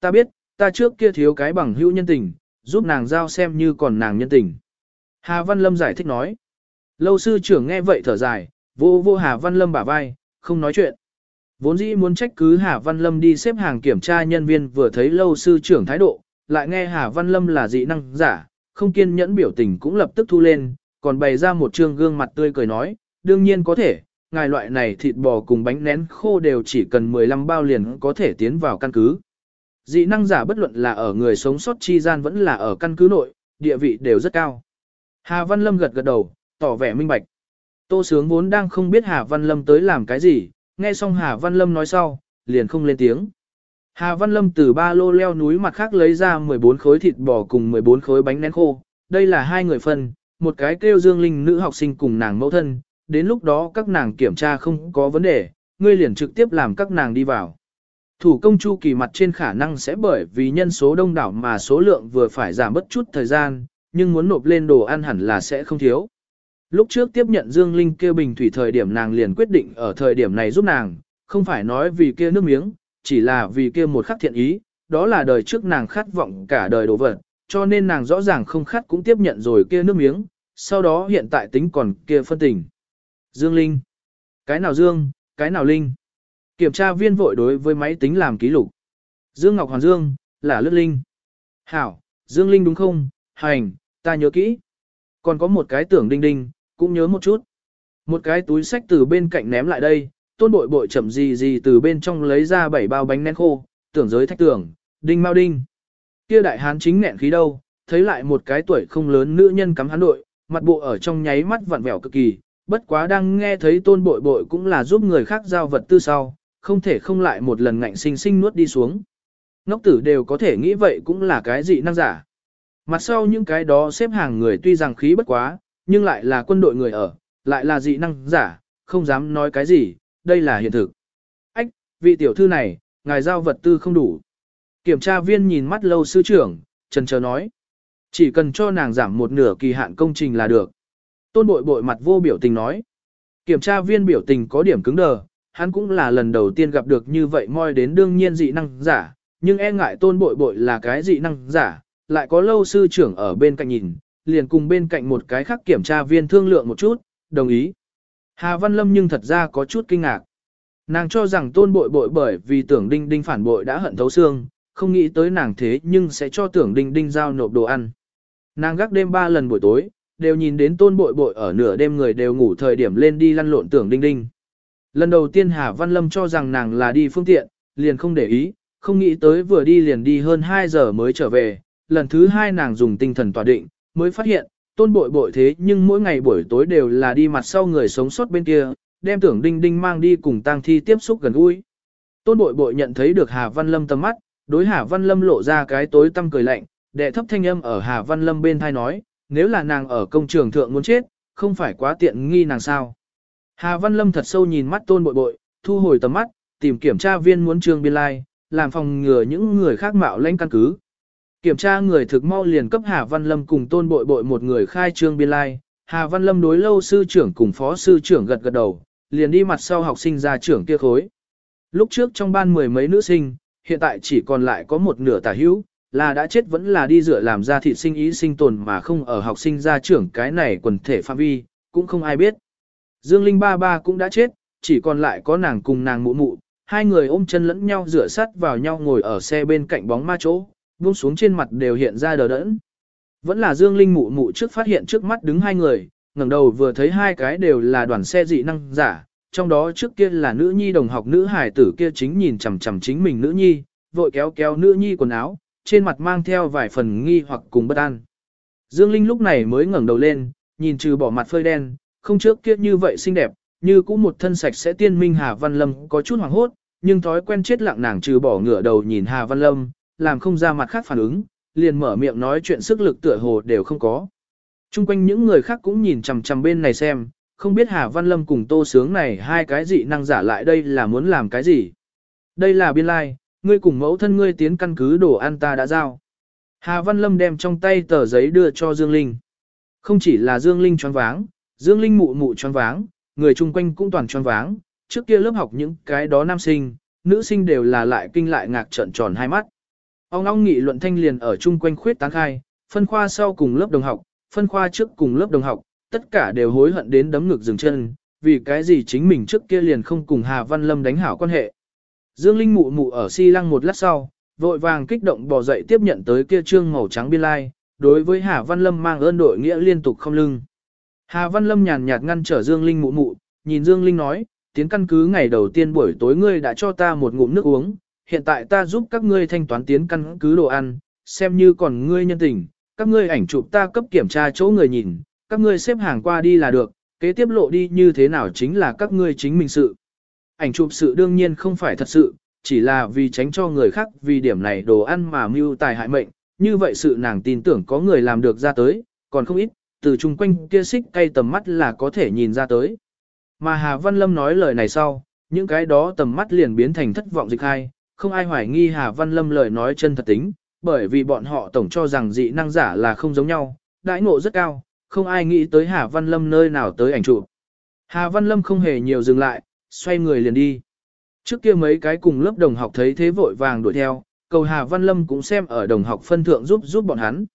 ta biết, ta trước kia thiếu cái bằng hữu nhân tình, giúp nàng giao xem như còn nàng nhân tình. Hà Văn Lâm giải thích nói. Lâu sư trưởng nghe vậy thở dài, vô vô Hà Văn Lâm bả vai, không nói chuyện. Vốn dĩ muốn trách cứ Hà Văn Lâm đi xếp hàng kiểm tra nhân viên vừa thấy lâu sư trưởng thái độ, lại nghe Hà Văn Lâm là dị năng giả, không kiên nhẫn biểu tình cũng lập tức thu lên, còn bày ra một trương gương mặt tươi cười nói, đương nhiên có thể, ngài loại này thịt bò cùng bánh nén khô đều chỉ cần 15 bao liền có thể tiến vào căn cứ. Dị năng giả bất luận là ở người sống sót chi gian vẫn là ở căn cứ nội, địa vị đều rất cao. Hà Văn Lâm gật gật đầu, tỏ vẻ minh bạch. Tô Sướng vốn đang không biết Hà Văn Lâm tới làm cái gì, nghe xong Hà Văn Lâm nói sau, liền không lên tiếng. Hà Văn Lâm từ ba lô leo núi mặt khác lấy ra 14 khối thịt bò cùng 14 khối bánh nén khô, đây là hai người phân, một cái kêu Dương Linh nữ học sinh cùng nàng mẫu thân, đến lúc đó các nàng kiểm tra không có vấn đề, ngươi liền trực tiếp làm các nàng đi vào. Thủ công chu kỳ mặt trên khả năng sẽ bởi vì nhân số đông đảo mà số lượng vừa phải giảm bất chút thời gian, nhưng muốn nộp lên đồ ăn hẳn là sẽ không thiếu. Lúc trước tiếp nhận Dương Linh kia bình thủy thời điểm nàng liền quyết định ở thời điểm này giúp nàng, không phải nói vì kia nước miếng, chỉ là vì kia một khắc thiện ý, đó là đời trước nàng khát vọng cả đời đồ vật, cho nên nàng rõ ràng không khát cũng tiếp nhận rồi kia nước miếng, sau đó hiện tại tính còn kia phân tình. Dương Linh. Cái nào Dương, cái nào Linh. Kiểm tra viên vội đối với máy tính làm ký lục. Dương Ngọc Hoàn Dương, là lướt Linh. Hảo, Dương Linh đúng không? Hành, ta nhớ kỹ. Còn có một cái tưởng đinh đinh, cũng nhớ một chút. Một cái túi sách từ bên cạnh ném lại đây, tôn bội bội chậm gì gì từ bên trong lấy ra bảy bao bánh nén khô, tưởng giới thách tưởng, đinh mau đinh. Kia đại hán chính nghẹn khí đâu, thấy lại một cái tuổi không lớn nữ nhân cắm hắn đội, mặt bộ ở trong nháy mắt vặn vẹo cực kỳ, bất quá đang nghe thấy tôn bội bội cũng là giúp người khác giao vật tư sau, không thể không lại một lần ngạnh sinh sinh nuốt đi xuống. Ngốc tử đều có thể nghĩ vậy cũng là cái gì năng giả. Mặt sau những cái đó xếp hàng người tuy rằng khí bất quá, nhưng lại là quân đội người ở, lại là dị năng giả, không dám nói cái gì, đây là hiện thực. Ách, vị tiểu thư này, ngài giao vật tư không đủ. Kiểm tra viên nhìn mắt lâu sư trưởng, trần chờ nói. Chỉ cần cho nàng giảm một nửa kỳ hạn công trình là được. Tôn bội bội mặt vô biểu tình nói. Kiểm tra viên biểu tình có điểm cứng đờ, hắn cũng là lần đầu tiên gặp được như vậy moi đến đương nhiên dị năng giả, nhưng e ngại tôn bội bội là cái dị năng giả, lại có lâu sư trưởng ở bên cạnh nhìn, liền cùng bên cạnh một cái khác kiểm tra viên thương lượng một chút, đồng ý. Hà Văn Lâm nhưng thật ra có chút kinh ngạc. Nàng cho rằng tôn bội bội bởi vì tưởng đinh đinh phản bội đã hận thấu xương, không nghĩ tới nàng thế nhưng sẽ cho tưởng đinh đinh giao nộp đồ ăn. Nàng gác đêm ba lần buổi tối, đều nhìn đến tôn bội bội ở nửa đêm người đều ngủ thời điểm lên đi lăn lộn tưởng đinh đinh. Lần đầu tiên Hà Văn Lâm cho rằng nàng là đi phương tiện, liền không để ý, không nghĩ tới vừa đi liền đi hơn 2 giờ mới trở về. Lần thứ hai nàng dùng tinh thần tỏa định, mới phát hiện, tôn bội bội thế nhưng mỗi ngày buổi tối đều là đi mặt sau người sống sót bên kia, đem tưởng đinh đinh mang đi cùng tang thi tiếp xúc gần gũi. Tôn bội bội nhận thấy được Hà Văn Lâm tầm mắt, đối Hà Văn Lâm lộ ra cái tối tăm cười lạnh, đệ thấp thanh âm ở Hà Văn Lâm bên thai nói, nếu là nàng ở công trường thượng muốn chết, không phải quá tiện nghi nàng sao. Hà Văn Lâm thật sâu nhìn mắt tôn bội bội, thu hồi tầm mắt, tìm kiểm tra viên muốn trương biên lai, làm phòng ngừa những người khác mạo lãnh căn cứ. Kiểm tra người thực mau liền cấp Hà Văn Lâm cùng tôn bội bội một người khai trương biên lai, Hà Văn Lâm đối lâu sư trưởng cùng phó sư trưởng gật gật đầu, liền đi mặt sau học sinh ra trưởng kia khối. Lúc trước trong ban mười mấy nữ sinh, hiện tại chỉ còn lại có một nửa tả hữu, là đã chết vẫn là đi dựa làm ra thị sinh ý sinh tồn mà không ở học sinh ra trưởng cái này quần thể phạm vi, cũng không ai biết. Dương Linh ba ba cũng đã chết, chỉ còn lại có nàng cùng nàng mụ mụ, hai người ôm chân lẫn nhau rửa sắt vào nhau ngồi ở xe bên cạnh bóng ma chỗ, buông xuống trên mặt đều hiện ra đờ đẫn. Vẫn là Dương Linh mụ mụ trước phát hiện trước mắt đứng hai người, ngẩng đầu vừa thấy hai cái đều là đoàn xe dị năng giả, trong đó trước kia là nữ nhi đồng học nữ hải tử kia chính nhìn chằm chằm chính mình nữ nhi, vội kéo kéo nữ nhi quần áo, trên mặt mang theo vài phần nghi hoặc cùng bất an. Dương Linh lúc này mới ngẩng đầu lên, nhìn trừ bỏ mặt phơi đen, không trước kia như vậy xinh đẹp, như cũ một thân sạch sẽ tiên minh Hà Văn Lâm có chút hoảng hốt, nhưng thói quen chết lặng nàng trừ bỏ ngửa đầu nhìn Hà Văn Lâm, làm không ra mặt khác phản ứng, liền mở miệng nói chuyện sức lực tựa hồ đều không có. Trung quanh những người khác cũng nhìn chằm chằm bên này xem, không biết Hà Văn Lâm cùng Tô Sướng này hai cái gì năng giả lại đây là muốn làm cái gì. Đây là biên lai, ngươi cùng mẫu thân ngươi tiến căn cứ đồ ăn ta đã giao. Hà Văn Lâm đem trong tay tờ giấy đưa cho Dương Linh. Không chỉ là Dương Linh choáng váng, Dương Linh mụ mụ choáng váng, người chung quanh cũng toàn choáng váng, trước kia lớp học những cái đó nam sinh, nữ sinh đều là lại kinh lại ngạc trợn tròn hai mắt. Ông ông nghị luận thanh liền ở chung quanh khuyết tán khai, phân khoa sau cùng lớp đồng học, phân khoa trước cùng lớp đồng học, tất cả đều hối hận đến đấm ngực dừng chân, vì cái gì chính mình trước kia liền không cùng Hà Văn Lâm đánh hảo quan hệ. Dương Linh mụ mụ ở si lăng một lát sau, vội vàng kích động bò dậy tiếp nhận tới kia trương màu trắng biên lai, đối với Hà Văn Lâm mang ơn đội nghĩa liên tục không lưng. Hà Văn Lâm nhàn nhạt ngăn trở Dương Linh mụ mụ, nhìn Dương Linh nói, tiến căn cứ ngày đầu tiên buổi tối ngươi đã cho ta một ngụm nước uống, hiện tại ta giúp các ngươi thanh toán tiến căn cứ đồ ăn, xem như còn ngươi nhân tình, các ngươi ảnh chụp ta cấp kiểm tra chỗ người nhìn, các ngươi xếp hàng qua đi là được, kế tiếp lộ đi như thế nào chính là các ngươi chính mình sự. Ảnh chụp sự đương nhiên không phải thật sự, chỉ là vì tránh cho người khác vì điểm này đồ ăn mà mưu tài hại mệnh, như vậy sự nàng tin tưởng có người làm được ra tới, còn không ít, từ chung quanh kia xích cây tầm mắt là có thể nhìn ra tới. Mà Hà Văn Lâm nói lời này sau, những cái đó tầm mắt liền biến thành thất vọng dịch hai, không ai hoài nghi Hà Văn Lâm lời nói chân thật tính, bởi vì bọn họ tổng cho rằng dị năng giả là không giống nhau, đãi ngộ rất cao, không ai nghĩ tới Hà Văn Lâm nơi nào tới ảnh chụp. Hà Văn Lâm không hề nhiều dừng lại, xoay người liền đi. Trước kia mấy cái cùng lớp đồng học thấy thế vội vàng đuổi theo, cầu Hà Văn Lâm cũng xem ở đồng học phân thượng giúp giúp bọn hắn.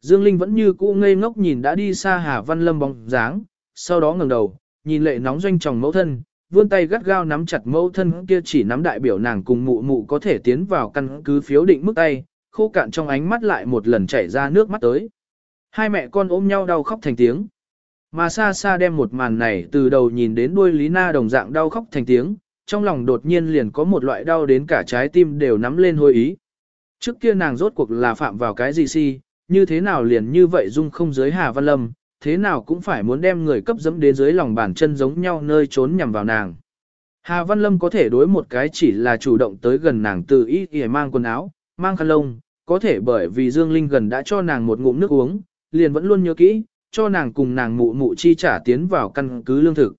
Dương Linh vẫn như cũ ngây ngốc nhìn đã đi xa Hà Văn Lâm bóng dáng, sau đó ngẩng đầu, nhìn lệ nóng doanh tròng mẫu thân, vươn tay gắt gao nắm chặt mẫu thân kia chỉ nắm đại biểu nàng cùng mụ mụ có thể tiến vào căn cứ phiếu định mức tay, khô cạn trong ánh mắt lại một lần chảy ra nước mắt tới. Hai mẹ con ôm nhau đau khóc thành tiếng. Mà xa xa đem một màn này từ đầu nhìn đến đuôi Lý Na đồng dạng đau khóc thành tiếng, trong lòng đột nhiên liền có một loại đau đến cả trái tim đều nắm lên hôi ý. Trước kia nàng rốt cuộc là phạm vào cái gì si, như thế nào liền như vậy dung không giới Hà Văn Lâm, thế nào cũng phải muốn đem người cấp dẫm đến dưới lòng bàn chân giống nhau nơi trốn nhằm vào nàng. Hà Văn Lâm có thể đối một cái chỉ là chủ động tới gần nàng từ ý để mang quần áo, mang khăn lông, có thể bởi vì Dương Linh gần đã cho nàng một ngụm nước uống, liền vẫn luôn nhớ kỹ, cho nàng cùng nàng mụ mụ chi trả tiến vào căn cứ lương thực.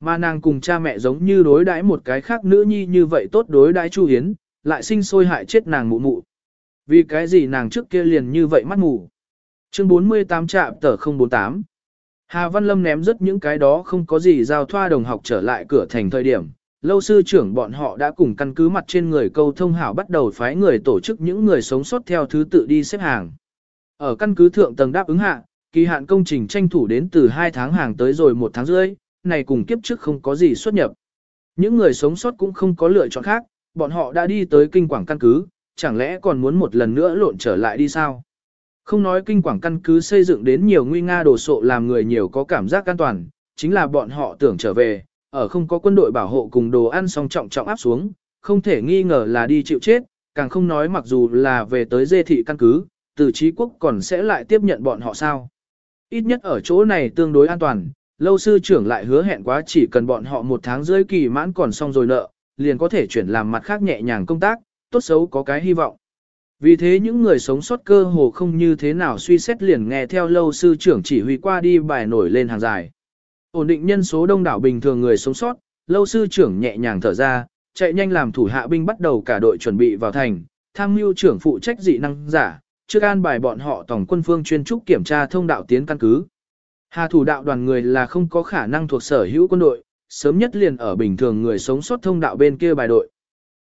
Mà nàng cùng cha mẹ giống như đối đãi một cái khác nữ nhi như vậy tốt đối đãi Chu Hiến, lại sinh sôi hại chết nàng mụ mụ. Vì cái gì nàng trước kia liền như vậy mắt ngủ Chương 48 trạm tờ 048 Hà Văn Lâm ném rất những cái đó không có gì giao thoa đồng học trở lại cửa thành thời điểm. Lâu sư trưởng bọn họ đã cùng căn cứ mặt trên người câu thông hảo bắt đầu phái người tổ chức những người sống sót theo thứ tự đi xếp hàng. Ở căn cứ thượng tầng đáp ứng hạ, kỳ hạn công trình tranh thủ đến từ 2 tháng hàng tới rồi 1 tháng rưỡi, này cùng kiếp trước không có gì xuất nhập. Những người sống sót cũng không có lựa chọn khác, bọn họ đã đi tới kinh quảng căn cứ, chẳng lẽ còn muốn một lần nữa lộn trở lại đi sao? Không nói kinh quảng căn cứ xây dựng đến nhiều nguy nga đồ sộ làm người nhiều có cảm giác an toàn, chính là bọn họ tưởng trở về, ở không có quân đội bảo hộ cùng đồ ăn song trọng trọng áp xuống, không thể nghi ngờ là đi chịu chết, càng không nói mặc dù là về tới dê thị căn cứ, từ trí quốc còn sẽ lại tiếp nhận bọn họ sao. Ít nhất ở chỗ này tương đối an toàn, lâu sư trưởng lại hứa hẹn quá chỉ cần bọn họ một tháng rưỡi kỳ mãn còn xong rồi nợ, liền có thể chuyển làm mặt khác nhẹ nhàng công tác, tốt xấu có cái hy vọng. Vì thế những người sống sót cơ hồ không như thế nào suy xét liền nghe theo lâu sư trưởng chỉ huy qua đi bài nổi lên hàng dài. Ổn định nhân số đông đảo bình thường người sống sót, lâu sư trưởng nhẹ nhàng thở ra, chạy nhanh làm thủ hạ binh bắt đầu cả đội chuẩn bị vào thành, tham mưu trưởng phụ trách dị năng giả, trước an bài bọn họ tổng quân phương chuyên trúc kiểm tra thông đạo tiến căn cứ. Hà thủ đạo đoàn người là không có khả năng thuộc sở hữu quân đội, sớm nhất liền ở bình thường người sống sót thông đạo bên kia bài đội.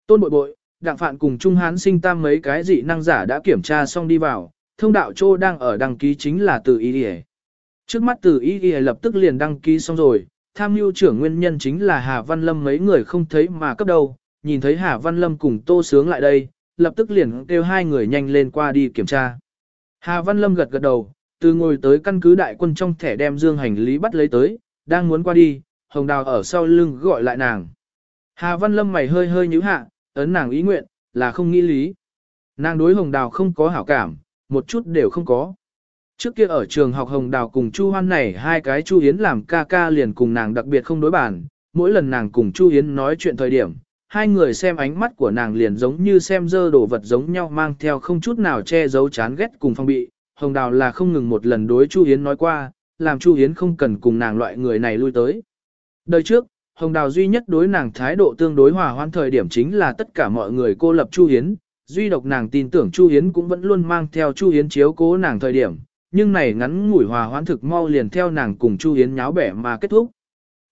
Tôn bội bội, đặng phạn cùng Trung Hán sinh tam mấy cái dị năng giả đã kiểm tra xong đi vào, thông đạo chỗ đang ở đăng ký chính là từ ý đi Trước mắt từ ý đi lập tức liền đăng ký xong rồi, tham mưu trưởng nguyên nhân chính là Hà Văn Lâm mấy người không thấy mà cấp đâu nhìn thấy Hà Văn Lâm cùng Tô Sướng lại đây, lập tức liền kêu hai người nhanh lên qua đi kiểm tra. Hà Văn Lâm gật gật đầu, từ ngồi tới căn cứ đại quân trong thẻ đem dương hành lý bắt lấy tới, đang muốn qua đi, Hồng Đào ở sau lưng gọi lại nàng. Hà Văn Lâm mày hơi hơi nhíu hạ, ấn nàng ý nguyện, là không nghĩ lý. Nàng đối Hồng Đào không có hảo cảm, một chút đều không có. Trước kia ở trường học Hồng Đào cùng Chu Hoan này hai cái Chu yến làm ca ca liền cùng nàng đặc biệt không đối bản, mỗi lần nàng cùng Chu yến nói chuyện thời điểm, hai người xem ánh mắt của nàng liền giống như xem dơ đồ vật giống nhau mang theo không chút nào che giấu chán ghét cùng phong bị. Hồng Đào là không ngừng một lần đối Chu yến nói qua, làm Chu yến không cần cùng nàng loại người này lui tới. Đời trước, Hồng Đào duy nhất đối nàng thái độ tương đối hòa hoãn thời điểm chính là tất cả mọi người cô lập Chu Hiến, duy độc nàng tin tưởng Chu Hiến cũng vẫn luôn mang theo Chu Hiến chiếu cố nàng thời điểm, nhưng này ngắn ngủi hòa hoãn thực mau liền theo nàng cùng Chu Hiến nháo bẻ mà kết thúc.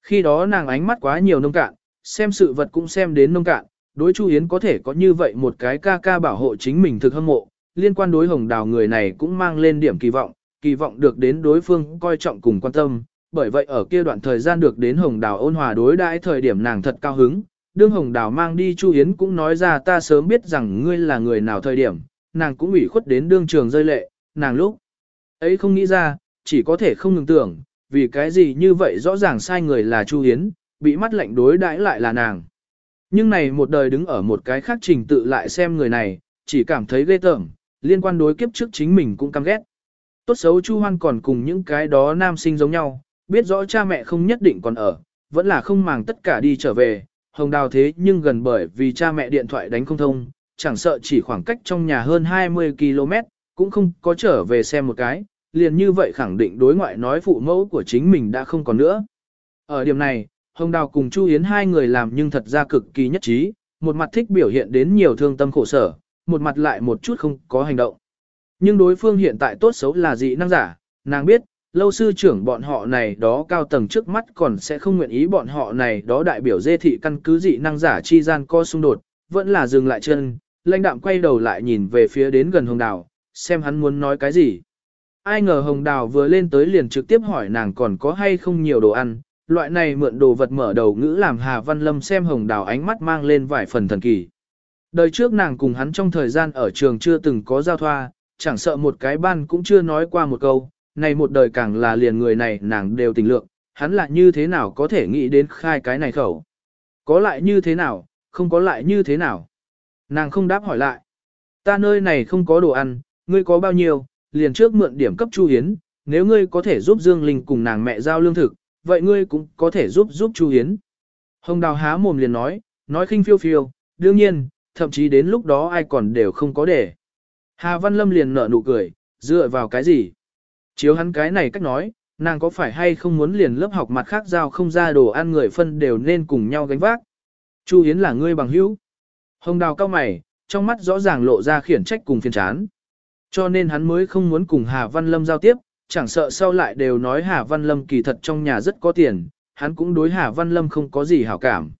Khi đó nàng ánh mắt quá nhiều nông cạn, xem sự vật cũng xem đến nông cạn, đối Chu Hiến có thể có như vậy một cái ca ca bảo hộ chính mình thực hâm mộ, liên quan đối hồng đào người này cũng mang lên điểm kỳ vọng, kỳ vọng được đến đối phương coi trọng cùng quan tâm, bởi vậy ở kia đoạn thời gian được đến hồng đào ôn hòa đối đãi thời điểm nàng thật cao hứng, đương hồng đào mang đi Chu yến cũng nói ra ta sớm biết rằng ngươi là người nào thời điểm, nàng cũng ủy khuất đến đương trường rơi lệ, nàng lúc ấy không nghĩ ra, chỉ có thể không ngừng tưởng, vì cái gì như vậy rõ ràng sai người là Chu yến bị mắt lạnh đối đãi lại là nàng. Nhưng này một đời đứng ở một cái khác trình tự lại xem người này, chỉ cảm thấy ghê tởm, liên quan đối kiếp trước chính mình cũng căm ghét. Tốt xấu Chu Hoan còn cùng những cái đó nam sinh giống nhau, biết rõ cha mẹ không nhất định còn ở, vẫn là không màng tất cả đi trở về, hồng đào thế nhưng gần bởi vì cha mẹ điện thoại đánh không thông, chẳng sợ chỉ khoảng cách trong nhà hơn 20 km, cũng không có trở về xem một cái, liền như vậy khẳng định đối ngoại nói phụ mẫu của chính mình đã không còn nữa. Ở điểm này, Hồng Đào cùng Chu Yến hai người làm nhưng thật ra cực kỳ nhất trí, một mặt thích biểu hiện đến nhiều thương tâm khổ sở, một mặt lại một chút không có hành động. Nhưng đối phương hiện tại tốt xấu là dị năng giả, nàng biết, lâu sư trưởng bọn họ này đó cao tầng trước mắt còn sẽ không nguyện ý bọn họ này đó đại biểu dê thị căn cứ dị năng giả chi gian co xung đột, vẫn là dừng lại chân, lãnh đạm quay đầu lại nhìn về phía đến gần hồng đào, xem hắn muốn nói cái gì. Ai ngờ hồng đào vừa lên tới liền trực tiếp hỏi nàng còn có hay không nhiều đồ ăn, loại này mượn đồ vật mở đầu ngữ làm Hà Văn Lâm xem hồng đào ánh mắt mang lên vài phần thần kỳ. Đời trước nàng cùng hắn trong thời gian ở trường chưa từng có giao thoa, chẳng sợ một cái ban cũng chưa nói qua một câu, này một đời càng là liền người này nàng đều tình lượng, hắn lại như thế nào có thể nghĩ đến khai cái này khẩu. Có lại như thế nào, không có lại như thế nào. Nàng không đáp hỏi lại. Ta nơi này không có đồ ăn, ngươi có bao nhiêu, liền trước mượn điểm cấp Chu Hiến, nếu ngươi có thể giúp Dương Linh cùng nàng mẹ giao lương thực, vậy ngươi cũng có thể giúp giúp Chu Hiến. Hồng Đào há mồm liền nói, nói khinh phiêu phiêu, đương nhiên, thậm chí đến lúc đó ai còn đều không có để. Hà Văn Lâm liền nở nụ cười, dựa vào cái gì? Chiếu hắn cái này cách nói, nàng có phải hay không muốn liền lớp học mặt khác giao không ra đồ ăn người phân đều nên cùng nhau gánh vác. Chu Hiến là ngươi bằng hữu. Hồng Đào cao mày, trong mắt rõ ràng lộ ra khiển trách cùng phiền chán. Cho nên hắn mới không muốn cùng Hà Văn Lâm giao tiếp, chẳng sợ sau lại đều nói Hà Văn Lâm kỳ thật trong nhà rất có tiền, hắn cũng đối Hà Văn Lâm không có gì hảo cảm.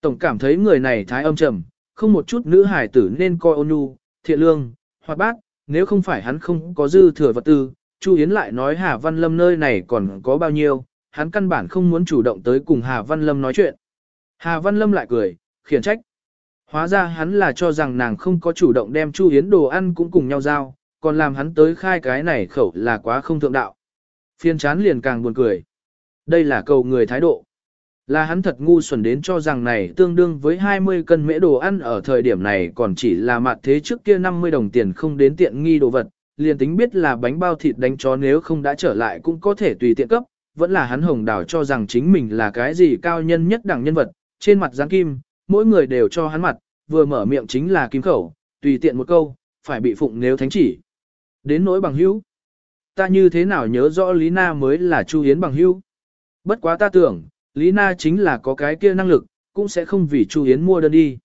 Tổng cảm thấy người này thái âm trầm, không một chút nữ hải tử nên coi ôn nhu, thiện lương, hoạt bát, nếu không phải hắn không có dư thừa vật tư, Chu Yến lại nói Hà Văn Lâm nơi này còn có bao nhiêu, hắn căn bản không muốn chủ động tới cùng Hà Văn Lâm nói chuyện. Hà Văn Lâm lại cười, khiển trách. Hóa ra hắn là cho rằng nàng không có chủ động đem Chu Yến đồ ăn cũng cùng nhau giao, còn làm hắn tới khai cái này khẩu là quá không thượng đạo. Phiên chán liền càng buồn cười. Đây là cầu người thái độ. Là hắn thật ngu xuẩn đến cho rằng này tương đương với 20 cân mễ đồ ăn ở thời điểm này còn chỉ là mặt thế trước kia 50 đồng tiền không đến tiện nghi đồ vật, liền tính biết là bánh bao thịt đánh chó nếu không đã trở lại cũng có thể tùy tiện cấp, vẫn là hắn hồng đảo cho rằng chính mình là cái gì cao nhân nhất đẳng nhân vật, trên mặt giáng kim, mỗi người đều cho hắn mặt, vừa mở miệng chính là kim khẩu, tùy tiện một câu, phải bị phụng nếu thánh chỉ. Đến nỗi bằng hữu, ta như thế nào nhớ rõ Lý Na mới là Chu Hiến bằng hữu. Bất quá ta tưởng, Lý Na chính là có cái kia năng lực, cũng sẽ không vì Chu Hiến mua đơn đi.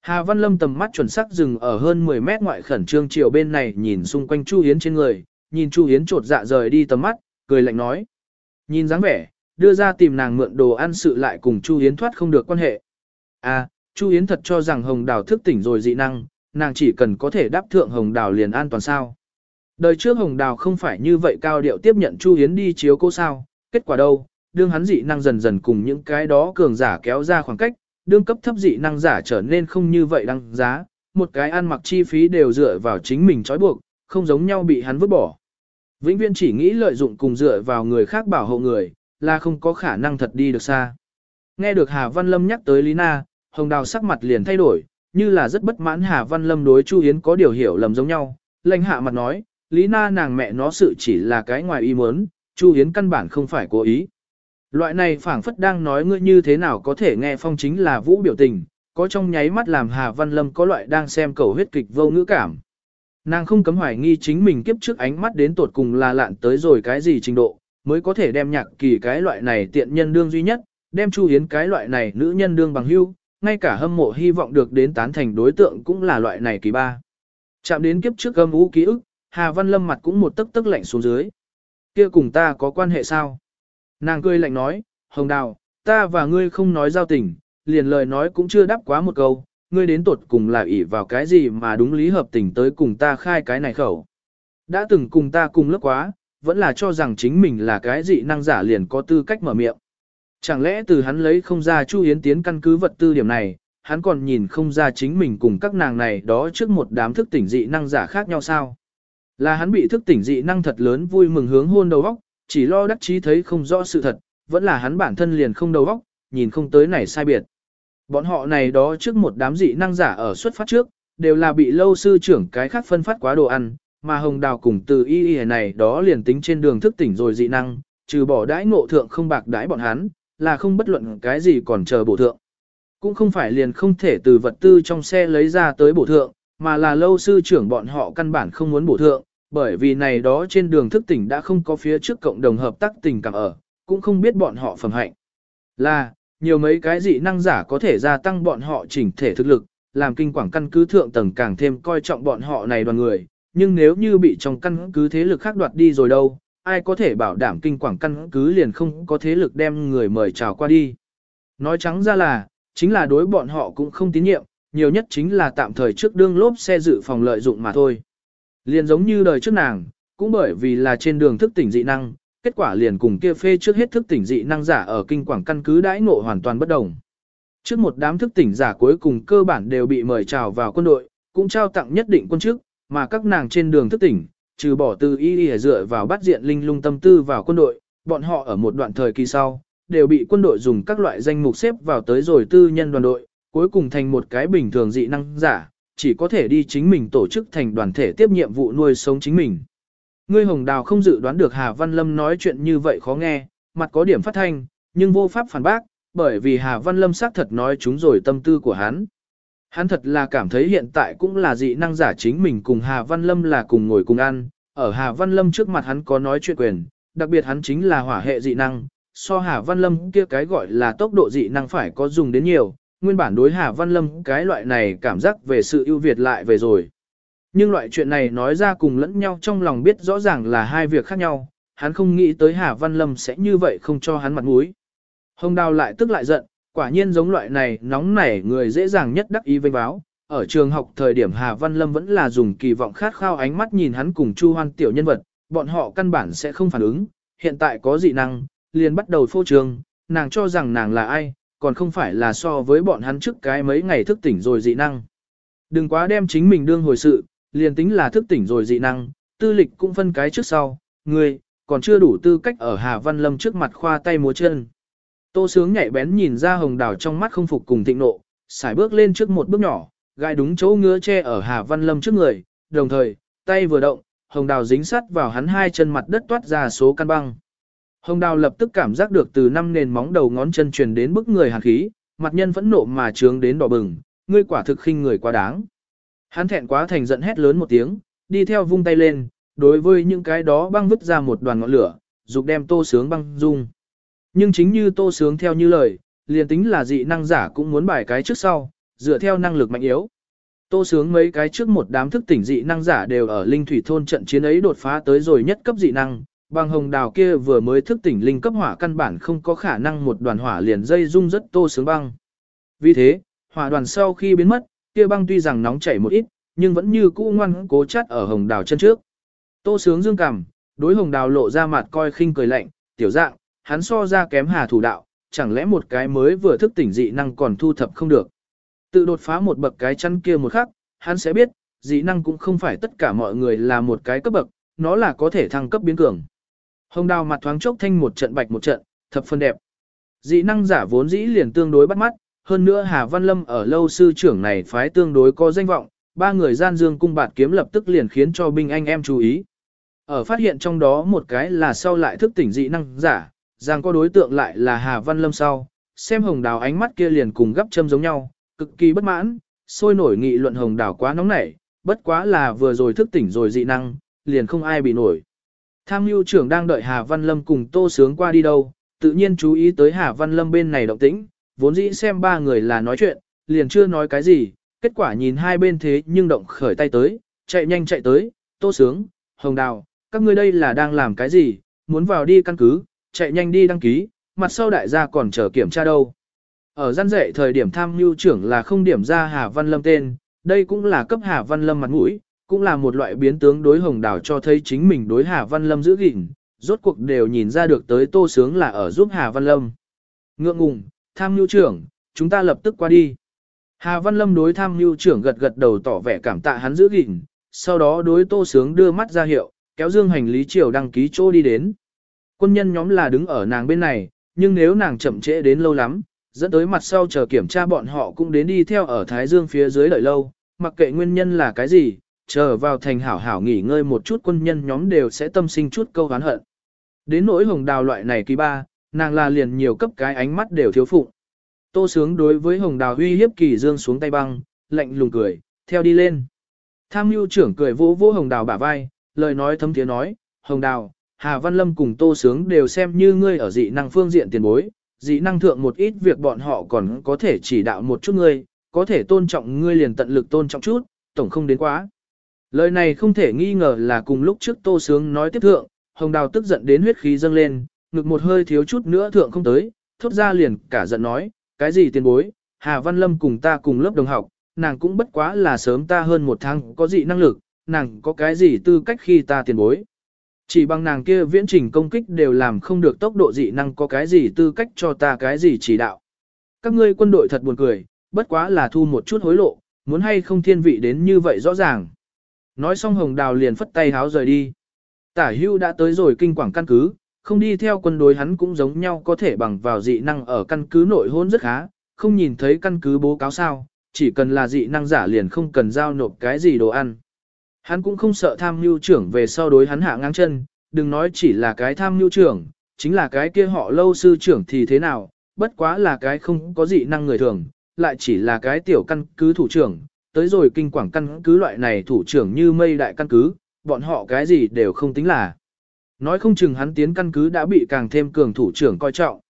Hà Văn Lâm tầm mắt chuẩn xác dừng ở hơn 10 mét ngoại khẩn trương chiều bên này nhìn xung quanh Chu Hiến trên người, nhìn Chu Hiến trột dạ rời đi tầm mắt, cười lạnh nói. Nhìn dáng vẻ, đưa ra tìm nàng mượn đồ ăn sự lại cùng Chu Hiến thoát không được quan hệ. À, Chu Hiến thật cho rằng Hồng Đào thức tỉnh rồi dị năng, nàng chỉ cần có thể đáp thượng Hồng Đào liền an toàn sao. Đời trước Hồng Đào không phải như vậy cao điệu tiếp nhận Chu Hiến đi chiếu cô sao, kết quả đâu, đương hắn dị năng dần dần cùng những cái đó cường giả kéo ra khoảng cách, đương cấp thấp dị năng giả trở nên không như vậy đăng giá, một cái ăn mặc chi phí đều dựa vào chính mình trói buộc, không giống nhau bị hắn vứt bỏ. Vĩnh viên chỉ nghĩ lợi dụng cùng dựa vào người khác bảo hộ người, là không có khả năng thật đi được xa. Nghe được Hà Văn Lâm nhắc tới Lý Na, Hồng Đào sắc mặt liền thay đổi, như là rất bất mãn Hà Văn Lâm đối Chu Hiến có điều hiểu lầm giống nhau, lãnh hạ mặt nói, Lý Na nàng mẹ nó sự chỉ là cái ngoài ý muốn, Chu Hiến căn bản không phải cố ý. Loại này phảng phất đang nói ngươi như thế nào có thể nghe phong chính là vũ biểu tình, có trong nháy mắt làm Hà Văn Lâm có loại đang xem cầu huyết kịch vô ngữ cảm. Nàng không cấm hoài nghi chính mình kiếp trước ánh mắt đến tột cùng là lạn tới rồi cái gì trình độ, mới có thể đem nhạc kỳ cái loại này tiện nhân đương duy nhất, đem Chu Hiến cái loại này nữ nhân đương bằng hưu, ngay cả hâm mộ hy vọng được đến tán thành đối tượng cũng là loại này kỳ ba. Chạm đến kiếp trước âm ú ký ức, Hà Văn Lâm mặt cũng một tức tức lạnh xuống dưới. Kia cùng ta có quan hệ sao? Nàng cười lạnh nói, Hồng Đào, ta và ngươi không nói giao tình, liền lời nói cũng chưa đáp quá một câu, ngươi đến tột cùng là ỷ vào cái gì mà đúng lý hợp tình tới cùng ta khai cái này khẩu. Đã từng cùng ta cùng lớp quá, vẫn là cho rằng chính mình là cái dị năng giả liền có tư cách mở miệng. Chẳng lẽ từ hắn lấy không ra Chu Yến Tiến căn cứ vật tư điểm này, hắn còn nhìn không ra chính mình cùng các nàng này đó trước một đám thức tỉnh dị năng giả khác nhau sao? Là hắn bị thức tỉnh dị năng thật lớn vui mừng hướng hôn đầu óc, chỉ lo đắc chí thấy không rõ sự thật, vẫn là hắn bản thân liền không đầu óc, nhìn không tới này sai biệt. Bọn họ này đó trước một đám dị năng giả ở xuất phát trước, đều là bị lâu sư trưởng cái khác phân phát quá đồ ăn, mà hồng đào cùng từ y y này đó liền tính trên đường thức tỉnh rồi dị năng, trừ bỏ đãi ngộ thượng không bạc đãi bọn hắn, là không bất luận cái gì còn chờ bổ thượng. Cũng không phải liền không thể từ vật tư trong xe lấy ra tới bổ thượng, mà là lâu sư trưởng bọn họ căn bản không muốn bổ thượng, bởi vì này đó trên đường thức tỉnh đã không có phía trước cộng đồng hợp tác tình cảm ở, cũng không biết bọn họ phẩm hạnh. Là, nhiều mấy cái dị năng giả có thể gia tăng bọn họ chỉnh thể thực lực, làm kinh quảng căn cứ thượng tầng càng thêm coi trọng bọn họ này đoàn người, nhưng nếu như bị trong căn cứ thế lực khác đoạt đi rồi đâu, ai có thể bảo đảm kinh quảng căn cứ liền không có thế lực đem người mời chào qua đi. Nói trắng ra là, chính là đối bọn họ cũng không tín nhiệm, nhiều nhất chính là tạm thời trước đương lốp xe dự phòng lợi dụng mà thôi. Liền giống như đời trước nàng, cũng bởi vì là trên đường thức tỉnh dị năng, kết quả liền cùng kia phê trước hết thức tỉnh dị năng giả ở kinh quảng căn cứ đãi ngộ hoàn toàn bất đồng. Trước một đám thức tỉnh giả cuối cùng cơ bản đều bị mời chào vào quân đội, cũng trao tặng nhất định quân chức, mà các nàng trên đường thức tỉnh, trừ bỏ từ y y dựa vào bắt diện linh lung tâm tư vào quân đội, bọn họ ở một đoạn thời kỳ sau, đều bị quân đội dùng các loại danh mục xếp vào tới rồi tư nhân đoàn đội, cuối cùng thành một cái bình thường dị năng giả, chỉ có thể đi chính mình tổ chức thành đoàn thể tiếp nhiệm vụ nuôi sống chính mình. Ngươi Hồng Đào không dự đoán được Hà Văn Lâm nói chuyện như vậy khó nghe, mặt có điểm phát thanh, nhưng vô pháp phản bác, bởi vì Hà Văn Lâm xác thật nói chúng rồi tâm tư của hắn. Hắn thật là cảm thấy hiện tại cũng là dị năng giả chính mình cùng Hà Văn Lâm là cùng ngồi cùng ăn, ở Hà Văn Lâm trước mặt hắn có nói chuyện quyền, đặc biệt hắn chính là hỏa hệ dị năng, so Hà Văn Lâm kia cái gọi là tốc độ dị năng phải có dùng đến nhiều, nguyên bản đối Hà Văn Lâm cái loại này cảm giác về sự ưu việt lại về rồi. Nhưng loại chuyện này nói ra cùng lẫn nhau trong lòng biết rõ ràng là hai việc khác nhau, hắn không nghĩ tới Hà Văn Lâm sẽ như vậy không cho hắn mặt mũi. Hồng Đào lại tức lại giận, quả nhiên giống loại này nóng nảy người dễ dàng nhất đắc ý vênh báo. Ở trường học thời điểm Hà Văn Lâm vẫn là dùng kỳ vọng khát khao ánh mắt nhìn hắn cùng Chu Hoan tiểu nhân vật, bọn họ căn bản sẽ không phản ứng, hiện tại có dị năng, liền bắt đầu phô trường, nàng cho rằng nàng là ai, còn không phải là so với bọn hắn trước cái mấy ngày thức tỉnh rồi dị năng. Đừng quá đem chính mình đương hồi sự, liền tính là thức tỉnh rồi dị năng, tư lịch cũng phân cái trước sau, người, còn chưa đủ tư cách ở Hà Văn Lâm trước mặt khoa tay múa chân. Tô sướng nhạy bén nhìn ra hồng đào trong mắt không phục cùng thịnh nộ, xài bước lên trước một bước nhỏ, gai đúng chỗ ngứa che ở Hà Văn Lâm trước người, đồng thời, tay vừa động, hồng đào dính sắt vào hắn hai chân mặt đất toát ra số căn băng. Hồng đào lập tức cảm giác được từ năm nền móng đầu ngón chân truyền đến bức người hàn khí, mặt nhân vẫn nộ mà trướng đến đỏ bừng, ngươi quả thực khinh người quá đáng. Hắn thẹn quá thành giận hét lớn một tiếng, đi theo vung tay lên, đối với những cái đó băng vứt ra một đoàn ngọn lửa, dục đem tô sướng băng dung. Nhưng chính như tô sướng theo như lời, liền tính là dị năng giả cũng muốn bài cái trước sau, dựa theo năng lực mạnh yếu. Tô sướng mấy cái trước một đám thức tỉnh dị năng giả đều ở linh thủy thôn trận chiến ấy đột phá tới rồi nhất cấp dị năng, bằng hồng đào kia vừa mới thức tỉnh linh cấp hỏa căn bản không có khả năng một đoàn hỏa liền dây dung rất tô sướng băng. Vì thế, hỏa đoàn sau khi biến mất, kia băng tuy rằng nóng chảy một ít, nhưng vẫn như cũ ngoan cố chắt ở hồng đào chân trước. Tô sướng dương cằm, đối hồng đào lộ ra mặt coi khinh cười lạnh, tiểu dạng, hắn so ra kém hà thủ đạo, chẳng lẽ một cái mới vừa thức tỉnh dị năng còn thu thập không được. Tự đột phá một bậc cái chăn kia một khắc, hắn sẽ biết, dị năng cũng không phải tất cả mọi người là một cái cấp bậc, nó là có thể thăng cấp biến cường. Hồng đào mặt thoáng chốc thanh một trận bạch một trận, thập phân đẹp. Dị năng giả vốn dĩ liền tương đối bắt mắt, hơn nữa Hà Văn Lâm ở lâu sư trưởng này phái tương đối có danh vọng, ba người gian dương cung bạt kiếm lập tức liền khiến cho binh anh em chú ý. Ở phát hiện trong đó một cái là sau lại thức tỉnh dị năng giả, rằng có đối tượng lại là Hà Văn Lâm sau, xem hồng đào ánh mắt kia liền cùng gấp châm giống nhau, cực kỳ bất mãn, sôi nổi nghị luận hồng đào quá nóng nảy, bất quá là vừa rồi thức tỉnh rồi dị năng, liền không ai bị nổi. Tham mưu trưởng đang đợi Hà Văn Lâm cùng Tô Sướng qua đi đâu, tự nhiên chú ý tới Hà Văn Lâm bên này động tĩnh, vốn dĩ xem ba người là nói chuyện, liền chưa nói cái gì, kết quả nhìn hai bên thế nhưng động khởi tay tới, chạy nhanh chạy tới, Tô Sướng, Hồng Đào, các ngươi đây là đang làm cái gì, muốn vào đi căn cứ, chạy nhanh đi đăng ký, mặt sau đại gia còn chờ kiểm tra đâu. Ở gian dạy thời điểm tham mưu trưởng là không điểm ra Hà Văn Lâm tên, đây cũng là cấp Hà Văn Lâm mặt mũi, cũng là một loại biến tướng đối hồng đào cho thấy chính mình đối Hà Văn Lâm giữ gìn, rốt cuộc đều nhìn ra được tới tô sướng là ở giúp Hà Văn Lâm. Ngượng ngùng, tham nhu trưởng, chúng ta lập tức qua đi. Hà Văn Lâm đối tham nhu trưởng gật gật đầu tỏ vẻ cảm tạ hắn giữ gìn, sau đó đối tô sướng đưa mắt ra hiệu, kéo dương hành lý chiều đăng ký chỗ đi đến. Quân nhân nhóm là đứng ở nàng bên này, nhưng nếu nàng chậm trễ đến lâu lắm, dẫn tới mặt sau chờ kiểm tra bọn họ cũng đến đi theo ở Thái Dương phía dưới đợi lâu, mặc kệ nguyên nhân là cái gì, chờ vào thành hảo hảo nghỉ ngơi một chút quân nhân nhóm đều sẽ tâm sinh chút câu hán hận. Đến nỗi hồng đào loại này kỳ ba, nàng là liền nhiều cấp cái ánh mắt đều thiếu phụ. Tô sướng đối với hồng đào huy hiếp kỳ dương xuống tay băng, lạnh lùng cười, theo đi lên. Tham mưu trưởng cười vỗ vỗ hồng đào bả vai, lời nói thấm tiếng nói, hồng đào, Hà Văn Lâm cùng Tô Sướng đều xem như ngươi ở dị năng phương diện tiền bối, dị năng thượng một ít việc bọn họ còn có thể chỉ đạo một chút ngươi, có thể tôn trọng ngươi liền tận lực tôn trọng chút, tổng không đến quá. Lời này không thể nghi ngờ là cùng lúc trước Tô Sướng nói tiếp thượng, Hồng Đào tức giận đến huyết khí dâng lên, ngực một hơi thiếu chút nữa thượng không tới, thốt ra liền cả giận nói, cái gì tiền bối, Hà Văn Lâm cùng ta cùng lớp đồng học, nàng cũng bất quá là sớm ta hơn một tháng có dị năng lực, nàng có cái gì tư cách khi ta tiền bối. Chỉ bằng nàng kia viễn trình công kích đều làm không được tốc độ dị năng có cái gì tư cách cho ta cái gì chỉ đạo. Các ngươi quân đội thật buồn cười, bất quá là thu một chút hối lộ, muốn hay không thiên vị đến như vậy rõ ràng. Nói xong hồng đào liền phất tay háo rời đi. Tả hưu đã tới rồi kinh quảng căn cứ, không đi theo quân đối hắn cũng giống nhau có thể bằng vào dị năng ở căn cứ nội hôn rất khá, không nhìn thấy căn cứ bố cáo sao, chỉ cần là dị năng giả liền không cần giao nộp cái gì đồ ăn. Hắn cũng không sợ tham mưu trưởng về sau đối hắn hạ ngang chân, đừng nói chỉ là cái tham mưu trưởng, chính là cái kia họ lâu sư trưởng thì thế nào, bất quá là cái không có dị năng người thường, lại chỉ là cái tiểu căn cứ thủ trưởng, tới rồi kinh quảng căn cứ loại này thủ trưởng như mây đại căn cứ, bọn họ cái gì đều không tính là. Nói không chừng hắn tiến căn cứ đã bị càng thêm cường thủ trưởng coi trọng.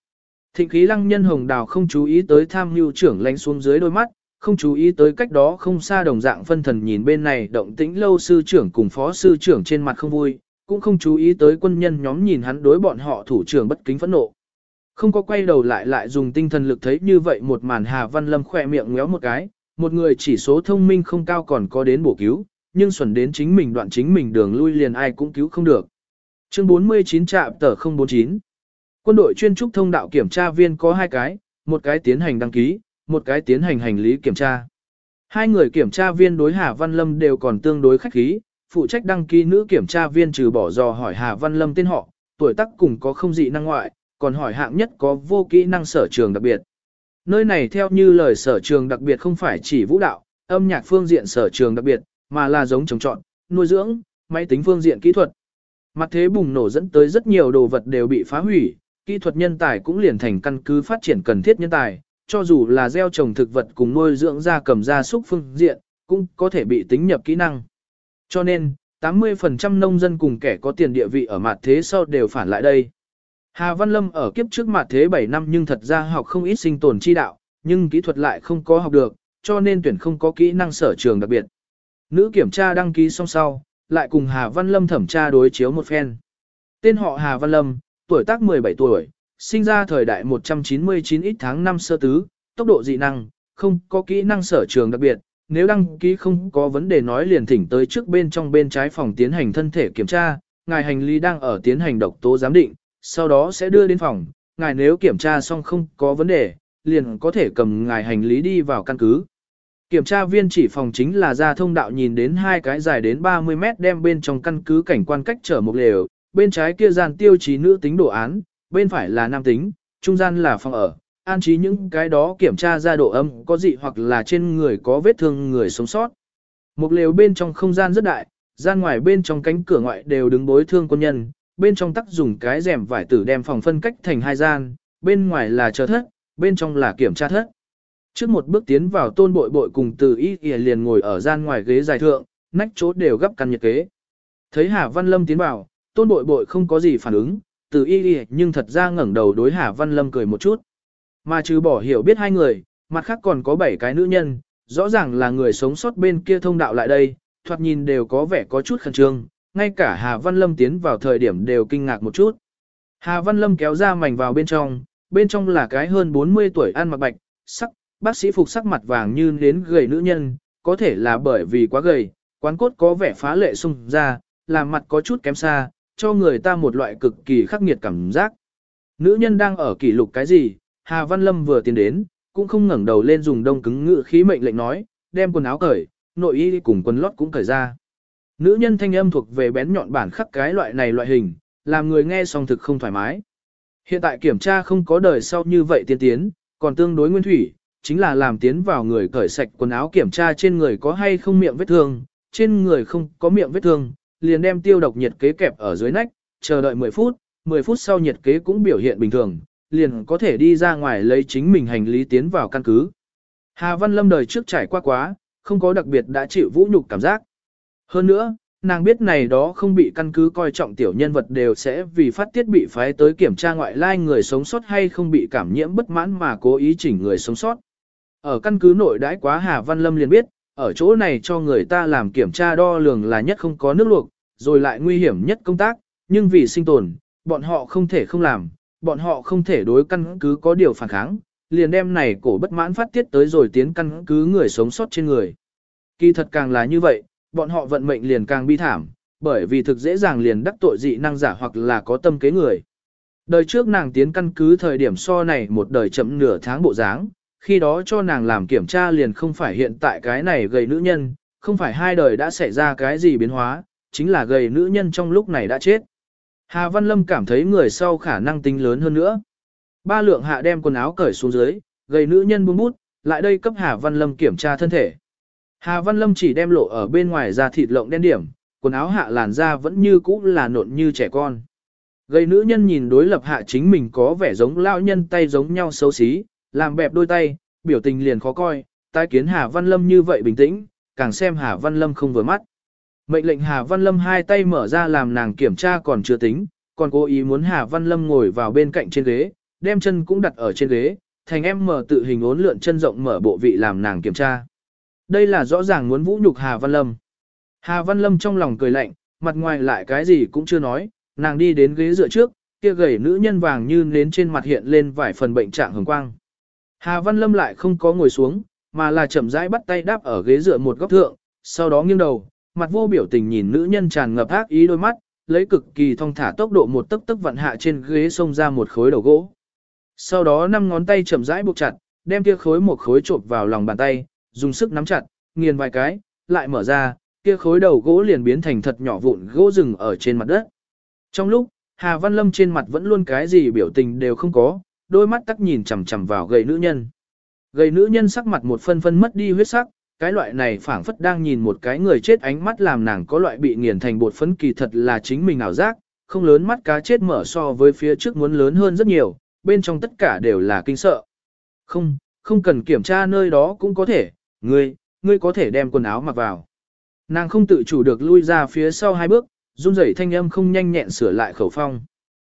Thịnh khí lăng nhân hồng đào không chú ý tới tham mưu trưởng lánh xuống dưới đôi mắt, không chú ý tới cách đó không xa đồng dạng phân thần nhìn bên này động tĩnh lâu sư trưởng cùng phó sư trưởng trên mặt không vui, cũng không chú ý tới quân nhân nhóm nhìn hắn đối bọn họ thủ trưởng bất kính phẫn nộ. Không có quay đầu lại lại dùng tinh thần lực thấy như vậy một màn Hà Văn Lâm khỏe miệng ngéo một cái, một người chỉ số thông minh không cao còn có đến bổ cứu, nhưng xuẩn đến chính mình đoạn chính mình đường lui liền ai cũng cứu không được. Chương 49 trạm tờ 049 Quân đội chuyên trúc thông đạo kiểm tra viên có hai cái, một cái tiến hành đăng ký, một cái tiến hành hành lý kiểm tra. Hai người kiểm tra viên đối Hà Văn Lâm đều còn tương đối khách khí, phụ trách đăng ký nữ kiểm tra viên trừ bỏ dò hỏi Hà Văn Lâm tên họ, tuổi tác cùng có không dị năng ngoại, còn hỏi hạng nhất có vô kỹ năng sở trường đặc biệt. Nơi này theo như lời sở trường đặc biệt không phải chỉ vũ đạo, âm nhạc phương diện sở trường đặc biệt, mà là giống trồng trọn, nuôi dưỡng, máy tính phương diện kỹ thuật. Mặt thế bùng nổ dẫn tới rất nhiều đồ vật đều bị phá hủy, kỹ thuật nhân tài cũng liền thành căn cứ phát triển cần thiết nhân tài, cho dù là gieo trồng thực vật cùng nuôi dưỡng gia cầm gia súc phương diện, cũng có thể bị tính nhập kỹ năng. Cho nên, 80% nông dân cùng kẻ có tiền địa vị ở mặt thế sau đều phản lại đây. Hà Văn Lâm ở kiếp trước mặt thế 7 năm nhưng thật ra học không ít sinh tồn chi đạo, nhưng kỹ thuật lại không có học được, cho nên tuyển không có kỹ năng sở trường đặc biệt. Nữ kiểm tra đăng ký xong sau, lại cùng Hà Văn Lâm thẩm tra đối chiếu một phen. Tên họ Hà Văn Lâm, tuổi tác 17 tuổi, sinh ra thời đại 199 ít tháng năm sơ tứ, tốc độ dị năng, không có kỹ năng sở trường đặc biệt, nếu đăng ký không có vấn đề nói liền thỉnh tới trước bên trong bên trái phòng tiến hành thân thể kiểm tra, ngài hành lý đang ở tiến hành độc tố giám định, sau đó sẽ đưa đến phòng, ngài nếu kiểm tra xong không có vấn đề, liền có thể cầm ngài hành lý đi vào căn cứ. Kiểm tra viên chỉ phòng chính là ra thông đạo nhìn đến hai cái dài đến 30 mét đem bên trong căn cứ cảnh quan cách trở một lều, bên trái kia gian tiêu chí nữ tính đồ án, bên phải là nam tính, trung gian là phòng ở, an trí những cái đó kiểm tra ra độ âm có dị hoặc là trên người có vết thương người sống sót. Một lều bên trong không gian rất đại, gian ngoài bên trong cánh cửa ngoại đều đứng bối thương quân nhân, bên trong tắc dùng cái rèm vải tử đem phòng phân cách thành hai gian, bên ngoài là chờ thất, bên trong là kiểm tra thất. Trước một bước tiến vào tôn bội bội cùng từ y liền ngồi ở gian ngoài ghế dài thượng, nách chỗ đều gấp căn nhiệt kế. Thấy Hà Văn Lâm tiến vào, tôn bội bội không có gì phản ứng, từ y nhưng thật ra ngẩng đầu đối Hà Văn Lâm cười một chút. Mà trừ bỏ hiểu biết hai người, mặt khác còn có bảy cái nữ nhân, rõ ràng là người sống sót bên kia thông đạo lại đây, thoạt nhìn đều có vẻ có chút khẩn trương, ngay cả Hà Văn Lâm tiến vào thời điểm đều kinh ngạc một chút. Hà Văn Lâm kéo ra mảnh vào bên trong, bên trong là cái hơn 40 tuổi ăn mặc bạch, sắc, bác sĩ phục sắc mặt vàng như đến gầy nữ nhân, có thể là bởi vì quá gầy, quán cốt có vẻ phá lệ sung ra, làm mặt có chút kém xa, cho người ta một loại cực kỳ khắc nghiệt cảm giác. Nữ nhân đang ở kỷ lục cái gì, Hà Văn Lâm vừa tiến đến, cũng không ngẩng đầu lên dùng đông cứng ngự khí mệnh lệnh nói, đem quần áo cởi, nội y cùng quần lót cũng cởi ra. Nữ nhân thanh âm thuộc về bén nhọn bản khắc cái loại này loại hình, làm người nghe xong thực không thoải mái. Hiện tại kiểm tra không có đời sau như vậy tiên tiến, còn tương đối nguyên thủy, chính là làm tiến vào người cởi sạch quần áo kiểm tra trên người có hay không miệng vết thương, trên người không có miệng vết thương, liền đem tiêu độc nhiệt kế kẹp ở dưới nách, chờ đợi 10 phút, 10 phút sau nhiệt kế cũng biểu hiện bình thường, liền có thể đi ra ngoài lấy chính mình hành lý tiến vào căn cứ. Hà Văn Lâm đời trước trải qua quá, không có đặc biệt đã chịu vũ nhục cảm giác. Hơn nữa, nàng biết này đó không bị căn cứ coi trọng tiểu nhân vật đều sẽ vì phát tiết bị phái tới kiểm tra ngoại lai người sống sót hay không bị cảm nhiễm bất mãn mà cố ý chỉnh người sống sót. Ở căn cứ nội đãi quá Hà Văn Lâm liền biết, ở chỗ này cho người ta làm kiểm tra đo lường là nhất không có nước luộc, rồi lại nguy hiểm nhất công tác, nhưng vì sinh tồn, bọn họ không thể không làm, bọn họ không thể đối căn cứ có điều phản kháng, liền đem này cổ bất mãn phát tiết tới rồi tiến căn cứ người sống sót trên người. Kỳ thật càng là như vậy, bọn họ vận mệnh liền càng bi thảm, bởi vì thực dễ dàng liền đắc tội dị năng giả hoặc là có tâm kế người. Đời trước nàng tiến căn cứ thời điểm so này một đời chậm nửa tháng bộ dáng, khi đó cho nàng làm kiểm tra liền không phải hiện tại cái này gầy nữ nhân, không phải hai đời đã xảy ra cái gì biến hóa, chính là gầy nữ nhân trong lúc này đã chết. Hà Văn Lâm cảm thấy người sau khả năng tính lớn hơn nữa. Ba lượng hạ đem quần áo cởi xuống dưới, gầy nữ nhân buông bút, lại đây cấp Hà Văn Lâm kiểm tra thân thể. Hà Văn Lâm chỉ đem lộ ở bên ngoài da thịt lộng đen điểm, quần áo hạ làn da vẫn như cũ là nộn như trẻ con. gây nữ nhân nhìn đối lập hạ chính mình có vẻ giống lao nhân tay giống nhau xấu xí, làm bẹp đôi tay, biểu tình liền khó coi, tai kiến Hà Văn Lâm như vậy bình tĩnh, càng xem Hà Văn Lâm không vừa mắt. Mệnh lệnh Hà Văn Lâm hai tay mở ra làm nàng kiểm tra còn chưa tính, còn cố ý muốn Hà Văn Lâm ngồi vào bên cạnh trên ghế, đem chân cũng đặt ở trên ghế, thành em mở tự hình ốn lượn chân rộng mở bộ vị làm nàng kiểm tra. Đây là rõ ràng muốn vũ nhục Hà Văn Lâm. Hà Văn Lâm trong lòng cười lạnh, mặt ngoài lại cái gì cũng chưa nói, nàng đi đến ghế dựa trước, kia gầy nữ nhân vàng như nến trên mặt hiện lên vài phần bệnh trạng hồng quang. Hà Văn Lâm lại không có ngồi xuống, mà là chậm rãi bắt tay đáp ở ghế dựa một góc thượng, sau đó nghiêng đầu, mặt vô biểu tình nhìn nữ nhân tràn ngập ác ý đôi mắt, lấy cực kỳ thong thả tốc độ một tấc tấc vặn hạ trên ghế xông ra một khối đầu gỗ. Sau đó năm ngón tay chậm rãi buộc chặt, đem kia khối một khối trộn vào lòng bàn tay, dùng sức nắm chặt, nghiền vài cái, lại mở ra, kia khối đầu gỗ liền biến thành thật nhỏ vụn gỗ rừng ở trên mặt đất. Trong lúc, Hà Văn Lâm trên mặt vẫn luôn cái gì biểu tình đều không có, đôi mắt tắc nhìn chằm chằm vào gầy nữ nhân. Gầy nữ nhân sắc mặt một phân phân mất đi huyết sắc, cái loại này phảng phất đang nhìn một cái người chết ánh mắt làm nàng có loại bị nghiền thành bột phấn kỳ thật là chính mình ảo giác, không lớn mắt cá chết mở so với phía trước muốn lớn hơn rất nhiều, bên trong tất cả đều là kinh sợ. Không, không cần kiểm tra nơi đó cũng có thể, ngươi, ngươi có thể đem quần áo mặc vào. Nàng không tự chủ được lui ra phía sau hai bước, run rẩy thanh âm không nhanh nhẹn sửa lại khẩu phong.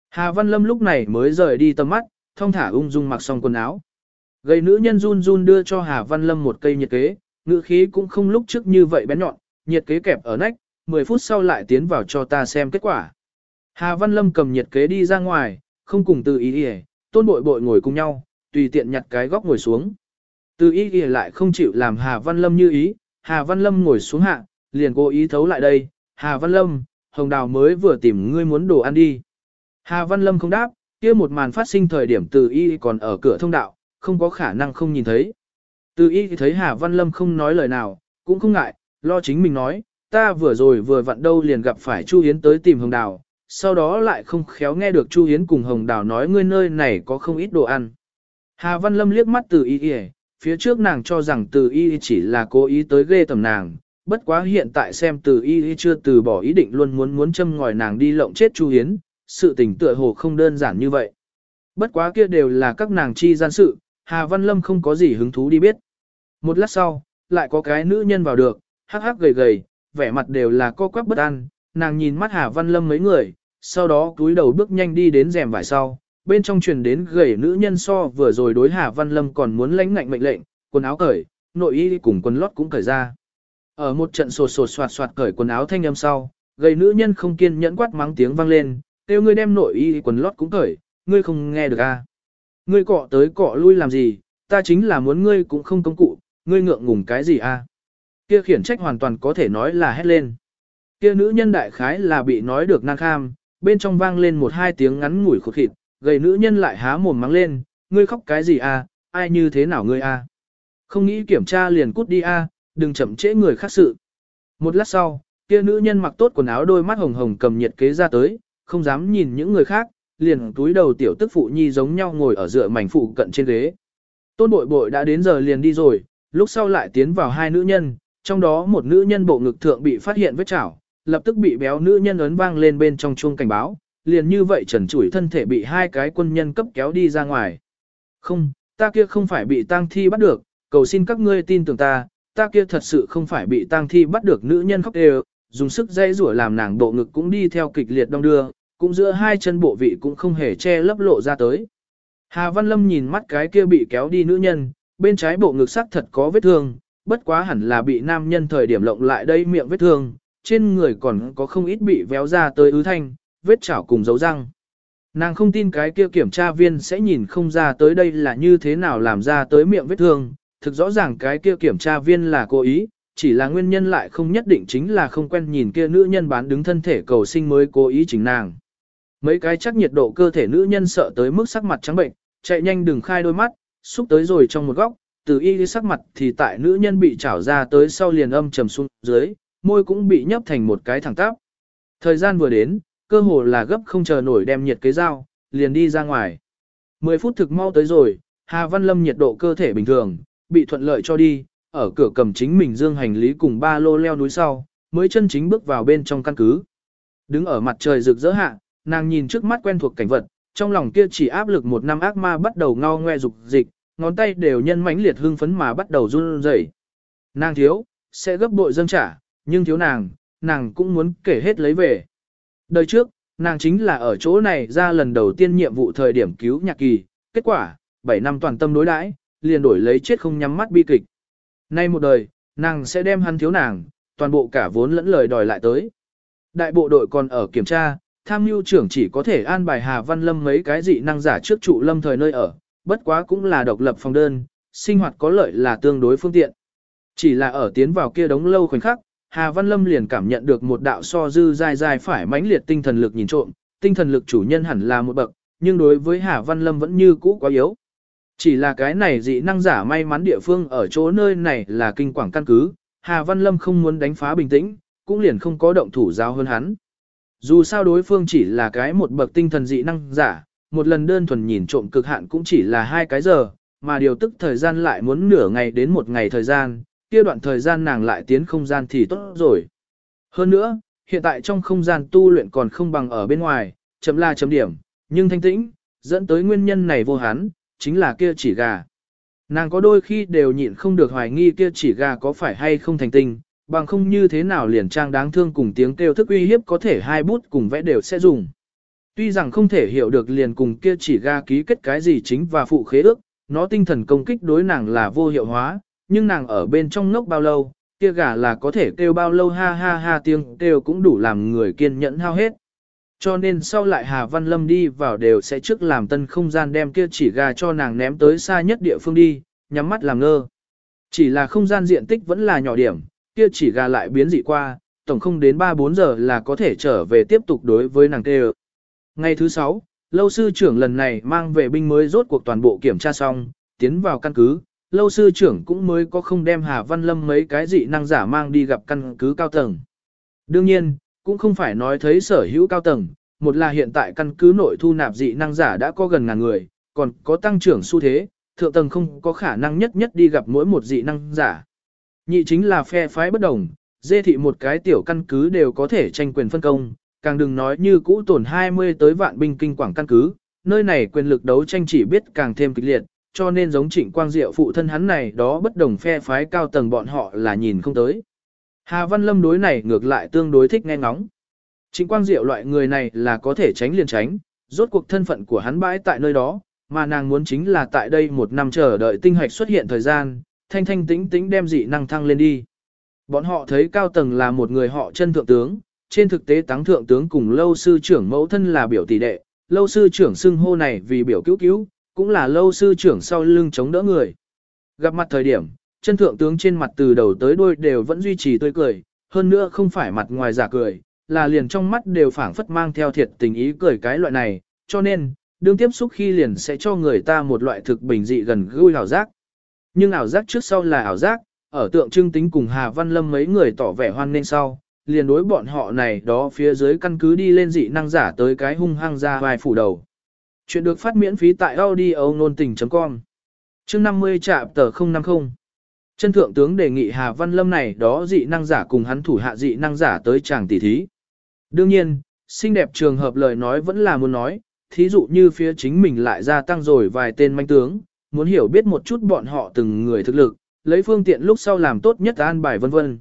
Hà Văn Lâm lúc này mới rời đi tầm mắt, thong thả ung dung mặc xong quần áo. Gầy nữ nhân run run đưa cho Hà Văn Lâm một cây nhiệt kế, ngữ khí cũng không lúc trước như vậy bén nhọn, nhiệt kế kẹp ở nách, 10 phút sau lại tiến vào cho ta xem kết quả. Hà Văn Lâm cầm nhiệt kế đi ra ngoài, không cùng từ ý ý, tôn bội bội ngồi cùng nhau, tùy tiện nhặt cái góc ngồi xuống. Từ ý đi lại không chịu làm Hà Văn Lâm như ý, Hà Văn Lâm ngồi xuống hạ, liền cố ý thấu lại đây, Hà Văn Lâm, Hồng Đào mới vừa tìm ngươi muốn đồ ăn đi. Hà Văn Lâm không đáp, kia một màn phát sinh thời điểm từ y còn ở cửa thông đạo, không có khả năng không nhìn thấy. Từ y thì thấy Hà Văn Lâm không nói lời nào, cũng không ngại, lo chính mình nói, ta vừa rồi vừa vặn đâu liền gặp phải Chu Hiến tới tìm Hồng Đào, sau đó lại không khéo nghe được Chu Hiến cùng Hồng Đào nói ngươi nơi này có không ít đồ ăn. Hà Văn Lâm liếc mắt từ y y, phía trước nàng cho rằng từ y chỉ là cố ý tới ghê tầm nàng, bất quá hiện tại xem từ y chưa từ bỏ ý định luôn muốn muốn châm ngòi nàng đi lộng chết Chu Hiến, sự tình tựa hồ không đơn giản như vậy. Bất quá kia đều là các nàng chi gian sự, Hà Văn Lâm không có gì hứng thú đi biết. Một lát sau, lại có cái nữ nhân vào được, hắc hắc gầy gầy, vẻ mặt đều là co quắp bất an, nàng nhìn mắt Hà Văn Lâm mấy người, sau đó túi đầu bước nhanh đi đến rèm vải sau, bên trong truyền đến gầy nữ nhân so vừa rồi đối Hà Văn Lâm còn muốn lãnh ngạnh mệnh lệnh, quần áo cởi, nội y cùng quần lót cũng cởi ra. Ở một trận sột sột soạt soạt cởi quần áo thanh âm sau, gầy nữ nhân không kiên nhẫn quát mắng tiếng vang lên, kêu ngươi đem nội y quần lót cũng cởi, ngươi không nghe được à. Ngươi cọ tới cọ lui làm gì, ta chính là muốn ngươi cũng không công cụ, ngươi ngượng ngùng cái gì a? Kia khiển trách hoàn toàn có thể nói là hét lên. Kia nữ nhân đại khái là bị nói được năng kham, bên trong vang lên một hai tiếng ngắn ngủi khụt khịt, gầy nữ nhân lại há mồm mắng lên, ngươi khóc cái gì à? ai như thế nào ngươi à? Không nghĩ kiểm tra liền cút đi à? đừng chậm trễ người khác sự. Một lát sau, kia nữ nhân mặc tốt quần áo đôi mắt hồng hồng cầm nhiệt kế ra tới, không dám nhìn những người khác, liền túi đầu tiểu tức phụ nhi giống nhau ngồi ở dựa mảnh phụ cận trên ghế. Tôn bội bội đã đến giờ liền đi rồi, lúc sau lại tiến vào hai nữ nhân, trong đó một nữ nhân bộ ngực thượng bị phát hiện vết chảo, lập tức bị béo nữ nhân ấn vang lên bên trong chuông cảnh báo, liền như vậy trần trụi thân thể bị hai cái quân nhân cấp kéo đi ra ngoài. Không, ta kia không phải bị tang thi bắt được, cầu xin các ngươi tin tưởng ta, ta kia thật sự không phải bị tang thi bắt được nữ nhân khóc đều, dùng sức dây rủa làm nàng bộ ngực cũng đi theo kịch liệt đong đưa, cũng giữa hai chân bộ vị cũng không hề che lấp lộ ra tới. Hà Văn Lâm nhìn mắt cái kia bị kéo đi nữ nhân, bên trái bộ ngực sắc thật có vết thương, bất quá hẳn là bị nam nhân thời điểm lộng lại đây miệng vết thương, trên người còn có không ít bị véo ra tới ứ thanh, vết chảo cùng dấu răng. Nàng không tin cái kia kiểm tra viên sẽ nhìn không ra tới đây là như thế nào làm ra tới miệng vết thương, thực rõ ràng cái kia kiểm tra viên là cố ý, chỉ là nguyên nhân lại không nhất định chính là không quen nhìn kia nữ nhân bán đứng thân thể cầu sinh mới cố ý chính nàng. Mấy cái chắc nhiệt độ cơ thể nữ nhân sợ tới mức sắc mặt trắng bệnh, chạy nhanh đừng khai đôi mắt, xúc tới rồi trong một góc, từ y đi sắc mặt thì tại nữ nhân bị chảo ra tới sau liền âm trầm xuống dưới, môi cũng bị nhấp thành một cái thẳng tắp. Thời gian vừa đến, cơ hồ là gấp không chờ nổi đem nhiệt kế dao, liền đi ra ngoài. 10 phút thực mau tới rồi, Hà Văn Lâm nhiệt độ cơ thể bình thường, bị thuận lợi cho đi, ở cửa cầm chính mình dương hành lý cùng ba lô leo núi sau, mới chân chính bước vào bên trong căn cứ. Đứng ở mặt trời rực rỡ hạ, nàng nhìn trước mắt quen thuộc cảnh vật, trong lòng kia chỉ áp lực một năm ác ma bắt đầu ngao ngoe dục dịch, ngón tay đều nhân mãnh liệt hưng phấn mà bắt đầu run rẩy. Nàng thiếu, sẽ gấp bội dâng trả, nhưng thiếu nàng, nàng cũng muốn kể hết lấy về. Đời trước, nàng chính là ở chỗ này ra lần đầu tiên nhiệm vụ thời điểm cứu nhạc kỳ, kết quả, 7 năm toàn tâm đối đãi, liền đổi lấy chết không nhắm mắt bi kịch. Nay một đời, nàng sẽ đem hắn thiếu nàng, toàn bộ cả vốn lẫn lời đòi lại tới. Đại bộ đội còn ở kiểm tra, tham mưu trưởng chỉ có thể an bài Hà Văn Lâm mấy cái dị năng giả trước trụ lâm thời nơi ở, bất quá cũng là độc lập phòng đơn, sinh hoạt có lợi là tương đối phương tiện. Chỉ là ở tiến vào kia đống lâu khoảnh khắc, Hà Văn Lâm liền cảm nhận được một đạo so dư dai dai phải mãnh liệt tinh thần lực nhìn trộm, tinh thần lực chủ nhân hẳn là một bậc, nhưng đối với Hà Văn Lâm vẫn như cũ quá yếu. Chỉ là cái này dị năng giả may mắn địa phương ở chỗ nơi này là kinh quảng căn cứ, Hà Văn Lâm không muốn đánh phá bình tĩnh, cũng liền không có động thủ giáo hơn hắn. Dù sao đối phương chỉ là cái một bậc tinh thần dị năng giả, một lần đơn thuần nhìn trộm cực hạn cũng chỉ là hai cái giờ, mà điều tức thời gian lại muốn nửa ngày đến một ngày thời gian, kia đoạn thời gian nàng lại tiến không gian thì tốt rồi. Hơn nữa, hiện tại trong không gian tu luyện còn không bằng ở bên ngoài, chấm la chấm điểm, nhưng thanh tĩnh, dẫn tới nguyên nhân này vô hán, chính là kia chỉ gà. Nàng có đôi khi đều nhịn không được hoài nghi kia chỉ gà có phải hay không thành tinh, bằng không như thế nào liền trang đáng thương cùng tiếng kêu thức uy hiếp có thể hai bút cùng vẽ đều sẽ dùng. Tuy rằng không thể hiểu được liền cùng kia chỉ gà ký kết cái gì chính và phụ khế ước, nó tinh thần công kích đối nàng là vô hiệu hóa, nhưng nàng ở bên trong ngốc bao lâu, kia gà là có thể kêu bao lâu ha ha ha tiếng kêu cũng đủ làm người kiên nhẫn hao hết. Cho nên sau lại Hà Văn Lâm đi vào đều sẽ trước làm tân không gian đem kia chỉ gà cho nàng ném tới xa nhất địa phương đi, nhắm mắt làm ngơ. Chỉ là không gian diện tích vẫn là nhỏ điểm, kia chỉ gà lại biến dị qua, tổng không đến 3-4 giờ là có thể trở về tiếp tục đối với nàng kêu. Ngày thứ 6, lâu sư trưởng lần này mang về binh mới rốt cuộc toàn bộ kiểm tra xong, tiến vào căn cứ, lâu sư trưởng cũng mới có không đem Hà Văn Lâm mấy cái dị năng giả mang đi gặp căn cứ cao tầng. Đương nhiên, cũng không phải nói thấy sở hữu cao tầng, một là hiện tại căn cứ nội thu nạp dị năng giả đã có gần ngàn người, còn có tăng trưởng xu thế, thượng tầng không có khả năng nhất nhất đi gặp mỗi một dị năng giả. Nhị chính là phe phái bất đồng, dê thị một cái tiểu căn cứ đều có thể tranh quyền phân công, càng đừng nói như cũ tổn 20 tới vạn binh kinh quảng căn cứ, nơi này quyền lực đấu tranh chỉ biết càng thêm kịch liệt, cho nên giống trịnh quang diệu phụ thân hắn này đó bất đồng phe phái cao tầng bọn họ là nhìn không tới. Hà Văn Lâm đối này ngược lại tương đối thích nghe ngóng. Trịnh quang diệu loại người này là có thể tránh liền tránh, rốt cuộc thân phận của hắn bãi tại nơi đó, mà nàng muốn chính là tại đây một năm chờ đợi tinh hạch xuất hiện thời gian, thanh thanh tĩnh tĩnh đem dị năng thăng lên đi. Bọn họ thấy cao tầng là một người họ chân thượng tướng, trên thực tế táng thượng tướng cùng lâu sư trưởng mẫu thân là biểu tỷ đệ, lâu sư trưởng xưng hô này vì biểu cứu cứu, cũng là lâu sư trưởng sau lưng chống đỡ người. Gặp mặt thời điểm, chân thượng tướng trên mặt từ đầu tới đuôi đều vẫn duy trì tươi cười, hơn nữa không phải mặt ngoài giả cười, là liền trong mắt đều phảng phất mang theo thiệt tình ý cười cái loại này, cho nên, đương tiếp xúc khi liền sẽ cho người ta một loại thực bình dị gần gũi ảo giác. Nhưng ảo giác trước sau là ảo giác, ở tượng trưng tính cùng Hà Văn Lâm mấy người tỏ vẻ hoan nên sau, liền đối bọn họ này đó phía dưới căn cứ đi lên dị năng giả tới cái hung hăng ra vài phủ đầu. Chuyện được phát miễn phí tại audio nôn tình.com Chương 50 trạm tờ 050 Chân thượng tướng đề nghị Hà Văn Lâm này đó dị năng giả cùng hắn thủ hạ dị năng giả tới chàng tỷ thí. Đương nhiên, xinh đẹp trường hợp lời nói vẫn là muốn nói, thí dụ như phía chính mình lại gia tăng rồi vài tên manh tướng, muốn hiểu biết một chút bọn họ từng người thực lực, lấy phương tiện lúc sau làm tốt nhất an bài vân vân.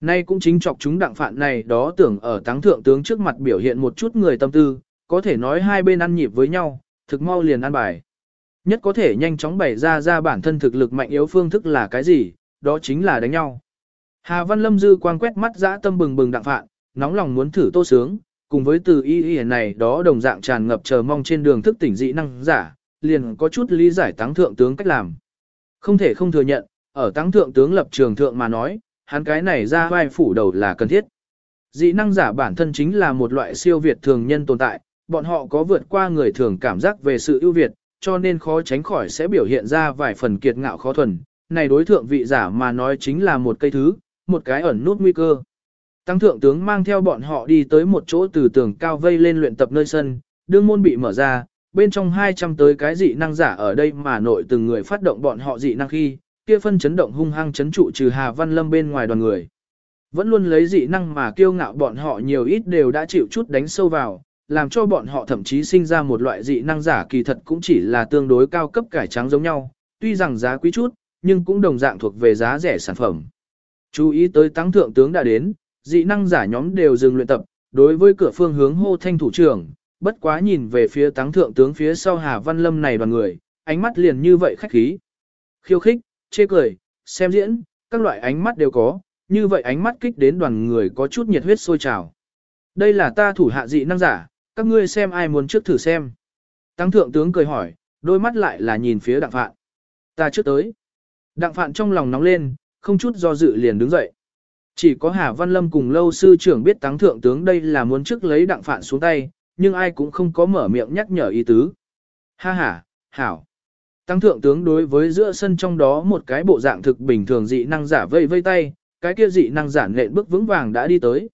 Nay cũng chính chọc chúng đặng phạn này đó tưởng ở táng thượng tướng trước mặt biểu hiện một chút người tâm tư, có thể nói hai bên ăn nhịp với nhau, thực mau liền ăn bài. Nhất có thể nhanh chóng bày ra ra bản thân thực lực mạnh yếu phương thức là cái gì, đó chính là đánh nhau. Hà Văn Lâm dư quang quét mắt dã tâm bừng bừng đặng phạn, nóng lòng muốn thử tô sướng, cùng với từ y y này đó đồng dạng tràn ngập chờ mong trên đường thức tỉnh dị năng giả, liền có chút lý giải táng thượng tướng cách làm. Không thể không thừa nhận, ở táng thượng tướng lập trường thượng mà nói, hắn cái này ra vai phủ đầu là cần thiết. Dị năng giả bản thân chính là một loại siêu việt thường nhân tồn tại, bọn họ có vượt qua người thường cảm giác về sự ưu việt, cho nên khó tránh khỏi sẽ biểu hiện ra vài phần kiệt ngạo khó thuần. Này đối thượng vị giả mà nói chính là một cây thứ, một cái ẩn nút nguy cơ. Tăng thượng tướng mang theo bọn họ đi tới một chỗ từ tường cao vây lên luyện tập nơi sân, đương môn bị mở ra, bên trong 200 tới cái dị năng giả ở đây mà nội từng người phát động bọn họ dị năng khi, kia phân chấn động hung hăng chấn trụ trừ Hà Văn Lâm bên ngoài đoàn người. Vẫn luôn lấy dị năng mà kiêu ngạo bọn họ nhiều ít đều đã chịu chút đánh sâu vào, làm cho bọn họ thậm chí sinh ra một loại dị năng giả kỳ thật cũng chỉ là tương đối cao cấp cải trắng giống nhau, tuy rằng giá quý chút, nhưng cũng đồng dạng thuộc về giá rẻ sản phẩm. Chú ý tới tăng thượng tướng đã đến, dị năng giả nhóm đều dừng luyện tập, đối với cửa phương hướng hô thanh thủ trưởng, bất quá nhìn về phía tăng thượng tướng phía sau Hà Văn Lâm này đoàn người, ánh mắt liền như vậy khách khí. Khiêu khích, chê cười, xem diễn, các loại ánh mắt đều có, như vậy ánh mắt kích đến đoàn người có chút nhiệt huyết sôi trào. Đây là ta thủ hạ dị năng giả, các ngươi xem ai muốn trước thử xem. Tăng thượng tướng cười hỏi, đôi mắt lại là nhìn phía đặng phạn. Ta trước tới. Đặng phạn trong lòng nóng lên, không chút do dự liền đứng dậy. Chỉ có Hà Văn Lâm cùng lâu sư trưởng biết tăng thượng tướng đây là muốn trước lấy đặng phạn xuống tay, nhưng ai cũng không có mở miệng nhắc nhở ý tứ. Ha ha, hảo. Tăng thượng tướng đối với giữa sân trong đó một cái bộ dạng thực bình thường dị năng giả vây vây tay, cái kia dị năng giả nện bước vững vàng đã đi tới.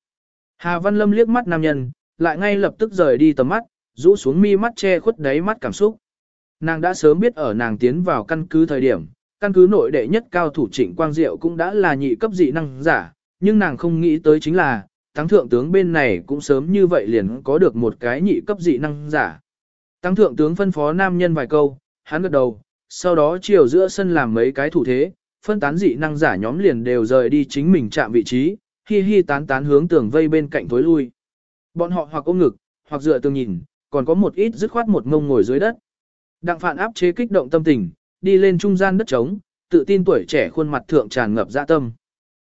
Hà Văn Lâm liếc mắt nam nhân, lại ngay lập tức rời đi tầm mắt, rũ xuống mi mắt che khuất đáy mắt cảm xúc. Nàng đã sớm biết ở nàng tiến vào căn cứ thời điểm, căn cứ nội đệ nhất cao thủ trịnh quang diệu cũng đã là nhị cấp dị năng giả, nhưng nàng không nghĩ tới chính là, tăng thượng tướng bên này cũng sớm như vậy liền có được một cái nhị cấp dị năng giả. Tăng thượng tướng phân phó nam nhân vài câu, hắn gật đầu, sau đó chiều giữa sân làm mấy cái thủ thế, phân tán dị năng giả nhóm liền đều rời đi chính mình chạm vị trí, hi hi tán tán hướng tường vây bên cạnh tối lui. Bọn họ hoặc ôm ngực, hoặc dựa tường nhìn, còn có một ít dứt khoát một ngông ngồi dưới đất. Đặng phạn áp chế kích động tâm tình, đi lên trung gian đất trống, tự tin tuổi trẻ khuôn mặt thượng tràn ngập dạ tâm.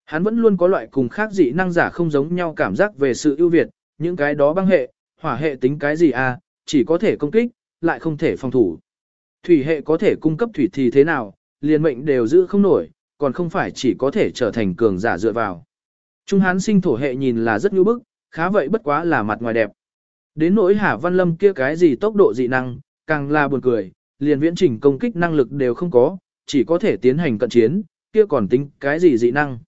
Hắn vẫn luôn có loại cùng khác dị năng giả không giống nhau cảm giác về sự ưu việt, những cái đó băng hệ, hỏa hệ tính cái gì à, chỉ có thể công kích, lại không thể phòng thủ. Thủy hệ có thể cung cấp thủy thì thế nào, liền mệnh đều giữ không nổi, còn không phải chỉ có thể trở thành cường giả dựa vào. Trung hán sinh thổ hệ nhìn là rất nhu bức, khá vậy bất quá là mặt ngoài đẹp. Đến nỗi Hà Văn Lâm kia cái gì tốc độ dị năng, càng là buồn cười, liền viễn trình công kích năng lực đều không có, chỉ có thể tiến hành cận chiến, kia còn tính cái gì dị năng.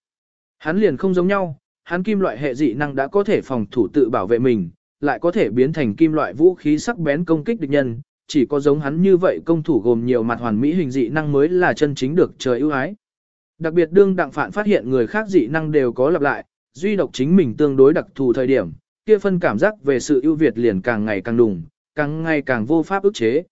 Hắn liền không giống nhau, hắn kim loại hệ dị năng đã có thể phòng thủ tự bảo vệ mình, lại có thể biến thành kim loại vũ khí sắc bén công kích địch nhân, chỉ có giống hắn như vậy công thủ gồm nhiều mặt hoàn mỹ hình dị năng mới là chân chính được trời ưu ái. Đặc biệt đương đặng phản phát hiện người khác dị năng đều có lặp lại, duy độc chính mình tương đối đặc thù thời điểm, kia phân cảm giác về sự ưu việt liền càng ngày càng đùng, càng ngày càng vô pháp ức chế.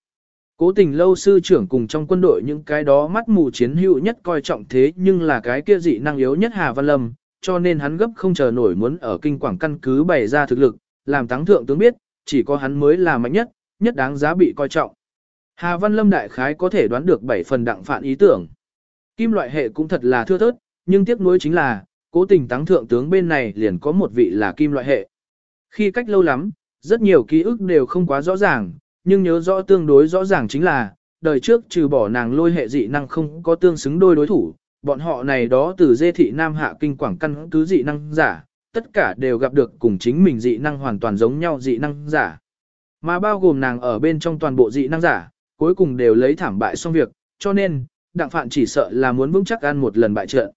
Cố tình lâu sư trưởng cùng trong quân đội những cái đó mắt mù chiến hữu nhất coi trọng thế nhưng là cái kia dị năng yếu nhất Hà Văn Lâm, cho nên hắn gấp không chờ nổi muốn ở kinh quảng căn cứ bày ra thực lực, làm thắng thượng tướng biết, chỉ có hắn mới là mạnh nhất, nhất đáng giá bị coi trọng. Hà Văn Lâm đại khái có thể đoán được 7 phần đặng phản ý tưởng. Kim loại hệ cũng thật là thưa thớt, nhưng tiếc nuối chính là, cố tình tăng thượng tướng bên này liền có một vị là kim loại hệ. Khi cách lâu lắm, rất nhiều ký ức đều không quá rõ ràng, nhưng nhớ rõ tương đối rõ ràng chính là, đời trước trừ bỏ nàng lôi hệ dị năng không có tương xứng đôi đối thủ, bọn họ này đó từ dê thị Nam Hạ kinh quảng căn cứ dị năng giả, tất cả đều gặp được cùng chính mình dị năng hoàn toàn giống nhau dị năng giả. Mà bao gồm nàng ở bên trong toàn bộ dị năng giả, cuối cùng đều lấy thảm bại xong việc, cho nên, đặng phạn chỉ sợ là muốn vững chắc ăn một lần bại trận.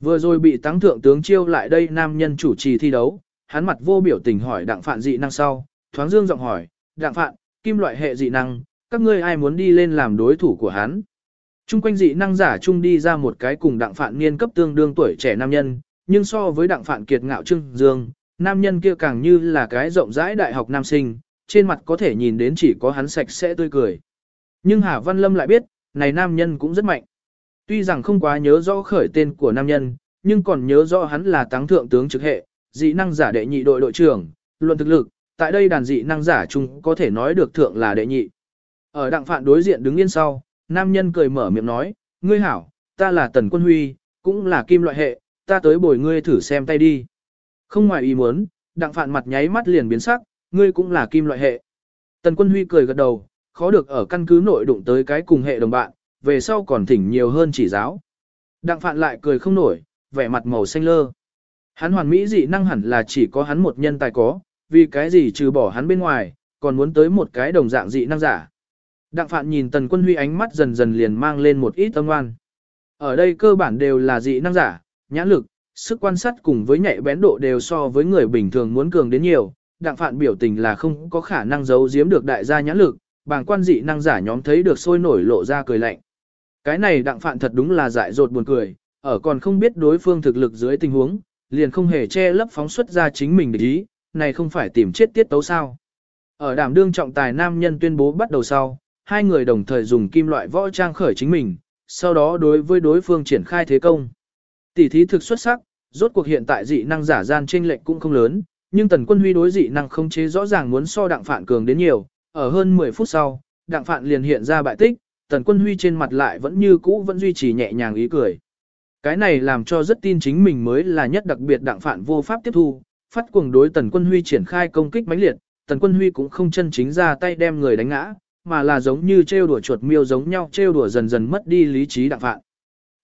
Vừa rồi bị tăng thượng tướng chiêu lại đây nam nhân chủ trì thi đấu, hắn mặt vô biểu tình hỏi đặng phạn dị năng sau, thoáng dương giọng hỏi, đặng phạn, kim loại hệ dị năng, các ngươi ai muốn đi lên làm đối thủ của hắn. Trung quanh dị năng giả chung đi ra một cái cùng đặng phạn niên cấp tương đương tuổi trẻ nam nhân, nhưng so với đặng phạn kiệt ngạo trưng dương, nam nhân kia càng như là cái rộng rãi đại học nam sinh, trên mặt có thể nhìn đến chỉ có hắn sạch sẽ tươi cười. Nhưng Hà Văn Lâm lại biết, này nam nhân cũng rất mạnh. Tuy rằng không quá nhớ rõ khởi tên của nam nhân, nhưng còn nhớ rõ hắn là tăng thượng tướng trực hệ, dị năng giả đệ nhị đội đội trưởng, luận thực lực, tại đây đàn dị năng giả chung có thể nói được thượng là đệ nhị. Ở đặng phạn đối diện đứng yên sau, nam nhân cười mở miệng nói, ngươi hảo, ta là Tần Quân Huy, cũng là kim loại hệ, ta tới bồi ngươi thử xem tay đi. Không ngoài ý muốn, đặng phạn mặt nháy mắt liền biến sắc, ngươi cũng là kim loại hệ. Tần Quân Huy cười gật đầu, khó được ở căn cứ nội đụng tới cái cùng hệ đồng bạn, về sau còn thỉnh nhiều hơn chỉ giáo. Đặng phạn lại cười không nổi, vẻ mặt màu xanh lơ. Hắn hoàn mỹ dị năng hẳn là chỉ có hắn một nhân tài có, vì cái gì trừ bỏ hắn bên ngoài, còn muốn tới một cái đồng dạng dị năng giả. Đặng phạn nhìn tần quân huy ánh mắt dần dần liền mang lên một ít âm ngoan. Ở đây cơ bản đều là dị năng giả, nhãn lực, sức quan sát cùng với nhạy bén độ đều so với người bình thường muốn cường đến nhiều. Đặng phạn biểu tình là không có khả năng giấu giếm được đại gia nhãn lực, bàng quan dị năng giả nhóm thấy được sôi nổi lộ ra cười lạnh. Cái này đặng phạn thật đúng là dại dột buồn cười, ở còn không biết đối phương thực lực dưới tình huống, liền không hề che lấp phóng xuất ra chính mình để ý, này không phải tìm chết tiết tấu sao. Ở đảm đương trọng tài nam nhân tuyên bố bắt đầu sau, hai người đồng thời dùng kim loại võ trang khởi chính mình, sau đó đối với đối phương triển khai thế công. Tỷ thí thực xuất sắc, rốt cuộc hiện tại dị năng giả gian trên lệnh cũng không lớn, nhưng tần quân huy đối dị năng không chế rõ ràng muốn so đặng phản cường đến nhiều, ở hơn 10 phút sau, đặng phạn liền hiện ra bại tích, tần quân huy trên mặt lại vẫn như cũ vẫn duy trì nhẹ nhàng ý cười. Cái này làm cho rất tin chính mình mới là nhất đặc biệt đặng phản vô pháp tiếp thu, phát cuồng đối tần quân huy triển khai công kích mãnh liệt, tần quân huy cũng không chân chính ra tay đem người đánh ngã, mà là giống như trêu đùa chuột miêu giống nhau trêu đùa dần dần mất đi lý trí đặng phản.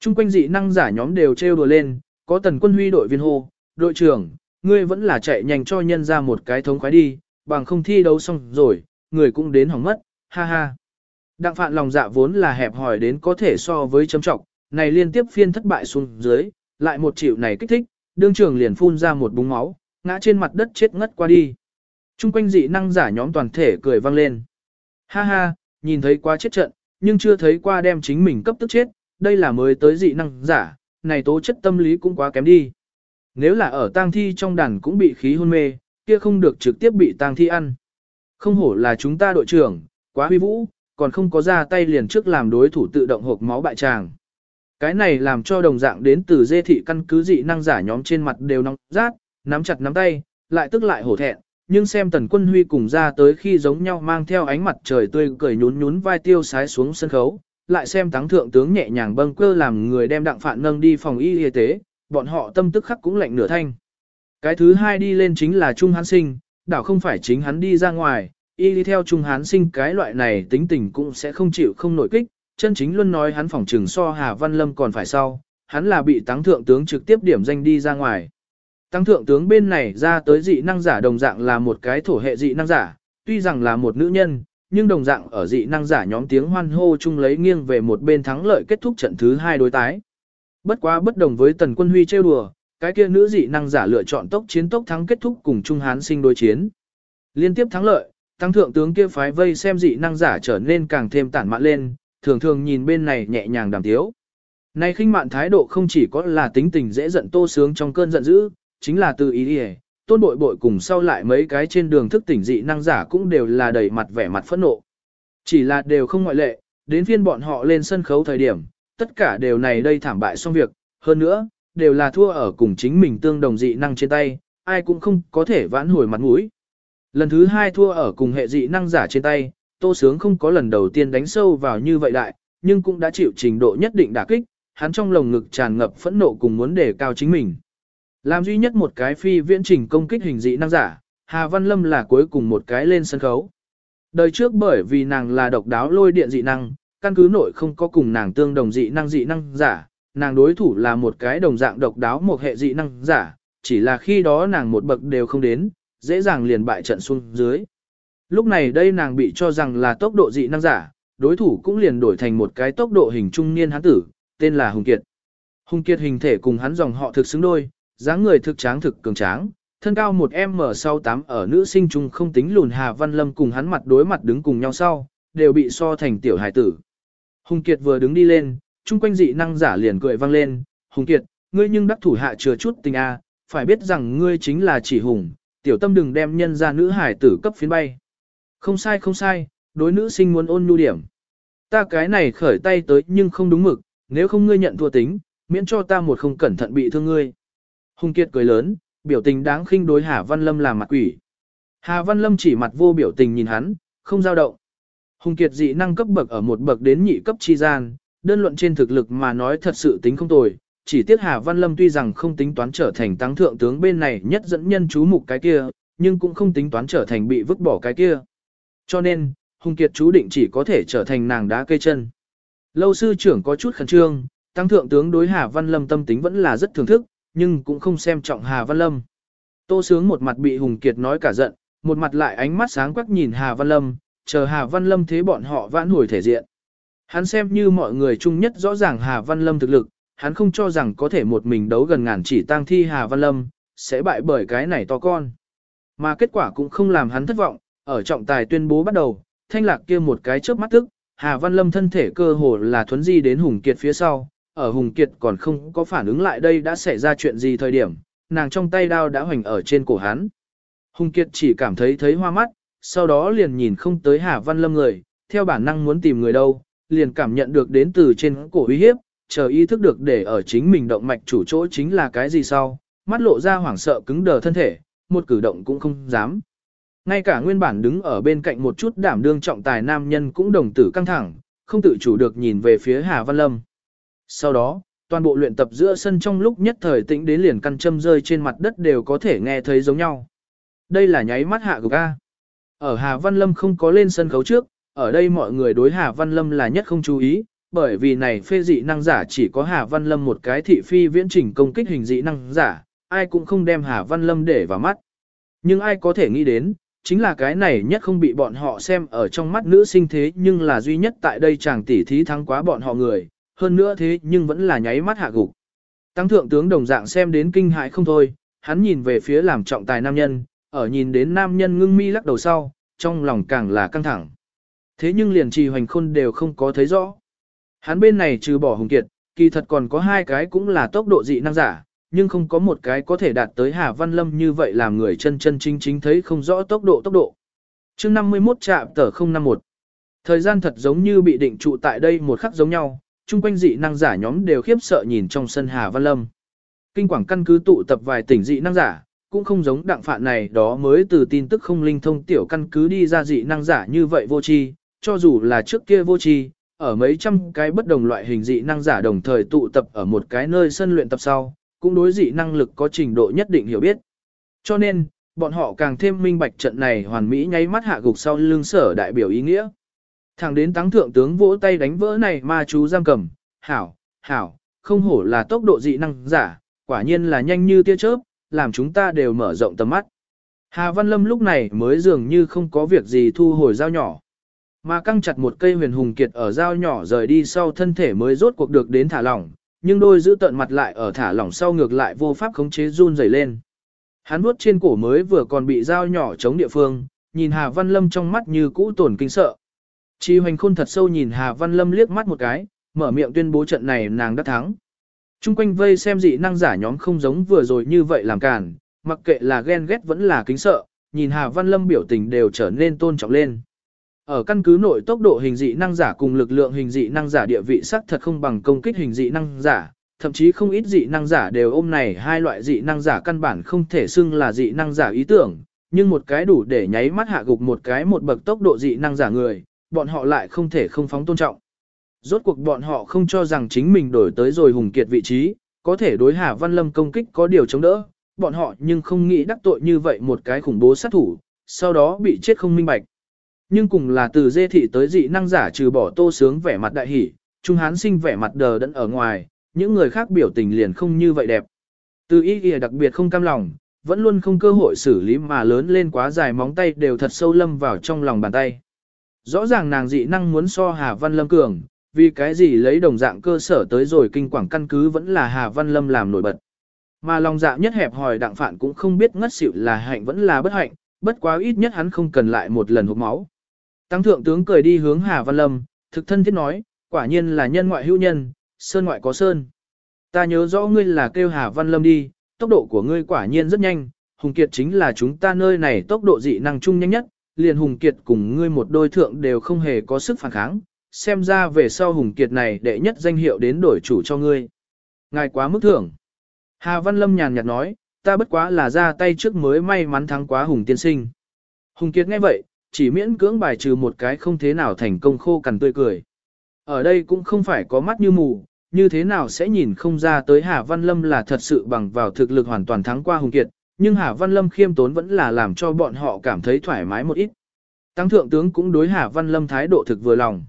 Trung quanh dị năng giả nhóm đều trêu đùa lên, có tần quân huy đội viên hô, đội trưởng, ngươi vẫn là chạy nhanh cho nhân ra một cái thống khoái đi, bằng không thi đấu xong rồi, người cũng đến hỏng mất, ha ha. Đặng phạn lòng dạ vốn là hẹp hòi đến có thể so với chấm trọng, này liên tiếp phiên thất bại xuống dưới, lại một chịu này kích thích, đương trường liền phun ra một búng máu, ngã trên mặt đất chết ngất qua đi. Trung quanh dị năng giả nhóm toàn thể cười vang lên. Ha ha, nhìn thấy quá chết trận, nhưng chưa thấy qua đem chính mình cấp tức chết, đây là mới tới dị năng giả, này tố chất tâm lý cũng quá kém đi. Nếu là ở tang thi trong đàn cũng bị khí hôn mê, kia không được trực tiếp bị tang thi ăn. Không hổ là chúng ta đội trưởng, quá huy vũ, còn không có ra tay liền trước làm đối thủ tự động hộp máu bại tràng. Cái này làm cho đồng dạng đến từ dê thị căn cứ dị năng giả nhóm trên mặt đều nóng rát, nắm chặt nắm tay, lại tức lại hổ thẹn, nhưng xem tần quân huy cùng ra tới khi giống nhau mang theo ánh mặt trời tươi cười nhún nhún vai tiêu sái xuống sân khấu, lại xem thắng thượng tướng nhẹ nhàng bâng cơ làm người đem đặng phạn nâng đi phòng y y tế, bọn họ tâm tức khắc cũng lạnh nửa thanh. Cái thứ hai đi lên chính là Trung Hán Sinh, đảo không phải chính hắn đi ra ngoài, y đi theo Trung Hán Sinh cái loại này tính tình cũng sẽ không chịu không nổi kích, chân chính luôn nói hắn phỏng trừng so Hà Văn Lâm còn phải sau, hắn là bị tăng thượng tướng trực tiếp điểm danh đi ra ngoài. Tăng thượng tướng bên này ra tới dị năng giả đồng dạng là một cái thổ hệ dị năng giả, tuy rằng là một nữ nhân, nhưng đồng dạng ở dị năng giả nhóm tiếng hoan hô chung lấy nghiêng về một bên thắng lợi kết thúc trận thứ hai đối tái. Bất quá bất đồng với tần quân huy trêu đùa, cái kia nữ dị năng giả lựa chọn tốc chiến tốc thắng kết thúc cùng Trung Hán sinh đối chiến. Liên tiếp thắng lợi, tăng thượng tướng kia phái vây xem dị năng giả trở nên càng thêm tản mạn lên, thường thường nhìn bên này nhẹ nhàng đàm tiếu. Này khinh mạn thái độ không chỉ có là tính tình dễ giận tô sướng trong cơn giận dữ, chính là từ ý đi tôn bội bội cùng sau lại mấy cái trên đường thức tỉnh dị năng giả cũng đều là đầy mặt vẻ mặt phẫn nộ. Chỉ là đều không ngoại lệ, đến phiên bọn họ lên sân khấu thời điểm, tất cả đều này đây thảm bại xong việc, hơn nữa, đều là thua ở cùng chính mình tương đồng dị năng trên tay, ai cũng không có thể vãn hồi mặt mũi. Lần thứ hai thua ở cùng hệ dị năng giả trên tay, Tô Sướng không có lần đầu tiên đánh sâu vào như vậy đại, nhưng cũng đã chịu trình độ nhất định đả kích, hắn trong lồng ngực tràn ngập phẫn nộ cùng muốn đề cao chính mình. Làm duy nhất một cái phi viễn trình công kích hình dị năng giả, Hà Văn Lâm là cuối cùng một cái lên sân khấu. Đời trước bởi vì nàng là độc đáo lôi điện dị năng, căn cứ nội không có cùng nàng tương đồng dị năng dị năng giả, nàng đối thủ là một cái đồng dạng độc đáo một hệ dị năng giả, chỉ là khi đó nàng một bậc đều không đến, dễ dàng liền bại trận xuống dưới. Lúc này đây nàng bị cho rằng là tốc độ dị năng giả, đối thủ cũng liền đổi thành một cái tốc độ hình trung niên hán tử, tên là Hùng Kiệt. Hùng Kiệt hình thể cùng hắn dòng họ thực xứng đôi, dáng người thực tráng thực cường tráng, thân cao một M68 ở nữ sinh trung không tính lùn Hà Văn Lâm cùng hắn mặt đối mặt đứng cùng nhau sau, đều bị so thành tiểu hải tử. Hùng Kiệt vừa đứng đi lên, chung quanh dị năng giả liền cười vang lên, Hùng Kiệt, ngươi nhưng đắc thủ hạ chừa chút tình a, phải biết rằng ngươi chính là chỉ hùng, tiểu tâm đừng đem nhân ra nữ hải tử cấp phiến bay. Không sai không sai, đối nữ sinh muốn ôn nhu điểm. Ta cái này khởi tay tới nhưng không đúng mực, nếu không ngươi nhận thua tính, miễn cho ta một không cẩn thận bị thương ngươi. Hùng Kiệt cười lớn, biểu tình đáng khinh đối Hà Văn Lâm làm mặt quỷ. Hà Văn Lâm chỉ mặt vô biểu tình nhìn hắn, không dao động. Hùng Kiệt dị năng cấp bậc ở một bậc đến nhị cấp chi gian, đơn luận trên thực lực mà nói thật sự tính không tồi. Chỉ tiếc Hà Văn Lâm tuy rằng không tính toán trở thành tăng thượng tướng bên này nhất dẫn nhân chú mục cái kia, nhưng cũng không tính toán trở thành bị vứt bỏ cái kia. Cho nên, Hùng Kiệt chú định chỉ có thể trở thành nàng đá cây chân. Lâu sư trưởng có chút khẩn trương, tăng thượng tướng đối Hà Văn Lâm tâm tính vẫn là rất thưởng thức, nhưng cũng không xem trọng Hà Văn Lâm. Tô Sướng một mặt bị Hùng Kiệt nói cả giận, một mặt lại ánh mắt sáng quắc nhìn Hà Văn Lâm, chờ Hà Văn Lâm thế bọn họ vãn hồi thể diện. Hắn xem như mọi người chung nhất rõ ràng Hà Văn Lâm thực lực, hắn không cho rằng có thể một mình đấu gần ngàn chỉ tang thi Hà Văn Lâm, sẽ bại bởi cái này to con. Mà kết quả cũng không làm hắn thất vọng, ở trọng tài tuyên bố bắt đầu, thanh lạc kia một cái chớp mắt tức, Hà Văn Lâm thân thể cơ hồ là thuấn di đến Hùng Kiệt phía sau, ở Hùng Kiệt còn không có phản ứng lại đây đã xảy ra chuyện gì thời điểm, nàng trong tay đao đã hoành ở trên cổ hắn. Hùng Kiệt chỉ cảm thấy thấy hoa mắt, sau đó liền nhìn không tới Hà Văn Lâm người, theo bản năng muốn tìm người đâu, liền cảm nhận được đến từ trên cổ uy hiếp, chờ ý thức được để ở chính mình động mạch chủ chỗ chính là cái gì sau, mắt lộ ra hoảng sợ cứng đờ thân thể, một cử động cũng không dám. Ngay cả nguyên bản đứng ở bên cạnh một chút đảm đương trọng tài nam nhân cũng đồng tử căng thẳng, không tự chủ được nhìn về phía Hà Văn Lâm. Sau đó, toàn bộ luyện tập giữa sân trong lúc nhất thời tĩnh đến liền căn châm rơi trên mặt đất đều có thể nghe thấy giống nhau. Đây là nháy mắt hạ gục A. Ở Hà Văn Lâm không có lên sân khấu trước, ở đây mọi người đối Hà Văn Lâm là nhất không chú ý, bởi vì này phê dị năng giả chỉ có Hà Văn Lâm một cái thị phi viễn trình công kích hình dị năng giả, ai cũng không đem Hà Văn Lâm để vào mắt. Nhưng ai có thể nghĩ đến, chính là cái này nhất không bị bọn họ xem ở trong mắt nữ sinh thế nhưng là duy nhất tại đây chàng tỷ thí thắng quá bọn họ người, hơn nữa thế nhưng vẫn là nháy mắt hạ gục. Tăng thượng tướng đồng dạng xem đến kinh hại không thôi, hắn nhìn về phía làm trọng tài nam nhân, ở nhìn đến nam nhân ngưng mi lắc đầu sau, trong lòng càng là căng thẳng. Thế nhưng liền trì hoành khôn đều không có thấy rõ. Hắn bên này trừ bỏ hùng kiệt, kỳ thật còn có hai cái cũng là tốc độ dị năng giả, nhưng không có một cái có thể đạt tới Hà Văn Lâm như vậy làm người chân chân chính chính thấy không rõ tốc độ tốc độ. chương 51 trạm tờ 051. Thời gian thật giống như bị định trụ tại đây một khắc giống nhau, chung quanh dị năng giả nhóm đều khiếp sợ nhìn trong sân Hà Văn Lâm. Kinh quảng căn cứ tụ tập vài tỉnh dị năng giả, cũng không giống đặng phạn này đó mới từ tin tức không linh thông tiểu căn cứ đi ra dị năng giả như vậy vô tri, cho dù là trước kia vô tri, ở mấy trăm cái bất đồng loại hình dị năng giả đồng thời tụ tập ở một cái nơi sân luyện tập sau, cũng đối dị năng lực có trình độ nhất định hiểu biết. Cho nên, bọn họ càng thêm minh bạch trận này hoàn mỹ nháy mắt hạ gục sau lưng sở đại biểu ý nghĩa. Thẳng đến tăng thượng tướng vỗ tay đánh vỡ này ma chú giam cầm, hảo, hảo, không hổ là tốc độ dị năng giả, quả nhiên là nhanh như tia chớp, làm chúng ta đều mở rộng tầm mắt. Hà Văn Lâm lúc này mới dường như không có việc gì thu hồi dao nhỏ. Mà căng chặt một cây huyền hùng kiệt ở dao nhỏ rời đi sau thân thể mới rốt cuộc được đến thả lỏng, nhưng đôi giữ tận mặt lại ở thả lỏng sau ngược lại vô pháp khống chế run rẩy lên. Hắn vuốt trên cổ mới vừa còn bị dao nhỏ chống địa phương, nhìn Hà Văn Lâm trong mắt như cũ tổn kinh sợ. Chi hoành khôn thật sâu nhìn Hà Văn Lâm liếc mắt một cái, mở miệng tuyên bố trận này nàng đã thắng. Trung quanh vây xem dị năng giả nhóm không giống vừa rồi như vậy làm cản, mặc kệ là ghen ghét vẫn là kính sợ, nhìn Hà Văn Lâm biểu tình đều trở nên tôn trọng lên. Ở căn cứ nội tốc độ hình dị năng giả cùng lực lượng hình dị năng giả địa vị sắc thật không bằng công kích hình dị năng giả, thậm chí không ít dị năng giả đều ôm này hai loại dị năng giả căn bản không thể xưng là dị năng giả ý tưởng, nhưng một cái đủ để nháy mắt hạ gục một cái một bậc tốc độ dị năng giả người, bọn họ lại không thể không phóng tôn trọng. Rốt cuộc bọn họ không cho rằng chính mình đổi tới rồi hùng kiệt vị trí, có thể đối Hà Văn Lâm công kích có điều chống đỡ, bọn họ nhưng không nghĩ đắc tội như vậy một cái khủng bố sát thủ, sau đó bị chết không minh bạch. Nhưng cùng là từ dê thị tới dị năng giả trừ bỏ tô sướng vẻ mặt đại hỉ, trung hán sinh vẻ mặt đờ đẫn ở ngoài, những người khác biểu tình liền không như vậy đẹp. Từ ý kìa đặc biệt không cam lòng, vẫn luôn không cơ hội xử lý mà lớn lên quá dài móng tay đều thật sâu lâm vào trong lòng bàn tay. Rõ ràng nàng dị năng muốn so Hà Văn Lâm cường, vì cái gì lấy đồng dạng cơ sở tới rồi kinh quảng căn cứ vẫn là Hà Văn Lâm làm nổi bật. Mà lòng dạ nhất hẹp hòi đặng phạn cũng không biết ngất xỉu là hạnh vẫn là bất hạnh, bất quá ít nhất hắn không cần lại một lần hụt máu. Tăng thượng tướng cười đi hướng Hà Văn Lâm, thực thân thiết nói, quả nhiên là nhân ngoại hữu nhân, sơn ngoại có sơn. Ta nhớ rõ ngươi là kêu Hà Văn Lâm đi, tốc độ của ngươi quả nhiên rất nhanh, Hùng Kiệt chính là chúng ta nơi này tốc độ dị năng chung nhanh nhất, liền Hùng Kiệt cùng ngươi một đôi thượng đều không hề có sức phản kháng, xem ra về sau Hùng Kiệt này đệ nhất danh hiệu đến đổi chủ cho ngươi. Ngài quá mức thưởng. Hà Văn Lâm nhàn nhạt nói, ta bất quá là ra tay trước mới may mắn thắng quá Hùng tiên sinh. Hùng Kiệt nghe vậy, chỉ miễn cưỡng bài trừ một cái không thế nào thành công khô cằn tươi cười. Ở đây cũng không phải có mắt như mù, như thế nào sẽ nhìn không ra tới Hà Văn Lâm là thật sự bằng vào thực lực hoàn toàn thắng qua Hùng Kiệt, nhưng Hà Văn Lâm khiêm tốn vẫn là làm cho bọn họ cảm thấy thoải mái một ít. Tăng thượng tướng cũng đối Hà Văn Lâm thái độ thực vừa lòng.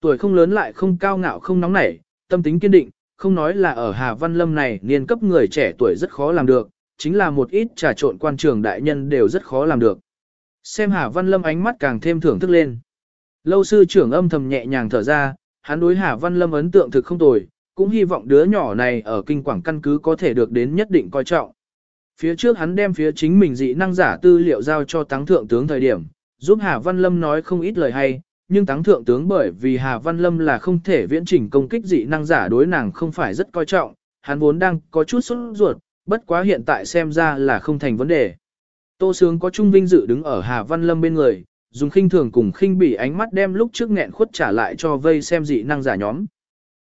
Tuổi không lớn lại không cao ngạo không nóng nảy, tâm tính kiên định, không nói là ở Hà Văn Lâm này niên cấp người trẻ tuổi rất khó làm được, chính là một ít trà trộn quan trường đại nhân đều rất khó làm được. Xem Hà Văn Lâm ánh mắt càng thêm thưởng thức lên. Lâu sư trưởng âm thầm nhẹ nhàng thở ra, hắn đối Hà Văn Lâm ấn tượng thực không tồi, cũng hy vọng đứa nhỏ này ở kinh quảng căn cứ có thể được đến nhất định coi trọng. Phía trước hắn đem phía chính mình dị năng giả tư liệu giao cho táng thượng tướng thời điểm, giúp Hà Văn Lâm nói không ít lời hay, nhưng táng thượng tướng bởi vì Hà Văn Lâm là không thể viễn trình công kích dị năng giả đối nàng không phải rất coi trọng, hắn vốn đang có chút sốt ruột, bất quá hiện tại xem ra là không thành vấn đề. Tô Sướng có trung vinh dự đứng ở Hà Văn Lâm bên người, dùng khinh thường cùng khinh bỉ ánh mắt đem lúc trước nghẹn khuất trả lại cho vây xem dị năng giả nhóm.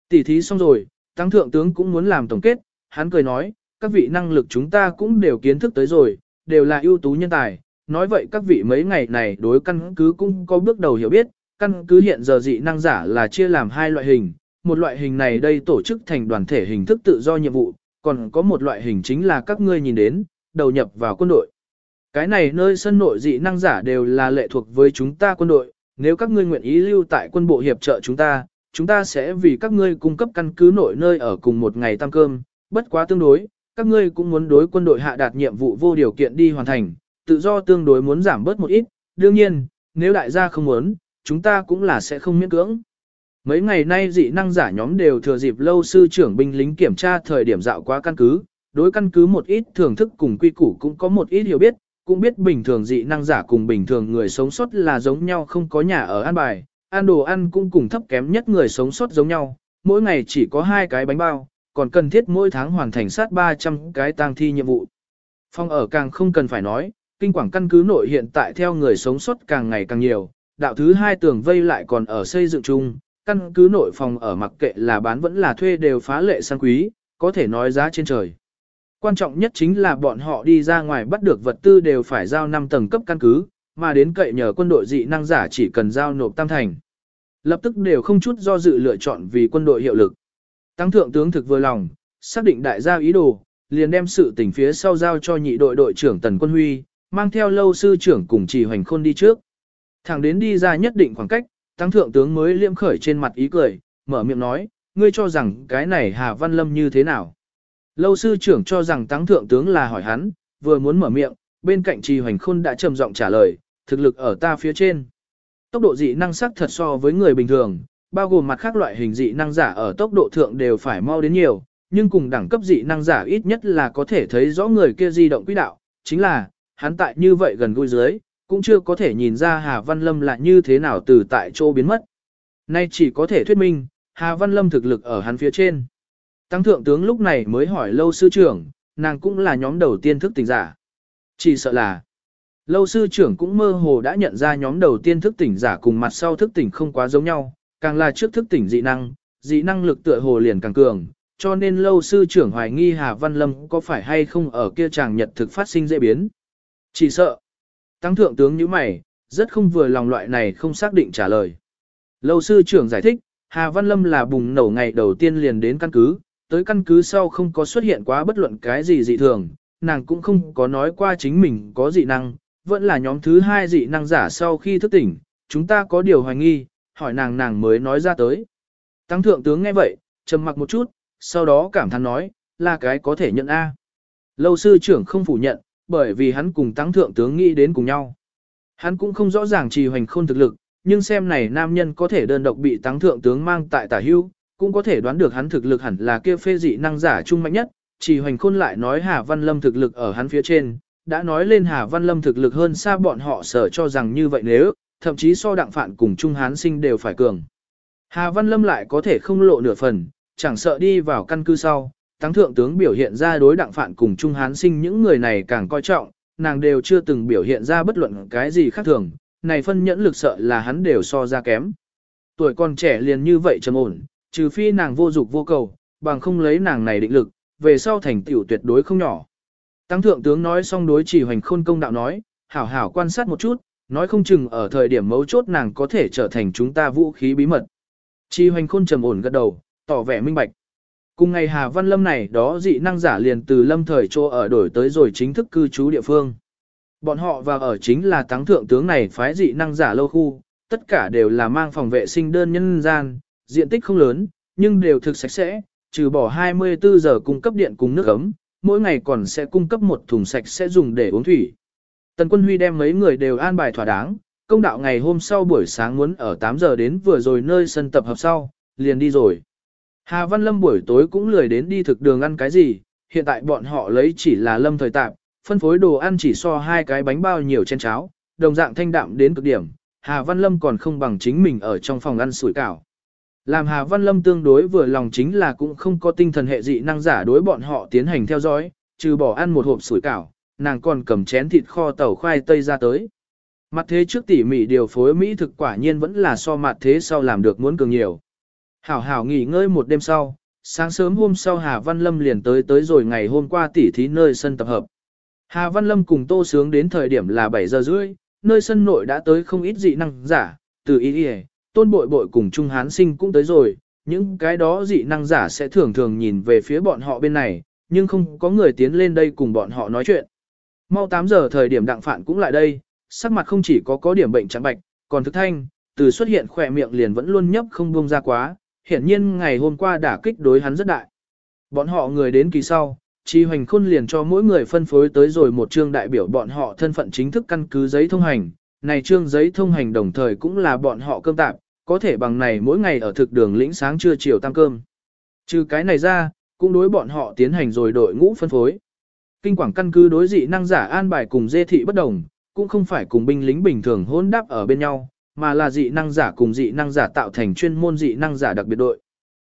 Tỉ thí xong rồi, tăng thượng tướng cũng muốn làm tổng kết, hắn cười nói, các vị năng lực chúng ta cũng đều kiến thức tới rồi, đều là ưu tú nhân tài. Nói vậy các vị mấy ngày này đối căn cứ cũng có bước đầu hiểu biết, căn cứ hiện giờ dị năng giả là chia làm hai loại hình, một loại hình này đây tổ chức thành đoàn thể hình thức tự do nhiệm vụ, còn có một loại hình chính là các ngươi nhìn đến, đầu nhập vào quân đội. Cái này nơi sân nội dị năng giả đều là lệ thuộc với chúng ta quân đội, nếu các ngươi nguyện ý lưu tại quân bộ hiệp trợ chúng ta, chúng ta sẽ vì các ngươi cung cấp căn cứ nội nơi ở cùng một ngày tăng cơm, bất quá tương đối, các ngươi cũng muốn đối quân đội hạ đạt nhiệm vụ vô điều kiện đi hoàn thành, tự do tương đối muốn giảm bớt một ít, đương nhiên, nếu đại gia không muốn, chúng ta cũng là sẽ không miễn cưỡng. Mấy ngày nay dị năng giả nhóm đều thừa dịp lâu sư trưởng binh lính kiểm tra thời điểm dạo qua căn cứ, đối căn cứ một ít thưởng thức cùng quy củ cũng có một ít hiểu biết, cũng biết bình thường dị năng giả cùng bình thường người sống sót là giống nhau không có nhà ở ăn bài, ăn đồ ăn cũng cùng thấp kém nhất người sống sót giống nhau, mỗi ngày chỉ có hai cái bánh bao, còn cần thiết mỗi tháng hoàn thành sát 300 cái tang thi nhiệm vụ. Phong ở càng không cần phải nói, kinh quảng căn cứ nội hiện tại theo người sống sót càng ngày càng nhiều, đạo thứ hai tường vây lại còn ở xây dựng chung, căn cứ nội phòng ở mặc kệ là bán vẫn là thuê đều phá lệ sang quý, có thể nói giá trên trời. Quan trọng nhất chính là bọn họ đi ra ngoài bắt được vật tư đều phải giao 5 tầng cấp căn cứ, mà đến cậy nhờ quân đội dị năng giả chỉ cần giao nộp tam thành. Lập tức đều không chút do dự lựa chọn vì quân đội hiệu lực. Tăng thượng tướng thực vừa lòng, xác định đại gia ý đồ, liền đem sự tình phía sau giao cho nhị đội đội trưởng Tần Quân Huy, mang theo lâu sư trưởng cùng trì hoành khôn đi trước. Thẳng đến đi ra nhất định khoảng cách, tăng thượng tướng mới liễm khởi trên mặt ý cười, mở miệng nói, ngươi cho rằng cái này Hà Văn Lâm như thế nào. Lâu sư trưởng cho rằng tăng thượng tướng là hỏi hắn, vừa muốn mở miệng, bên cạnh trì hoành khôn đã trầm giọng trả lời, thực lực ở ta phía trên. Tốc độ dị năng sắc thật so với người bình thường, bao gồm mặt khác loại hình dị năng giả ở tốc độ thượng đều phải mau đến nhiều, nhưng cùng đẳng cấp dị năng giả ít nhất là có thể thấy rõ người kia di động quỹ đạo, chính là, hắn tại như vậy gần gũi dưới, cũng chưa có thể nhìn ra Hà Văn Lâm là như thế nào từ tại chỗ biến mất. Nay chỉ có thể thuyết minh, Hà Văn Lâm thực lực ở hắn phía trên. Tăng thượng tướng lúc này mới hỏi lâu sư trưởng, nàng cũng là nhóm đầu tiên thức tỉnh giả. Chỉ sợ là, lâu sư trưởng cũng mơ hồ đã nhận ra nhóm đầu tiên thức tỉnh giả cùng mặt sau thức tỉnh không quá giống nhau, càng là trước thức tỉnh dị năng, dị năng lực tựa hồ liền càng cường, cho nên lâu sư trưởng hoài nghi Hà Văn Lâm có phải hay không ở kia chàng nhật thực phát sinh dễ biến. Chỉ sợ, tăng thượng tướng như mày, rất không vừa lòng loại này không xác định trả lời. Lâu sư trưởng giải thích, Hà Văn Lâm là bùng nổ ngày đầu tiên liền đến căn cứ, tới căn cứ sau không có xuất hiện quá bất luận cái gì dị thường, nàng cũng không có nói qua chính mình có dị năng, vẫn là nhóm thứ hai dị năng giả sau khi thức tỉnh, chúng ta có điều hoài nghi, hỏi nàng nàng mới nói ra tới. Tăng thượng tướng nghe vậy, trầm mặc một chút, sau đó cảm thán nói, là cái có thể nhận A. Lâu sư trưởng không phủ nhận, bởi vì hắn cùng tăng thượng tướng nghĩ đến cùng nhau. Hắn cũng không rõ ràng trì hoành khôn thực lực, nhưng xem này nam nhân có thể đơn độc bị tăng thượng tướng mang tại tả hưu, cũng có thể đoán được hắn thực lực hẳn là kia phê dị năng giả trung mạnh nhất. chỉ hoành khôn lại nói Hà Văn Lâm thực lực ở hắn phía trên, đã nói lên Hà Văn Lâm thực lực hơn xa bọn họ sở cho rằng như vậy nếu, thậm chí so đặng phạn cùng Trung Hán sinh đều phải cường. Hà Văn Lâm lại có thể không lộ nửa phần, chẳng sợ đi vào căn cứ sau, tăng thượng tướng biểu hiện ra đối đặng phạn cùng Trung Hán sinh những người này càng coi trọng, nàng đều chưa từng biểu hiện ra bất luận cái gì khác thường, này phân nhẫn lực sợ là hắn đều so ra kém. Tuổi còn trẻ liền như vậy trầm ổn, trừ phi nàng vô dục vô cầu, bằng không lấy nàng này định lực, về sau thành tiểu tuyệt đối không nhỏ. Tăng thượng tướng nói xong đối chỉ hoành khôn công đạo nói, hảo hảo quan sát một chút, nói không chừng ở thời điểm mấu chốt nàng có thể trở thành chúng ta vũ khí bí mật. Chi hoành khôn trầm ổn gật đầu, tỏ vẻ minh bạch. Cùng ngày Hà Văn Lâm này đó dị năng giả liền từ lâm thời chỗ ở đổi tới rồi chính thức cư trú địa phương. Bọn họ vào ở chính là tăng thượng tướng này phái dị năng giả lâu khu, tất cả đều là mang phòng vệ sinh đơn nhân gian, diện tích không lớn, nhưng đều thực sạch sẽ, trừ bỏ 24 giờ cung cấp điện cùng nước ấm, mỗi ngày còn sẽ cung cấp một thùng sạch sẽ dùng để uống thủy. Tần Quân Huy đem mấy người đều an bài thỏa đáng, công đạo ngày hôm sau buổi sáng muốn ở 8 giờ đến vừa rồi nơi sân tập hợp sau, liền đi rồi. Hà Văn Lâm buổi tối cũng lười đến đi thực đường ăn cái gì, hiện tại bọn họ lấy chỉ là lâm thời tạm, phân phối đồ ăn chỉ so hai cái bánh bao nhiều chén cháo, đồng dạng thanh đạm đến cực điểm, Hà Văn Lâm còn không bằng chính mình ở trong phòng ăn sủi cảo. Làm Hà Văn Lâm tương đối vừa lòng chính là cũng không có tinh thần hệ dị năng giả đối bọn họ tiến hành theo dõi, trừ bỏ ăn một hộp sủi cảo, nàng còn cầm chén thịt kho tàu khoai tây ra tới. Mặt thế trước tỉ mỉ điều phối Mỹ thực quả nhiên vẫn là so mặt thế sau làm được muốn cường nhiều. Hảo hảo nghỉ ngơi một đêm sau, sáng sớm hôm sau Hà Văn Lâm liền tới tới rồi ngày hôm qua tỉ thí nơi sân tập hợp. Hà Văn Lâm cùng Tô Sướng đến thời điểm là 7 giờ rưỡi, nơi sân nội đã tới không ít dị năng giả, từ ý ý, tôn bội bội cùng Trung Hán Sinh cũng tới rồi, những cái đó dị năng giả sẽ thường thường nhìn về phía bọn họ bên này, nhưng không có người tiến lên đây cùng bọn họ nói chuyện. Mau 8 giờ thời điểm đặng phản cũng lại đây, sắc mặt không chỉ có có điểm bệnh trắng bạch, còn Thức thanh, từ xuất hiện khỏe miệng liền vẫn luôn nhấp không buông ra quá, hiển nhiên ngày hôm qua đả kích đối hắn rất đại. Bọn họ người đến kỳ sau, Chi Hoành Khôn liền cho mỗi người phân phối tới rồi một chương đại biểu bọn họ thân phận chính thức căn cứ giấy thông hành, này trương giấy thông hành đồng thời cũng là bọn họ cơm tạm, có thể bằng này mỗi ngày ở thực đường lĩnh sáng trưa chiều tăng cơm. Trừ cái này ra, cũng đối bọn họ tiến hành rồi đội ngũ phân phối. Kinh quảng căn cứ đối dị năng giả an bài cùng dê thị bất đồng, cũng không phải cùng binh lính bình thường hôn đáp ở bên nhau, mà là dị năng giả cùng dị năng giả tạo thành chuyên môn dị năng giả đặc biệt đội.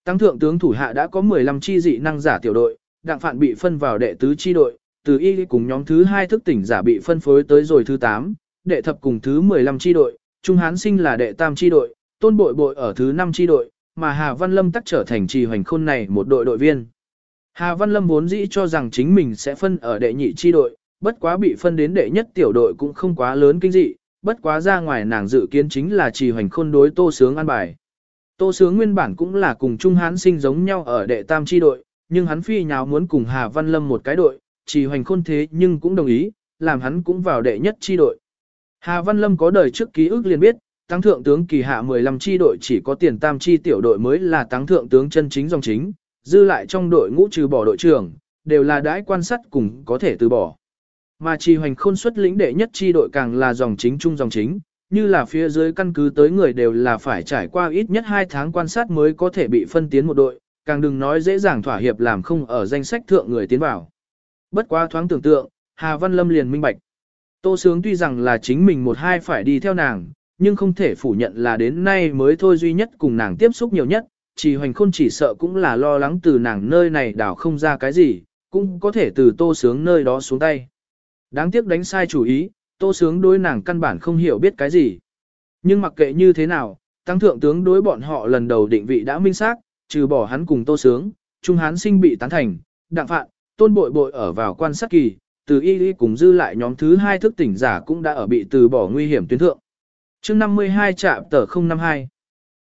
Tăng thượng tướng thủ hạ đã có 15 chi dị năng giả tiểu đội, đặng phạn bị phân vào đệ tứ chi đội, từ y cùng nhóm thứ hai thức tỉnh giả bị phân phối tới rồi thứ 8, đệ thập cùng thứ 15 chi đội, Trung Hán Sinh là đệ tam chi đội, tôn bội bội ở thứ 5 chi đội, mà Hà Văn Lâm tắc trở thành trì hoành khôn này một đội đội viên. Hà Văn Lâm vốn dĩ cho rằng chính mình sẽ phân ở đệ nhị chi đội, bất quá bị phân đến đệ nhất tiểu đội cũng không quá lớn kinh dị, bất quá ra ngoài nàng dự kiến chính là trì hoành khôn đối tô sướng an bài. Tô sướng nguyên bản cũng là cùng Trung Hán sinh giống nhau ở đệ tam chi đội, nhưng hắn phi nháo muốn cùng Hà Văn Lâm một cái đội, trì hoành khôn thế nhưng cũng đồng ý, làm hắn cũng vào đệ nhất chi đội. Hà Văn Lâm có đời trước ký ức liền biết, tăng thượng tướng kỳ hạ 15 chi đội chỉ có tiền tam chi tiểu đội mới là tăng thượng tướng chân chính dòng chính, dư lại trong đội ngũ trừ bỏ đội trưởng, đều là đãi quan sát cùng có thể từ bỏ. Mà trì hoành khôn xuất lĩnh đệ nhất chi đội càng là dòng chính trung dòng chính, như là phía dưới căn cứ tới người đều là phải trải qua ít nhất 2 tháng quan sát mới có thể bị phân tiến một đội, càng đừng nói dễ dàng thỏa hiệp làm không ở danh sách thượng người tiến vào. Bất quá thoáng tưởng tượng, Hà Văn Lâm liền minh bạch. Tô Sướng tuy rằng là chính mình một hai phải đi theo nàng, nhưng không thể phủ nhận là đến nay mới thôi duy nhất cùng nàng tiếp xúc nhiều nhất, chỉ hoành khôn chỉ sợ cũng là lo lắng từ nàng nơi này đảo không ra cái gì, cũng có thể từ tô sướng nơi đó xuống tay. Đáng tiếc đánh sai chủ ý, tô sướng đối nàng căn bản không hiểu biết cái gì. Nhưng mặc kệ như thế nào, tăng thượng tướng đối bọn họ lần đầu định vị đã minh xác, trừ bỏ hắn cùng tô sướng, trung hán sinh bị tán thành, đặng phạn, tôn bội bội ở vào quan sát kỳ, từ y y cùng dư lại nhóm thứ hai thức tỉnh giả cũng đã ở bị từ bỏ nguy hiểm tuyến thượng. chương 52 trạm tờ 052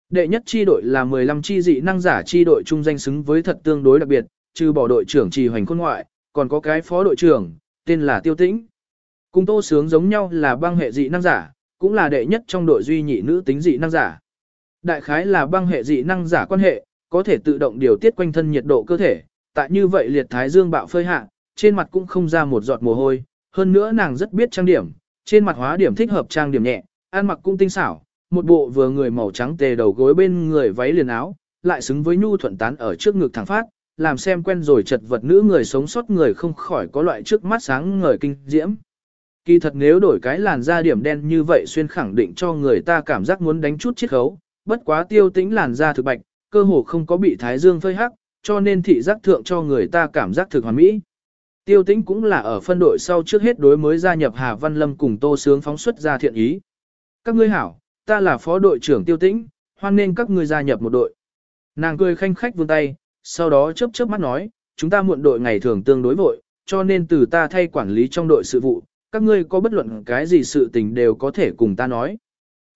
Đệ nhất chi đội là 15 chi dị năng giả chi đội trung danh xứng với thật tương đối đặc biệt, trừ bỏ đội trưởng trì hoành khôn ngoại, còn có cái phó đội trưởng, tên là Tiêu Tĩnh. Cùng tô sướng giống nhau là băng hệ dị năng giả, cũng là đệ nhất trong đội duy nhị nữ tính dị năng giả. Đại khái là băng hệ dị năng giả quan hệ, có thể tự động điều tiết quanh thân nhiệt độ cơ thể, tại như vậy liệt thái dương bạo phơi hạ, trên mặt cũng không ra một giọt mồ hôi, hơn nữa nàng rất biết trang điểm, trên mặt hóa điểm thích hợp trang điểm nhẹ, ăn mặc cũng tinh xảo, một bộ vừa người màu trắng tề đầu gối bên người váy liền áo, lại xứng với nhu thuận tán ở trước ngực thẳng phát, làm xem quen rồi chật vật nữ người sống sót người không khỏi có loại trước mắt sáng ngời kinh diễm. Kỳ thật nếu đổi cái làn da điểm đen như vậy xuyên khẳng định cho người ta cảm giác muốn đánh chút chiết khấu, bất quá tiêu tĩnh làn da thực bạch, cơ hồ không có bị thái dương phơi hắc, cho nên thị giác thượng cho người ta cảm giác thực hoàn mỹ. Tiêu tĩnh cũng là ở phân đội sau trước hết đối mới gia nhập Hà Văn Lâm cùng Tô Sướng phóng xuất ra thiện ý. Các ngươi hảo, ta là phó đội trưởng Tiêu tĩnh, hoan nên các ngươi gia nhập một đội. Nàng cười khanh khách vươn tay, sau đó chớp chớp mắt nói, chúng ta muộn đội ngày thường tương đối vội, cho nên từ ta thay quản lý trong đội sự vụ, các ngươi có bất luận cái gì sự tình đều có thể cùng ta nói.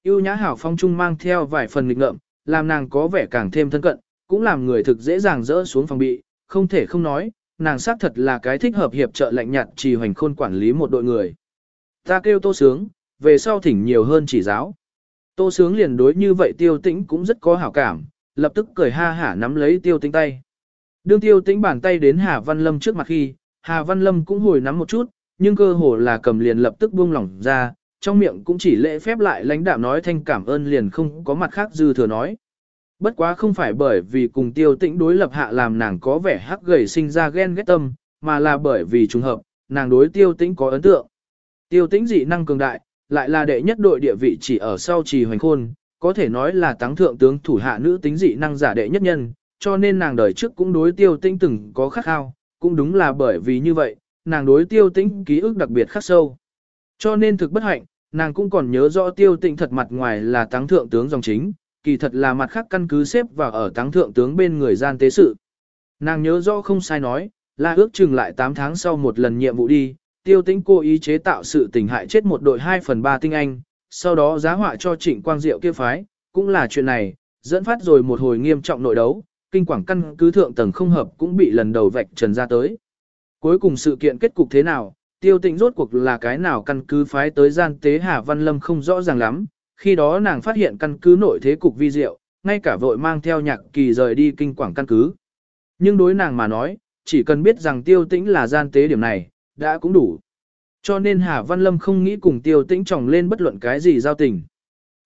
Yêu nhã hảo phong trung mang theo vài phần nghịch ngợm, làm nàng có vẻ càng thêm thân cận, cũng làm người thực dễ dàng dỡ xuống phòng bị, không thể không nói, nàng xác thật là cái thích hợp hiệp trợ lạnh nhạt trì hoành khôn quản lý một đội người. Ta kêu tô sướng, về sau thỉnh nhiều hơn chỉ giáo. Tô sướng liền đối như vậy tiêu tĩnh cũng rất có hảo cảm, lập tức cười ha hả nắm lấy tiêu tĩnh tay. Đương tiêu tĩnh bàn tay đến Hà Văn Lâm trước mặt khi, Hà Văn Lâm cũng hồi nắm một chút, nhưng cơ hồ là cầm liền lập tức buông lỏng ra, trong miệng cũng chỉ lễ phép lại lãnh đạm nói thanh cảm ơn liền không có mặt khác dư thừa nói. Bất quá không phải bởi vì cùng tiêu tĩnh đối lập hạ làm nàng có vẻ hắc gầy sinh ra ghen ghét tâm, mà là bởi vì trùng hợp, nàng đối tiêu tĩnh có ấn tượng. Tiêu tĩnh dị năng cường đại, lại là đệ nhất đội địa vị chỉ ở sau trì hoành khôn, có thể nói là táng thượng tướng thủ hạ nữ tính dị năng giả đệ nhất nhân, cho nên nàng đời trước cũng đối tiêu tĩnh từng có khắc khao, cũng đúng là bởi vì như vậy, nàng đối tiêu tĩnh ký ức đặc biệt khắc sâu. Cho nên thực bất hạnh, nàng cũng còn nhớ rõ tiêu tĩnh thật mặt ngoài là táng thượng tướng dòng chính, kỳ thật là mặt khác căn cứ xếp vào ở táng thượng tướng bên người gian tế sự. Nàng nhớ rõ không sai nói, là ước chừng lại 8 tháng sau một lần nhiệm vụ đi, tiêu tĩnh cố ý chế tạo sự tình hại chết một đội 2 phần 3 tinh anh, sau đó giá họa cho trịnh quang diệu kia phái, cũng là chuyện này, dẫn phát rồi một hồi nghiêm trọng nội đấu, kinh quảng căn cứ thượng tầng không hợp cũng bị lần đầu vạch trần ra tới. Cuối cùng sự kiện kết cục thế nào, tiêu tĩnh rốt cuộc là cái nào căn cứ phái tới gian tế Hà Văn Lâm không rõ ràng lắm, khi đó nàng phát hiện căn cứ nội thế cục vi diệu, ngay cả vội mang theo nhạc kỳ rời đi kinh quảng căn cứ. Nhưng đối nàng mà nói, chỉ cần biết rằng tiêu tĩnh là gian tế điểm này, đã cũng đủ. Cho nên Hà Văn Lâm không nghĩ cùng tiêu tĩnh tròng lên bất luận cái gì giao tình.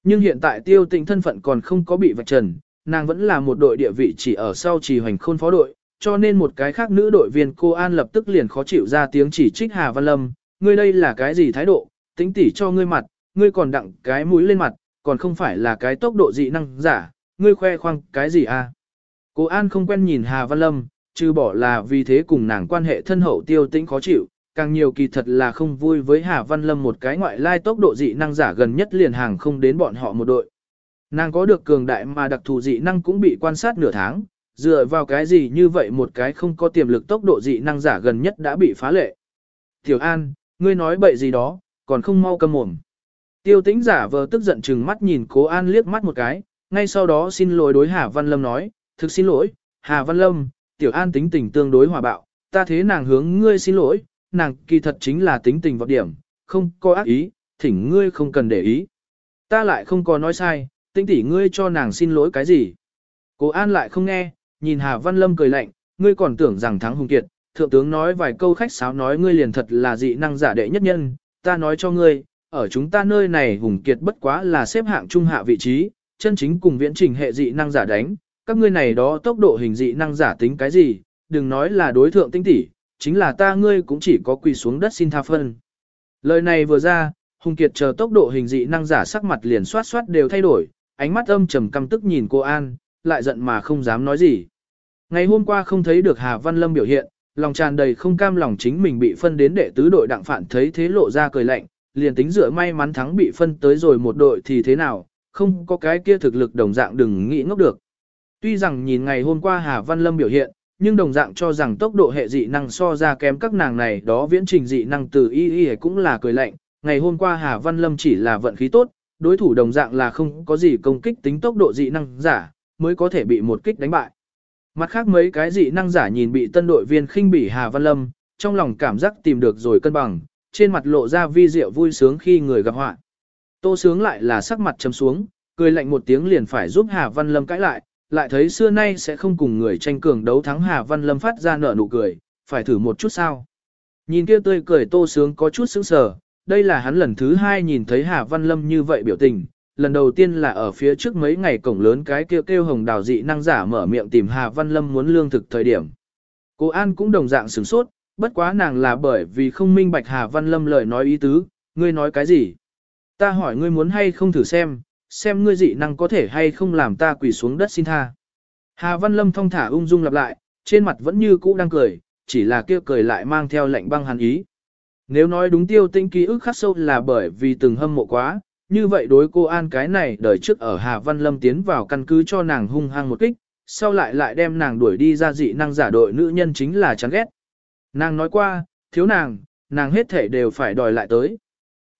Nhưng hiện tại tiêu tĩnh thân phận còn không có bị vạch trần, nàng vẫn là một đội địa vị chỉ ở sau trì hoành khôn phó đội, cho nên một cái khác nữ đội viên cô An lập tức liền khó chịu ra tiếng chỉ trích Hà Văn Lâm, ngươi đây là cái gì thái độ, tính tỉ cho ngươi mặt, ngươi còn đặng cái mũi lên mặt, còn không phải là cái tốc độ dị năng giả, ngươi khoe khoang cái gì à. Cố An không quen nhìn Hà Văn Lâm, trừ bỏ là vì thế cùng nàng quan hệ thân hậu tiêu tĩnh khó chịu, càng nhiều kỳ thật là không vui với Hà Văn Lâm một cái ngoại lai tốc độ dị năng giả gần nhất liền hàng không đến bọn họ một đội. Nàng có được cường đại mà đặc thù dị năng cũng bị quan sát nửa tháng, dựa vào cái gì như vậy một cái không có tiềm lực tốc độ dị năng giả gần nhất đã bị phá lệ. Tiểu An, ngươi nói bậy gì đó, còn không mau câm mồm. Tiêu tĩnh giả vờ tức giận chừng mắt nhìn cố An liếc mắt một cái, ngay sau đó xin lỗi đối Hà Văn Lâm nói, thực xin lỗi, Hà Văn Lâm, Tiểu An tính tình tương đối hòa bạo, ta thế nàng hướng ngươi xin lỗi, nàng kỳ thật chính là tính tình vọt điểm, không có ác ý, thỉnh ngươi không cần để ý. Ta lại không có nói sai, tinh tỷ ngươi cho nàng xin lỗi cái gì. Cố An lại không nghe, nhìn Hà Văn Lâm cười lạnh, ngươi còn tưởng rằng thắng hùng kiệt, thượng tướng nói vài câu khách sáo nói ngươi liền thật là dị năng giả đệ nhất nhân, ta nói cho ngươi, ở chúng ta nơi này hùng kiệt bất quá là xếp hạng trung hạ vị trí, chân chính cùng viễn trình hệ dị năng giả đánh, các ngươi này đó tốc độ hình dị năng giả tính cái gì, đừng nói là đối thượng tinh tỷ, chính là ta ngươi cũng chỉ có quỳ xuống đất xin tha phân. Lời này vừa ra, hùng kiệt chờ tốc độ hình dị năng giả sắc mặt liền soát soát đều thay đổi, ánh mắt âm trầm căm tức nhìn cô An, lại giận mà không dám nói gì. Ngày hôm qua không thấy được Hà Văn Lâm biểu hiện, lòng tràn đầy không cam lòng chính mình bị phân đến đệ tứ đội đặng phản thấy thế lộ ra cười lạnh, liền tính dựa may mắn thắng bị phân tới rồi một đội thì thế nào, không có cái kia thực lực đồng dạng đừng nghĩ ngốc được. Tuy rằng nhìn ngày hôm qua Hà Văn Lâm biểu hiện, nhưng đồng dạng cho rằng tốc độ hệ dị năng so ra kém các nàng này đó viễn trình dị năng từ y y cũng là cười lạnh. Ngày hôm qua Hà Văn Lâm chỉ là vận khí tốt, đối thủ đồng dạng là không có gì công kích tính tốc độ dị năng giả, mới có thể bị một kích đánh bại. Mặt khác mấy cái dị năng giả nhìn bị tân đội viên khinh bỉ Hà Văn Lâm, trong lòng cảm giác tìm được rồi cân bằng, trên mặt lộ ra vi diệu vui sướng khi người gặp họa. Tô sướng lại là sắc mặt chấm xuống, cười lạnh một tiếng liền phải giúp Hà Văn Lâm cãi lại, lại thấy xưa nay sẽ không cùng người tranh cường đấu thắng Hà Văn Lâm phát ra nở nụ cười, phải thử một chút sao. Nhìn kia tươi cười tô sướng có chút sững sờ, đây là hắn lần thứ hai nhìn thấy Hà Văn Lâm như vậy biểu tình, lần đầu tiên là ở phía trước mấy ngày cổng lớn cái kêu kêu hồng đào dị năng giả mở miệng tìm Hà Văn Lâm muốn lương thực thời điểm. Cô An cũng đồng dạng sửng sốt, bất quá nàng là bởi vì không minh bạch Hà Văn Lâm lời nói ý tứ, ngươi nói cái gì? Ta hỏi ngươi muốn hay không thử xem, xem ngươi dị năng có thể hay không làm ta quỳ xuống đất xin tha. Hà Văn Lâm thong thả ung dung lặp lại, trên mặt vẫn như cũ đang cười, chỉ là kia cười lại mang theo lệnh băng hàn ý. Nếu nói đúng tiêu tinh ký ức khắc sâu là bởi vì từng hâm mộ quá, như vậy đối cô An cái này đời trước ở Hà Văn Lâm tiến vào căn cứ cho nàng hung hăng một kích, sau lại lại đem nàng đuổi đi ra dị năng giả đội nữ nhân chính là chán ghét. Nàng nói qua, thiếu nàng, nàng hết thể đều phải đòi lại tới.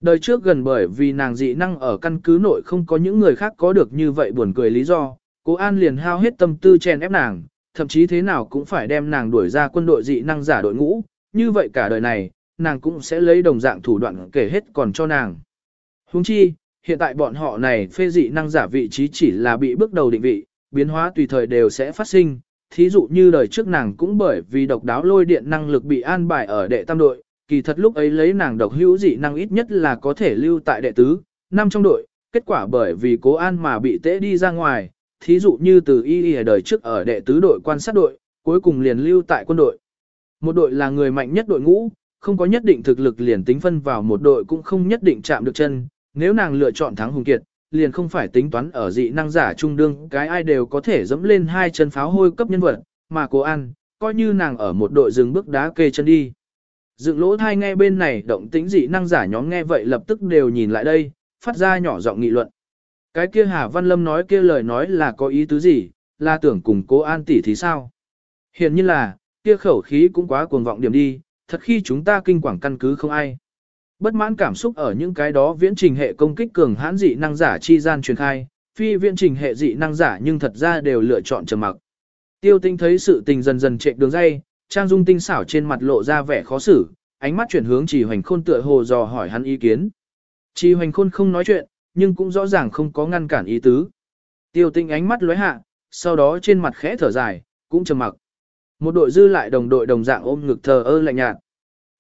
Đời trước gần bởi vì nàng dị năng ở căn cứ nội không có những người khác có được như vậy buồn cười lý do, cố An liền hao hết tâm tư chèn ép nàng, thậm chí thế nào cũng phải đem nàng đuổi ra quân đội dị năng giả đội ngũ, như vậy cả đời này, nàng cũng sẽ lấy đồng dạng thủ đoạn kể hết còn cho nàng. Huống chi, hiện tại bọn họ này phê dị năng giả vị trí chỉ là bị bước đầu định vị, biến hóa tùy thời đều sẽ phát sinh, thí dụ như đời trước nàng cũng bởi vì độc đáo lôi điện năng lực bị an bài ở đệ tam đội, kỳ thật lúc ấy lấy nàng độc hữu dị năng ít nhất là có thể lưu tại đệ tứ, năm trong đội, kết quả bởi vì cố an mà bị tễ đi ra ngoài, thí dụ như từ y y đời trước ở đệ tứ đội quan sát đội, cuối cùng liền lưu tại quân đội. Một đội là người mạnh nhất đội ngũ, không có nhất định thực lực liền tính phân vào một đội cũng không nhất định chạm được chân, nếu nàng lựa chọn thắng hùng kiệt, liền không phải tính toán ở dị năng giả trung đương cái ai đều có thể dẫm lên hai chân pháo hôi cấp nhân vật, mà cô ăn, coi như nàng ở một đội dừng bước đá kê chân đi. Dựng lỗ thai nghe bên này động tĩnh dị năng giả nhóm nghe vậy lập tức đều nhìn lại đây, phát ra nhỏ giọng nghị luận. Cái kia Hà Văn Lâm nói kia lời nói là có ý tứ gì, là tưởng cùng cố an tỷ thì sao? Hiện như là, kia khẩu khí cũng quá cuồng vọng điểm đi, thật khi chúng ta kinh quảng căn cứ không ai. Bất mãn cảm xúc ở những cái đó viễn trình hệ công kích cường hãn dị năng giả chi gian truyền khai, phi viễn trình hệ dị năng giả nhưng thật ra đều lựa chọn trầm mặc. Tiêu tinh thấy sự tình dần dần chạy đường dây, trang dung tinh xảo trên mặt lộ ra vẻ khó xử, ánh mắt chuyển hướng chỉ hoành khôn tựa hồ dò hỏi hắn ý kiến. Chỉ hoành khôn không nói chuyện, nhưng cũng rõ ràng không có ngăn cản ý tứ. Tiêu tinh ánh mắt lóe hạ, sau đó trên mặt khẽ thở dài, cũng trầm mặc. Một đội dư lại đồng đội đồng dạng ôm ngực thờ ơ lạnh nhạt.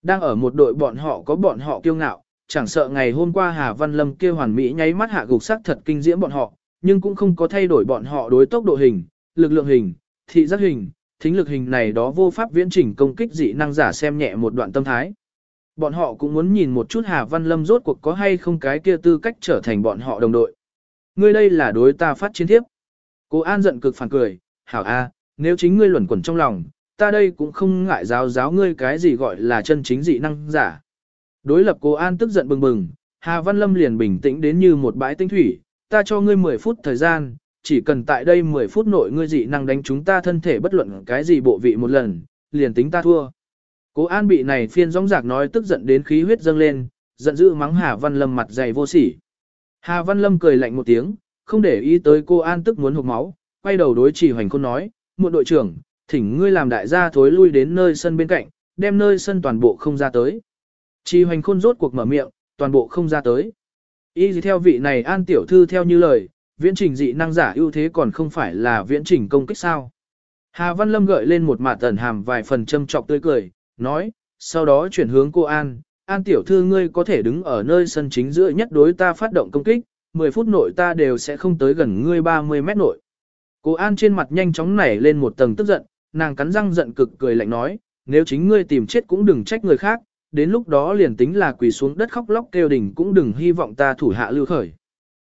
Đang ở một đội bọn họ có bọn họ kiêu ngạo, chẳng sợ ngày hôm qua Hà Văn Lâm kia hoàn mỹ nháy mắt hạ gục sắc thật kinh diễm bọn họ, nhưng cũng không có thay đổi bọn họ đối tốc độ hình, lực lượng hình, thị giác hình, thính lực hình này đó vô pháp viễn chỉnh công kích dị năng giả xem nhẹ một đoạn tâm thái. Bọn họ cũng muốn nhìn một chút Hà Văn Lâm rốt cuộc có hay không cái kia tư cách trở thành bọn họ đồng đội. Ngươi đây là đối ta phát chiến thiếp. Cô An giận cực phản cười, hảo a, nếu chính ngươi luẩn quẩn trong lòng, ta đây cũng không ngại giáo giáo ngươi cái gì gọi là chân chính dị năng giả. Đối lập cô An tức giận bừng bừng, Hà Văn Lâm liền bình tĩnh đến như một bãi tinh thủy, ta cho ngươi 10 phút thời gian, chỉ cần tại đây 10 phút nội ngươi dị năng đánh chúng ta thân thể bất luận cái gì bộ vị một lần, liền tính ta thua. Cố An bị này phiên rong rạc nói tức giận đến khí huyết dâng lên, giận dữ mắng Hà Văn Lâm mặt dày vô sỉ. Hà Văn Lâm cười lạnh một tiếng, không để ý tới cô An tức muốn hụt máu, quay đầu đối chỉ hoành khôn nói, muộn đội trưởng, thỉnh ngươi làm đại gia thối lui đến nơi sân bên cạnh, đem nơi sân toàn bộ không ra tới. Chi hoành khôn rốt cuộc mở miệng, toàn bộ không ra tới. Y gì theo vị này An tiểu thư theo như lời, viễn trình dị năng giả ưu thế còn không phải là viễn trình công kích sao. Hà Văn Lâm gợi lên một mạt tẩn hàm vài phần châm trọc tươi cười, nói, sau đó chuyển hướng cô An, An tiểu thư ngươi có thể đứng ở nơi sân chính giữa nhất đối ta phát động công kích, 10 phút nội ta đều sẽ không tới gần ngươi 30 mét nội. Cô An trên mặt nhanh chóng nảy lên một tầng tức giận, nàng cắn răng giận cực cười lạnh nói, nếu chính ngươi tìm chết cũng đừng trách người khác, đến lúc đó liền tính là quỳ xuống đất khóc lóc kêu đỉnh cũng đừng hy vọng ta thủ hạ lưu khởi.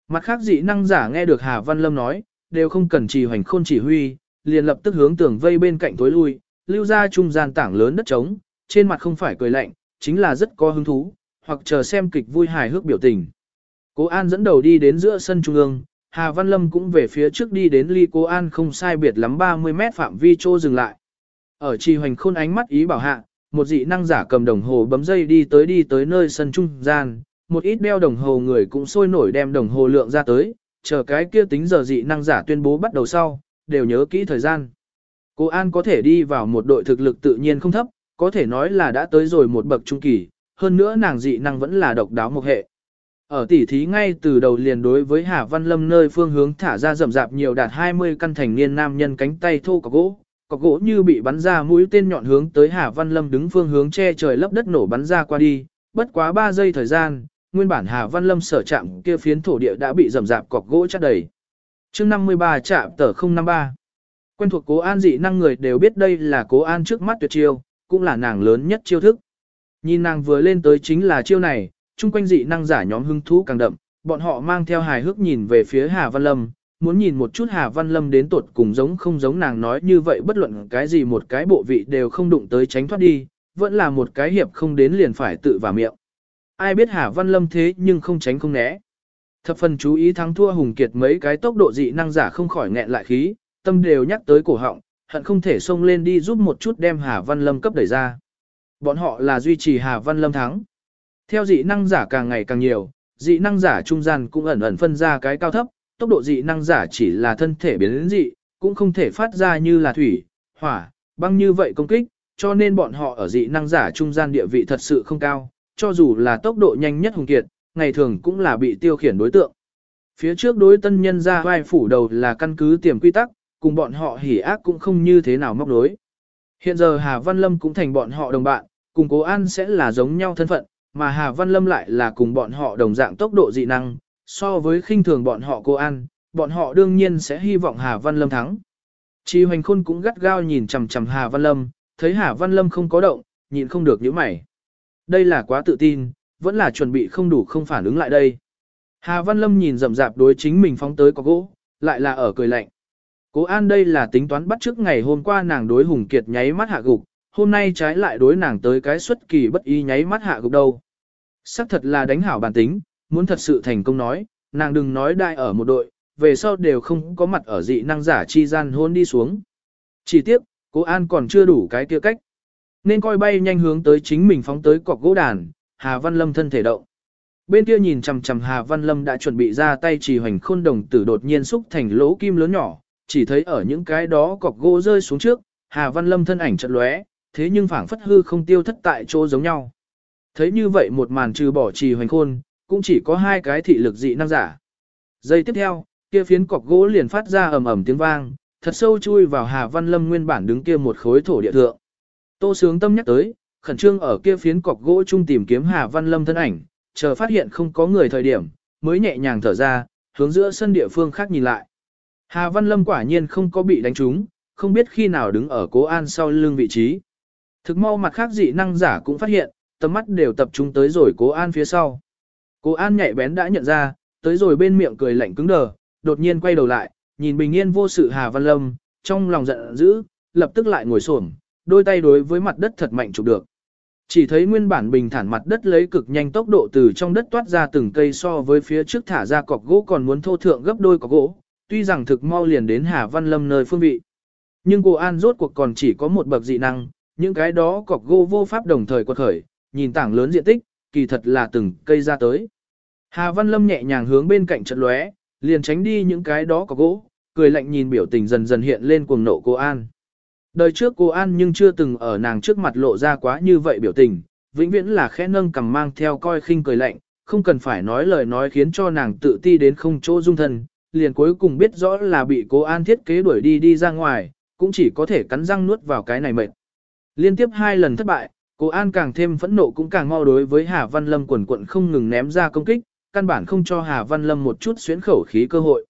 Mặt khác dị năng giả nghe được Hà Văn Lâm nói, đều không cần trì hoành khôn chỉ huy, liền lập tức hướng tường vây bên cạnh tối lui, lưu ra trung gian tảng lớn đất trống, trên mặt không phải cười lạnh, chính là rất có hứng thú, hoặc chờ xem kịch vui hài hước biểu tình. Cố An dẫn đầu đi đến giữa sân trung ương, Hà Văn Lâm cũng về phía trước đi đến ly cô An không sai biệt lắm 30 mét phạm vi trô dừng lại. Ở trì hoành khôn ánh mắt ý bảo hạ, một dị năng giả cầm đồng hồ bấm dây đi tới đi tới nơi sân trung gian, một ít đeo đồng hồ người cũng sôi nổi đem đồng hồ lượng ra tới, chờ cái kia tính giờ dị năng giả tuyên bố bắt đầu sau, đều nhớ kỹ thời gian. Cô An có thể đi vào một đội thực lực tự nhiên không thấp, có thể nói là đã tới rồi một bậc trung kỳ, hơn nữa nàng dị năng vẫn là độc đáo một hệ. Ở tỉ thí ngay từ đầu liền đối với Hà Văn Lâm nơi phương hướng thả ra rậm rạp nhiều đạt 20 căn thành niên nam nhân cánh tay thô cọc gỗ, cọc gỗ như bị bắn ra mũi tên nhọn hướng tới Hà Văn Lâm đứng phương hướng che trời lấp đất nổ bắn ra qua đi, bất quá 3 giây thời gian, nguyên bản Hà Văn Lâm sở chạm kia phiến thổ địa đã bị rậm rạp cọc gỗ chất đầy. Chương 53 chạm tờ 053. Quen thuộc Cố An dị năng người đều biết đây là Cố An trước mắt tuyệt chiêu, cũng là nàng lớn nhất chiêu thức. Nhìn nàng vừa lên tới chính là chiêu này, chung quanh dị năng giả nhóm hưng thú càng đậm, bọn họ mang theo hài hước nhìn về phía Hà Văn Lâm, muốn nhìn một chút Hà Văn Lâm đến tuột cùng giống không giống nàng nói như vậy bất luận cái gì một cái bộ vị đều không đụng tới tránh thoát đi, vẫn là một cái hiệp không đến liền phải tự vào miệng. Ai biết Hà Văn Lâm thế nhưng không tránh không né. Thập phần chú ý thắng thua hùng kiệt mấy cái tốc độ dị năng giả không khỏi nghẹn lại khí, tâm đều nhắc tới cổ họng, hận không thể xông lên đi giúp một chút đem Hà Văn Lâm cấp đẩy ra. Bọn họ là duy trì Hà Văn Lâm thắng. Theo dị năng giả càng ngày càng nhiều, dị năng giả trung gian cũng ẩn ẩn phân ra cái cao thấp, tốc độ dị năng giả chỉ là thân thể biến đến dị, cũng không thể phát ra như là thủy, hỏa, băng như vậy công kích, cho nên bọn họ ở dị năng giả trung gian địa vị thật sự không cao, cho dù là tốc độ nhanh nhất hùng kiệt, ngày thường cũng là bị tiêu khiển đối tượng. Phía trước đối tân nhân ra vai phủ đầu là căn cứ tiềm quy tắc, cùng bọn họ hỉ ác cũng không như thế nào móc đối. Hiện giờ Hà Văn Lâm cũng thành bọn họ đồng bạn, cùng cố an sẽ là giống nhau thân phận, mà Hà Văn Lâm lại là cùng bọn họ đồng dạng tốc độ dị năng, so với khinh thường bọn họ cô an, bọn họ đương nhiên sẽ hy vọng Hà Văn Lâm thắng. Chi Hoành Khôn cũng gắt gao nhìn chằm chằm Hà Văn Lâm, thấy Hà Văn Lâm không có động, nhìn không được nhíu mày. Đây là quá tự tin, vẫn là chuẩn bị không đủ không phản ứng lại đây. Hà Văn Lâm nhìn rậm rạp đối chính mình phóng tới có gỗ, lại là ở cười lạnh. Cố An đây là tính toán bắt trước ngày hôm qua nàng đối Hùng Kiệt nháy mắt hạ gục, hôm nay trái lại đối nàng tới cái xuất kỳ bất ý nháy mắt hạ gục đâu. Sắc thật là đánh hảo bản tính, muốn thật sự thành công nói, nàng đừng nói đại ở một đội, về sau đều không có mặt ở dị năng giả chi gian hôn đi xuống. Chỉ tiếc, cố An còn chưa đủ cái kia cách. Nên coi bay nhanh hướng tới chính mình phóng tới cọc gỗ đàn, Hà Văn Lâm thân thể động. Bên kia nhìn chằm chằm Hà Văn Lâm đã chuẩn bị ra tay trì hoành khôn đồng tử đột nhiên xúc thành lỗ kim lớn nhỏ, chỉ thấy ở những cái đó cọc gỗ rơi xuống trước, Hà Văn Lâm thân ảnh chợt lóe, thế nhưng phảng phất hư không tiêu thất tại chỗ giống nhau. Thấy như vậy một màn trừ bỏ trì hoành khôn, cũng chỉ có hai cái thị lực dị năng giả. Giây tiếp theo, kia phiến cọc gỗ liền phát ra ầm ầm tiếng vang, thật sâu chui vào Hà Văn Lâm nguyên bản đứng kia một khối thổ địa thượng. Tô Sướng Tâm nhắc tới, khẩn trương ở kia phiến cọc gỗ chung tìm kiếm Hà Văn Lâm thân ảnh, chờ phát hiện không có người thời điểm, mới nhẹ nhàng thở ra, hướng giữa sân địa phương khác nhìn lại. Hà Văn Lâm quả nhiên không có bị đánh trúng, không biết khi nào đứng ở cố an sau lưng vị trí. Thực mau mặt khác dị năng giả cũng phát hiện, tầm mắt đều tập trung tới rồi cố an phía sau. Cố an nhạy bén đã nhận ra, tới rồi bên miệng cười lạnh cứng đờ, đột nhiên quay đầu lại, nhìn bình yên vô sự Hà Văn Lâm, trong lòng giận dữ, lập tức lại ngồi xổm, đôi tay đối với mặt đất thật mạnh chụp được. Chỉ thấy nguyên bản bình thản mặt đất lấy cực nhanh tốc độ từ trong đất toát ra từng cây so với phía trước thả ra cọc gỗ còn muốn thô thượng gấp đôi cọc gỗ, tuy rằng thực mau liền đến Hà Văn Lâm nơi phương vị. Nhưng cô An rốt cuộc còn chỉ có một bậc dị năng, những cái đó cọc gỗ vô pháp đồng thời quật khởi, nhìn tảng lớn diện tích, kỳ thật là từng cây ra tới. Hà Văn Lâm nhẹ nhàng hướng bên cạnh trận lóe, liền tránh đi những cái đó cọc gỗ, cười lạnh nhìn biểu tình dần dần hiện lên cuồng nộ cô An. Đời trước cô An nhưng chưa từng ở nàng trước mặt lộ ra quá như vậy biểu tình, vĩnh viễn là khẽ nâng cầm mang theo coi khinh cười lạnh, không cần phải nói lời nói khiến cho nàng tự ti đến không chỗ dung thân, liền cuối cùng biết rõ là bị cô An thiết kế đuổi đi đi ra ngoài, cũng chỉ có thể cắn răng nuốt vào cái này mệt. Liên tiếp hai lần thất bại, cô An càng thêm phẫn nộ cũng càng mau đối với Hà Văn Lâm quần quận không ngừng ném ra công kích, căn bản không cho Hà Văn Lâm một chút xuyến khẩu khí cơ hội.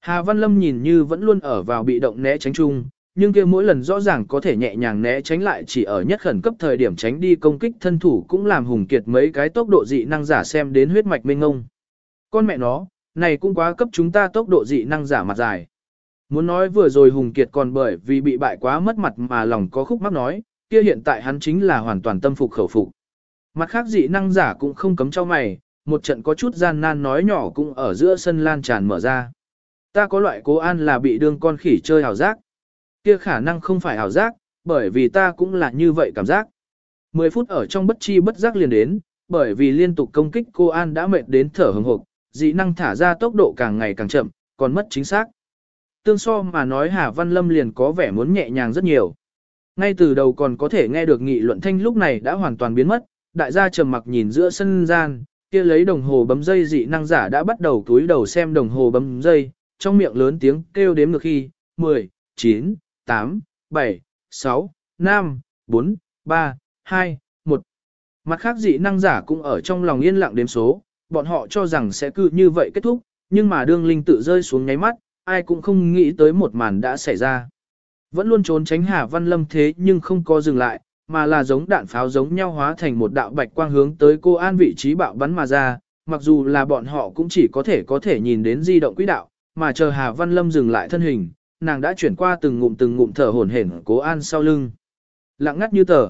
Hà Văn Lâm nhìn như vẫn luôn ở vào bị động né tránh chung, nhưng kia mỗi lần rõ ràng có thể nhẹ nhàng né tránh lại chỉ ở nhất khẩn cấp thời điểm tránh đi công kích thân thủ cũng làm hùng kiệt mấy cái tốc độ dị năng giả xem đến huyết mạch mênh ngông. Con mẹ nó, này cũng quá cấp chúng ta tốc độ dị năng giả mặt dài. Muốn nói vừa rồi hùng kiệt còn bởi vì bị bại quá mất mặt mà lòng có khúc mắc nói, kia hiện tại hắn chính là hoàn toàn tâm phục khẩu phục. Mặt khác dị năng giả cũng không cấm cho mày, một trận có chút gian nan nói nhỏ cũng ở giữa sân lan tràn mở ra. Ta có loại cố an là bị đương con khỉ chơi hào giác kia khả năng không phải hào giác, bởi vì ta cũng là như vậy cảm giác. 10 phút ở trong bất chi bất giác liền đến, bởi vì liên tục công kích cô An đã mệt đến thở hừng hực, dị năng thả ra tốc độ càng ngày càng chậm, còn mất chính xác. Tương so mà nói Hà Văn Lâm liền có vẻ muốn nhẹ nhàng rất nhiều. Ngay từ đầu còn có thể nghe được nghị luận thanh lúc này đã hoàn toàn biến mất, đại gia trầm mặc nhìn giữa sân gian, kia lấy đồng hồ bấm dây dị năng giả đã bắt đầu túi đầu xem đồng hồ bấm dây, trong miệng lớn tiếng kêu đếm ngược khi, 10, 9, 8, 7, 6, 5, 4, 3, 2, 1. Mặt khác dị năng giả cũng ở trong lòng yên lặng đếm số, bọn họ cho rằng sẽ cứ như vậy kết thúc, nhưng mà đương linh tự rơi xuống nháy mắt, ai cũng không nghĩ tới một màn đã xảy ra. Vẫn luôn trốn tránh Hà Văn Lâm thế nhưng không có dừng lại, mà là giống đạn pháo giống nhau hóa thành một đạo bạch quang hướng tới cô An vị trí bạo bắn mà ra, mặc dù là bọn họ cũng chỉ có thể có thể nhìn đến di động quỹ đạo, mà chờ Hà Văn Lâm dừng lại thân hình, nàng đã chuyển qua từng ngụm từng ngụm thở hổn hển cố An sau lưng. Lặng ngắt như tờ.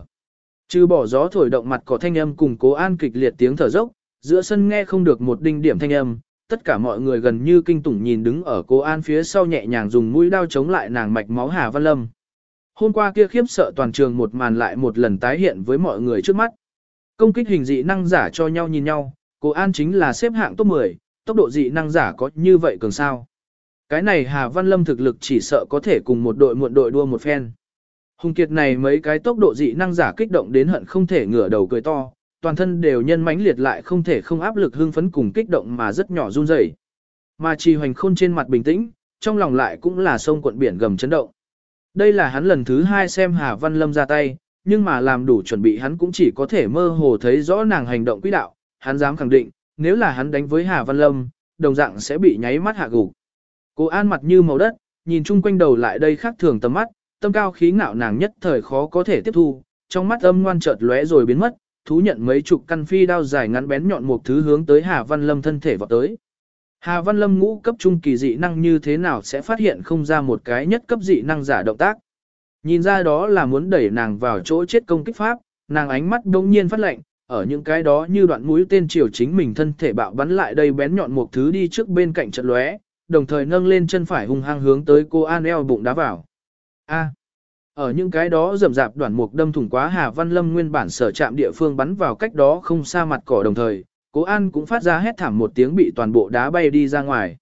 Trừ bỏ gió thổi động mặt có thanh âm cùng cố An kịch liệt tiếng thở dốc, giữa sân nghe không được một đinh điểm thanh âm, tất cả mọi người gần như kinh tủng nhìn đứng ở cô An phía sau nhẹ nhàng dùng mũi đao chống lại nàng mạch máu Hà Văn Lâm. Hôm qua kia khiếp sợ toàn trường một màn lại một lần tái hiện với mọi người trước mắt. Công kích hình dị năng giả cho nhau nhìn nhau, cô An chính là xếp hạng top 10, tốc độ dị năng giả có như vậy cường sao. Cái này Hà Văn Lâm thực lực chỉ sợ có thể cùng một đội muộn đội đua một phen. Hùng kiệt này mấy cái tốc độ dị năng giả kích động đến hận không thể ngửa đầu cười to, toàn thân đều nhân mãnh liệt lại không thể không áp lực hưng phấn cùng kích động mà rất nhỏ run rẩy. Mà trì hoành khôn trên mặt bình tĩnh, trong lòng lại cũng là sông cuộn biển gầm chấn động. Đây là hắn lần thứ hai xem Hà Văn Lâm ra tay, nhưng mà làm đủ chuẩn bị hắn cũng chỉ có thể mơ hồ thấy rõ nàng hành động quỹ đạo, hắn dám khẳng định, nếu là hắn đánh với Hà Văn Lâm, đồng dạng sẽ bị nháy mắt hạ gục. Cô An mặt như màu đất, nhìn chung quanh đầu lại đây khác thường tầm mắt, tâm cao khí ngạo nàng nhất thời khó có thể tiếp thu, trong mắt âm ngoan chợt lóe rồi biến mất, thú nhận mấy chục căn phi đao dài ngắn bén nhọn một thứ hướng tới Hà Văn Lâm thân thể vào tới. Hà Văn Lâm ngũ cấp trung kỳ dị năng như thế nào sẽ phát hiện không ra một cái nhất cấp dị năng giả động tác. Nhìn ra đó là muốn đẩy nàng vào chỗ chết công kích pháp, nàng ánh mắt đông nhiên phát lệnh, ở những cái đó như đoạn mũi tên chiều chính mình thân thể bạo bắn lại đây bén nhọn một thứ đi trước bên cạnh trận lóe, đồng thời nâng lên chân phải hung hăng hướng tới cô An eo bụng đá vào. A. Ở những cái đó rầm rạp đoạn mục đâm thủng quá Hà Văn Lâm nguyên bản sở chạm địa phương bắn vào cách đó không xa mặt cỏ đồng thời, Cố An cũng phát ra hét thảm một tiếng bị toàn bộ đá bay đi ra ngoài.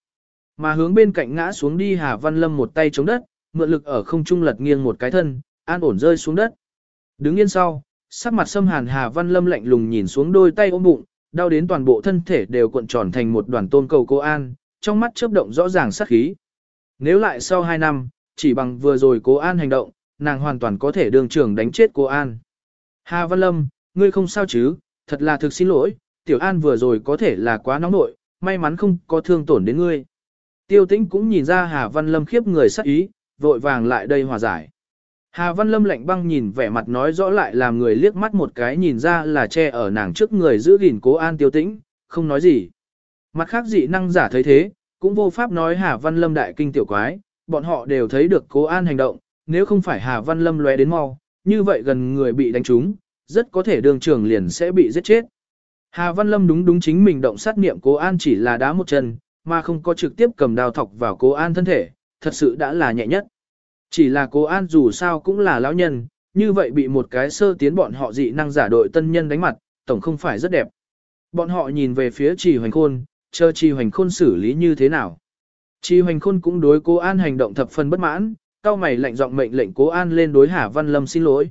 Mà hướng bên cạnh ngã xuống đi Hà Văn Lâm một tay chống đất, mượn lực ở không trung lật nghiêng một cái thân, an ổn rơi xuống đất. Đứng yên sau, sắc mặt xâm hàn Hà Văn Lâm lạnh lùng nhìn xuống đôi tay ôm bụng, đau đến toàn bộ thân thể đều cuộn tròn thành một đoàn tôn cầu cô An, trong mắt chớp động rõ ràng sát khí. Nếu lại sau 2 năm, chỉ bằng vừa rồi cố An hành động, nàng hoàn toàn có thể đường trưởng đánh chết cô An. Hà Văn Lâm, ngươi không sao chứ, thật là thực xin lỗi, Tiểu An vừa rồi có thể là quá nóng nội, may mắn không có thương tổn đến ngươi. Tiêu tĩnh cũng nhìn ra Hà Văn Lâm khiếp người sắc ý, vội vàng lại đây hòa giải. Hà Văn Lâm lạnh băng nhìn vẻ mặt nói rõ lại làm người liếc mắt một cái nhìn ra là che ở nàng trước người giữ gìn cố an tiêu tĩnh, không nói gì. Mặt khác dị năng giả thấy thế, cũng vô pháp nói Hà Văn Lâm đại kinh tiểu quái, bọn họ đều thấy được cố an hành động, nếu không phải Hà Văn Lâm lóe đến mau, như vậy gần người bị đánh trúng, rất có thể đường trưởng liền sẽ bị giết chết. Hà Văn Lâm đúng đúng chính mình động sát niệm cố an chỉ là đá một chân, mà không có trực tiếp cầm đao thọc vào cố an thân thể, thật sự đã là nhẹ nhất. Chỉ là cố an dù sao cũng là lão nhân, như vậy bị một cái sơ tiến bọn họ dị năng giả đội tân nhân đánh mặt, tổng không phải rất đẹp. Bọn họ nhìn về phía trì hoành khôn, chờ trì hoành khôn xử lý như thế nào. Trì hoành khôn cũng đối cố an hành động thập phần bất mãn, cao mày lạnh giọng mệnh lệnh cố an lên đối Hà Văn Lâm xin lỗi.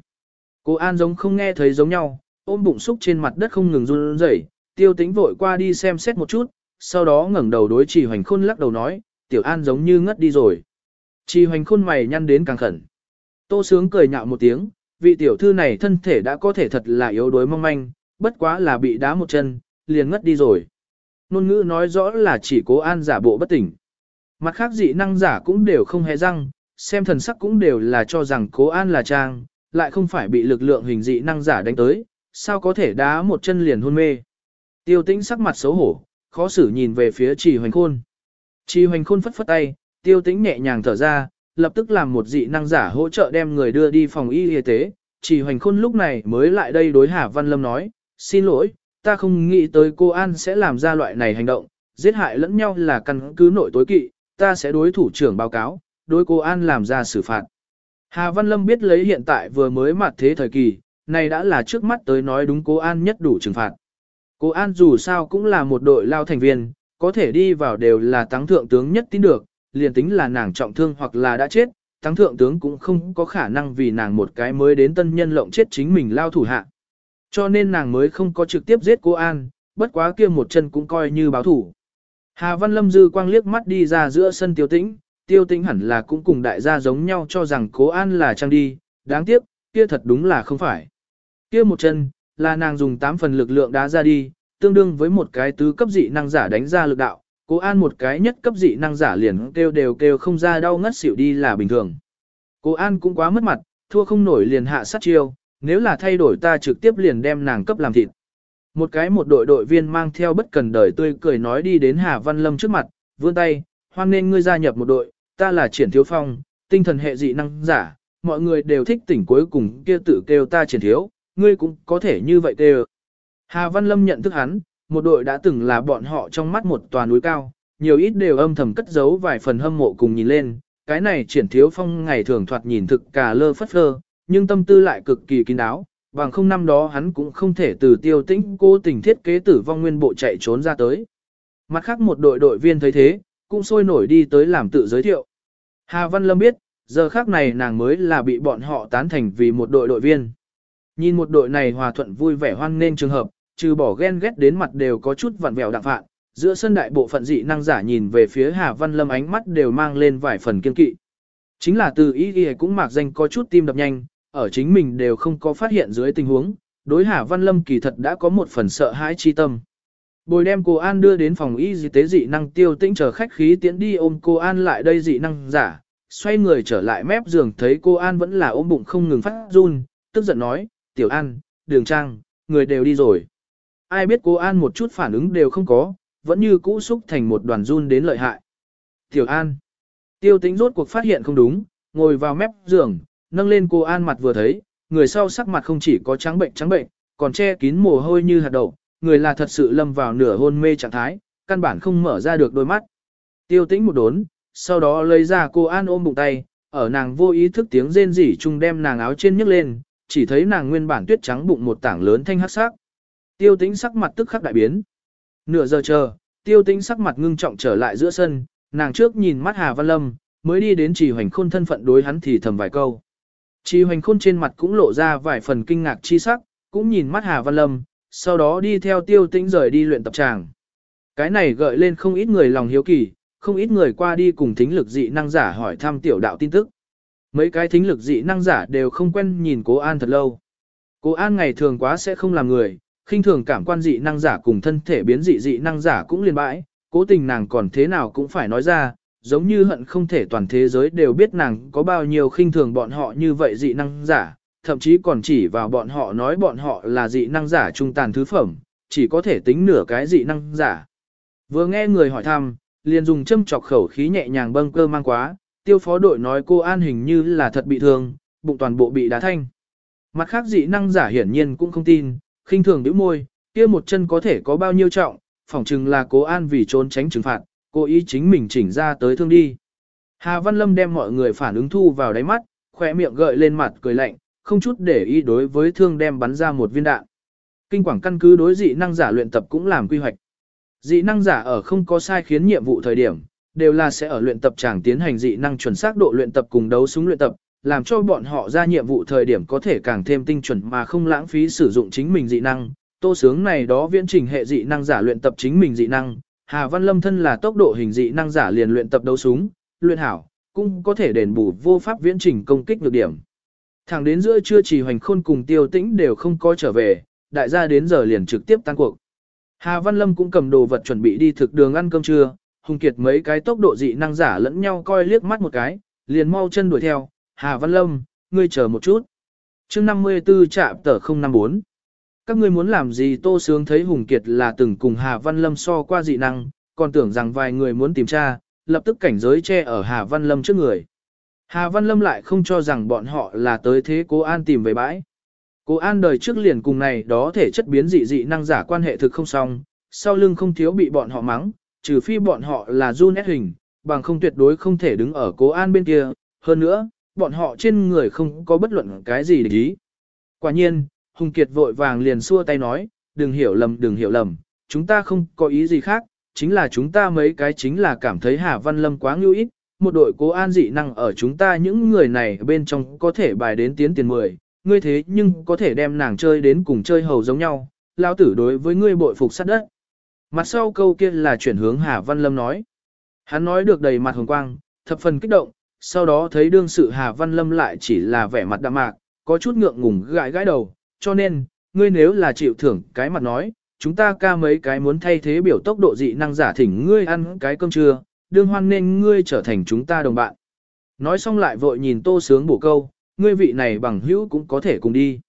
Cố an giống không nghe thấy giống nhau, ôm bụng xúc trên mặt đất không ngừng run rẩy, tiêu tính vội qua đi xem xét một chút, sau đó ngẩng đầu đối trì hoành khôn lắc đầu nói, tiểu an giống như ngất đi rồi. Trì hoành khôn mày nhăn đến càng khẩn. Tô sướng cười nhạo một tiếng, vị tiểu thư này thân thể đã có thể thật là yếu đuối mong manh, bất quá là bị đá một chân, liền ngất đi rồi. Nôn ngữ nói rõ là chỉ cố an giả bộ bất tỉnh. Mặt khác dị năng giả cũng đều không hề răng, xem thần sắc cũng đều là cho rằng cố an là trang, lại không phải bị lực lượng hình dị năng giả đánh tới, sao có thể đá một chân liền hôn mê. Tiêu tĩnh sắc mặt xấu hổ, khó xử nhìn về phía trì hoành khôn. Trì hoành khôn phất phất tay, tiêu tĩnh nhẹ nhàng thở ra, lập tức làm một dị năng giả hỗ trợ đem người đưa đi phòng y y tế. Trì hoành khôn lúc này mới lại đây đối Hà Văn Lâm nói, xin lỗi, ta không nghĩ tới cô An sẽ làm ra loại này hành động, giết hại lẫn nhau là căn cứ nội tối kỵ, ta sẽ đối thủ trưởng báo cáo, đối cô An làm ra xử phạt. Hà Văn Lâm biết lấy hiện tại vừa mới mặt thế thời kỳ, này đã là trước mắt tới nói đúng cố An nhất đủ trừng phạt. Cố An dù sao cũng là một đội lao thành viên, có thể đi vào đều là tăng thượng tướng nhất tin được, liền tính là nàng trọng thương hoặc là đã chết, tăng thượng tướng cũng không có khả năng vì nàng một cái mới đến tân nhân lộng chết chính mình lao thủ hạ. Cho nên nàng mới không có trực tiếp giết cô An, bất quá kia một chân cũng coi như báo thủ. Hà Văn Lâm dư quang liếc mắt đi ra giữa sân tiêu tĩnh, tiêu tĩnh hẳn là cũng cùng đại gia giống nhau cho rằng cố an là trang đi, đáng tiếc, kia thật đúng là không phải. Kia một chân, là nàng dùng 8 phần lực lượng đá ra đi, tương đương với một cái tứ cấp dị năng giả đánh ra lực đạo, cố an một cái nhất cấp dị năng giả liền kêu đều kêu không ra đau ngất xỉu đi là bình thường. Cố an cũng quá mất mặt, thua không nổi liền hạ sát chiêu, nếu là thay đổi ta trực tiếp liền đem nàng cấp làm thịt. Một cái một đội đội viên mang theo bất cần đời tươi cười nói đi đến Hà Văn Lâm trước mặt, vươn tay, hoan nên ngươi gia nhập một đội, ta là triển thiếu phong, tinh thần hệ dị năng giả, mọi người đều thích tỉnh cuối cùng kia tự kêu ta triển thiếu, ngươi cũng có thể như vậy kêu. Hà Văn Lâm nhận thức hắn, một đội đã từng là bọn họ trong mắt một tòa núi cao, nhiều ít đều âm thầm cất giấu vài phần hâm mộ cùng nhìn lên, cái này triển thiếu phong ngày thường thoạt nhìn thực cả lơ phất phơ, nhưng tâm tư lại cực kỳ kín đáo, bằng không năm đó hắn cũng không thể từ tiêu tĩnh cố tình thiết kế tử vong nguyên bộ chạy trốn ra tới. Mặt khác một đội đội viên thấy thế, cũng sôi nổi đi tới làm tự giới thiệu. Hà Văn Lâm biết, giờ khác này nàng mới là bị bọn họ tán thành vì một đội đội viên. Nhìn một đội này hòa thuận vui vẻ hoan nên trường hợp, trừ bỏ ghen ghét đến mặt đều có chút vặn vẹo đạm phạn, giữa sân đại bộ phận dị năng giả nhìn về phía Hà Văn Lâm ánh mắt đều mang lên vài phần kiên kỵ. Chính là từ ý ghi cũng mạc danh có chút tim đập nhanh, ở chính mình đều không có phát hiện dưới tình huống, đối Hà Văn Lâm kỳ thật đã có một phần sợ hãi chi tâm. Bồi đem cô An đưa đến phòng y tế dị năng tiêu tĩnh chờ khách khí tiễn đi ôm cô An lại đây dị năng giả, xoay người trở lại mép giường thấy cô An vẫn là ôm bụng không ngừng phát run, tức giận nói, tiểu An, đường trang, người đều đi rồi. Ai biết cô An một chút phản ứng đều không có, vẫn như cũ xúc thành một đoàn run đến lợi hại. Tiểu An, tiêu tĩnh rốt cuộc phát hiện không đúng, ngồi vào mép giường, nâng lên cô An mặt vừa thấy, người sau sắc mặt không chỉ có trắng bệnh trắng bệnh, còn che kín mồ hôi như hạt đậu, người là thật sự lâm vào nửa hôn mê trạng thái, căn bản không mở ra được đôi mắt. Tiêu tĩnh một đốn, sau đó lấy ra cô An ôm bụng tay, ở nàng vô ý thức tiếng rên rỉ chung đem nàng áo trên nhấc lên, chỉ thấy nàng nguyên bản tuyết trắng bụng một tảng lớn thanh hắc sắc. Tiêu tĩnh sắc mặt tức khắc đại biến. Nửa giờ chờ, tiêu tĩnh sắc mặt ngưng trọng trở lại giữa sân, nàng trước nhìn mắt Hà Văn Lâm, mới đi đến chỉ hoành khôn thân phận đối hắn thì thầm vài câu. Chỉ hoành khôn trên mặt cũng lộ ra vài phần kinh ngạc chi sắc, cũng nhìn mắt Hà Văn Lâm, sau đó đi theo tiêu tĩnh rời đi luyện tập tràng. Cái này gợi lên không ít người lòng hiếu kỳ, không ít người qua đi cùng thính lực dị năng giả hỏi thăm tiểu đạo tin tức. Mấy cái thính lực dị năng giả đều không quen nhìn cố An thật lâu. Cố An ngày thường quá sẽ không làm người, khinh thường cảm quan dị năng giả cùng thân thể biến dị dị năng giả cũng liên bãi, cố tình nàng còn thế nào cũng phải nói ra, giống như hận không thể toàn thế giới đều biết nàng có bao nhiêu khinh thường bọn họ như vậy dị năng giả, thậm chí còn chỉ vào bọn họ nói bọn họ là dị năng giả trung tàn thứ phẩm, chỉ có thể tính nửa cái dị năng giả. Vừa nghe người hỏi thăm, liền dùng châm chọc khẩu khí nhẹ nhàng bâng cơ mang quá, tiêu phó đội nói cô An hình như là thật bị thương, bụng toàn bộ bị đá thanh. Mặt khác dị năng giả hiển nhiên cũng không tin, khinh thường bĩu môi, kia một chân có thể có bao nhiêu trọng, phỏng chừng là cố An vì trốn tránh trừng phạt, cố ý chính mình chỉnh ra tới thương đi. Hà Văn Lâm đem mọi người phản ứng thu vào đáy mắt, khỏe miệng gợi lên mặt cười lạnh, không chút để ý đối với thương đem bắn ra một viên đạn. Kinh quảng căn cứ đối dị năng giả luyện tập cũng làm quy hoạch. Dị năng giả ở không có sai khiến nhiệm vụ thời điểm, đều là sẽ ở luyện tập chàng tiến hành dị năng chuẩn xác độ luyện tập cùng đấu súng luyện tập, làm cho bọn họ ra nhiệm vụ thời điểm có thể càng thêm tinh chuẩn mà không lãng phí sử dụng chính mình dị năng. Tô sướng này đó viễn trình hệ dị năng giả luyện tập chính mình dị năng, Hà Văn Lâm thân là tốc độ hình dị năng giả liền luyện tập đấu súng, luyện hảo, cũng có thể đền bù vô pháp viễn trình công kích được điểm. Thẳng đến giữa trưa chỉ hoành khôn cùng tiêu tĩnh đều không có trở về, đại gia đến giờ liền trực tiếp tăng cuộc. Hà Văn Lâm cũng cầm đồ vật chuẩn bị đi thực đường ăn cơm trưa, Hùng Kiệt mấy cái tốc độ dị năng giả lẫn nhau coi liếc mắt một cái, liền mau chân đuổi theo, Hà Văn Lâm, ngươi chờ một chút. chương 54 trạm tờ 054. Các ngươi muốn làm gì Tô Sướng thấy Hùng Kiệt là từng cùng Hà Văn Lâm so qua dị năng, còn tưởng rằng vài người muốn tìm tra, lập tức cảnh giới che ở Hà Văn Lâm trước người. Hà Văn Lâm lại không cho rằng bọn họ là tới thế cố an tìm về bãi. Cố an đời trước liền cùng này đó thể chất biến dị dị năng giả quan hệ thực không xong, sau lưng không thiếu bị bọn họ mắng, trừ phi bọn họ là run ép hình, bằng không tuyệt đối không thể đứng ở cố an bên kia. Hơn nữa, bọn họ trên người không có bất luận cái gì để ý. Quả nhiên, Hùng Kiệt vội vàng liền xua tay nói, đừng hiểu lầm đừng hiểu lầm, chúng ta không có ý gì khác, chính là chúng ta mấy cái chính là cảm thấy Hà Văn Lâm quá ngưu ít, một đội cố an dị năng ở chúng ta những người này bên trong có thể bài đến tiến tiền 10, ngươi thế nhưng có thể đem nàng chơi đến cùng chơi hầu giống nhau, lao tử đối với ngươi bội phục sát đất. Mặt sau câu kia là chuyển hướng Hà Văn Lâm nói. Hắn nói được đầy mặt hồng quang, thập phần kích động, sau đó thấy đương sự Hà Văn Lâm lại chỉ là vẻ mặt đạm mạc, có chút ngượng ngùng gãi gãi đầu, cho nên, ngươi nếu là chịu thưởng cái mặt nói, chúng ta ca mấy cái muốn thay thế biểu tốc độ dị năng giả thỉnh ngươi ăn cái cơm trưa, đương hoan nên ngươi trở thành chúng ta đồng bạn. Nói xong lại vội nhìn tô sướng bổ câu, ngươi vị này bằng hữu cũng có thể cùng đi.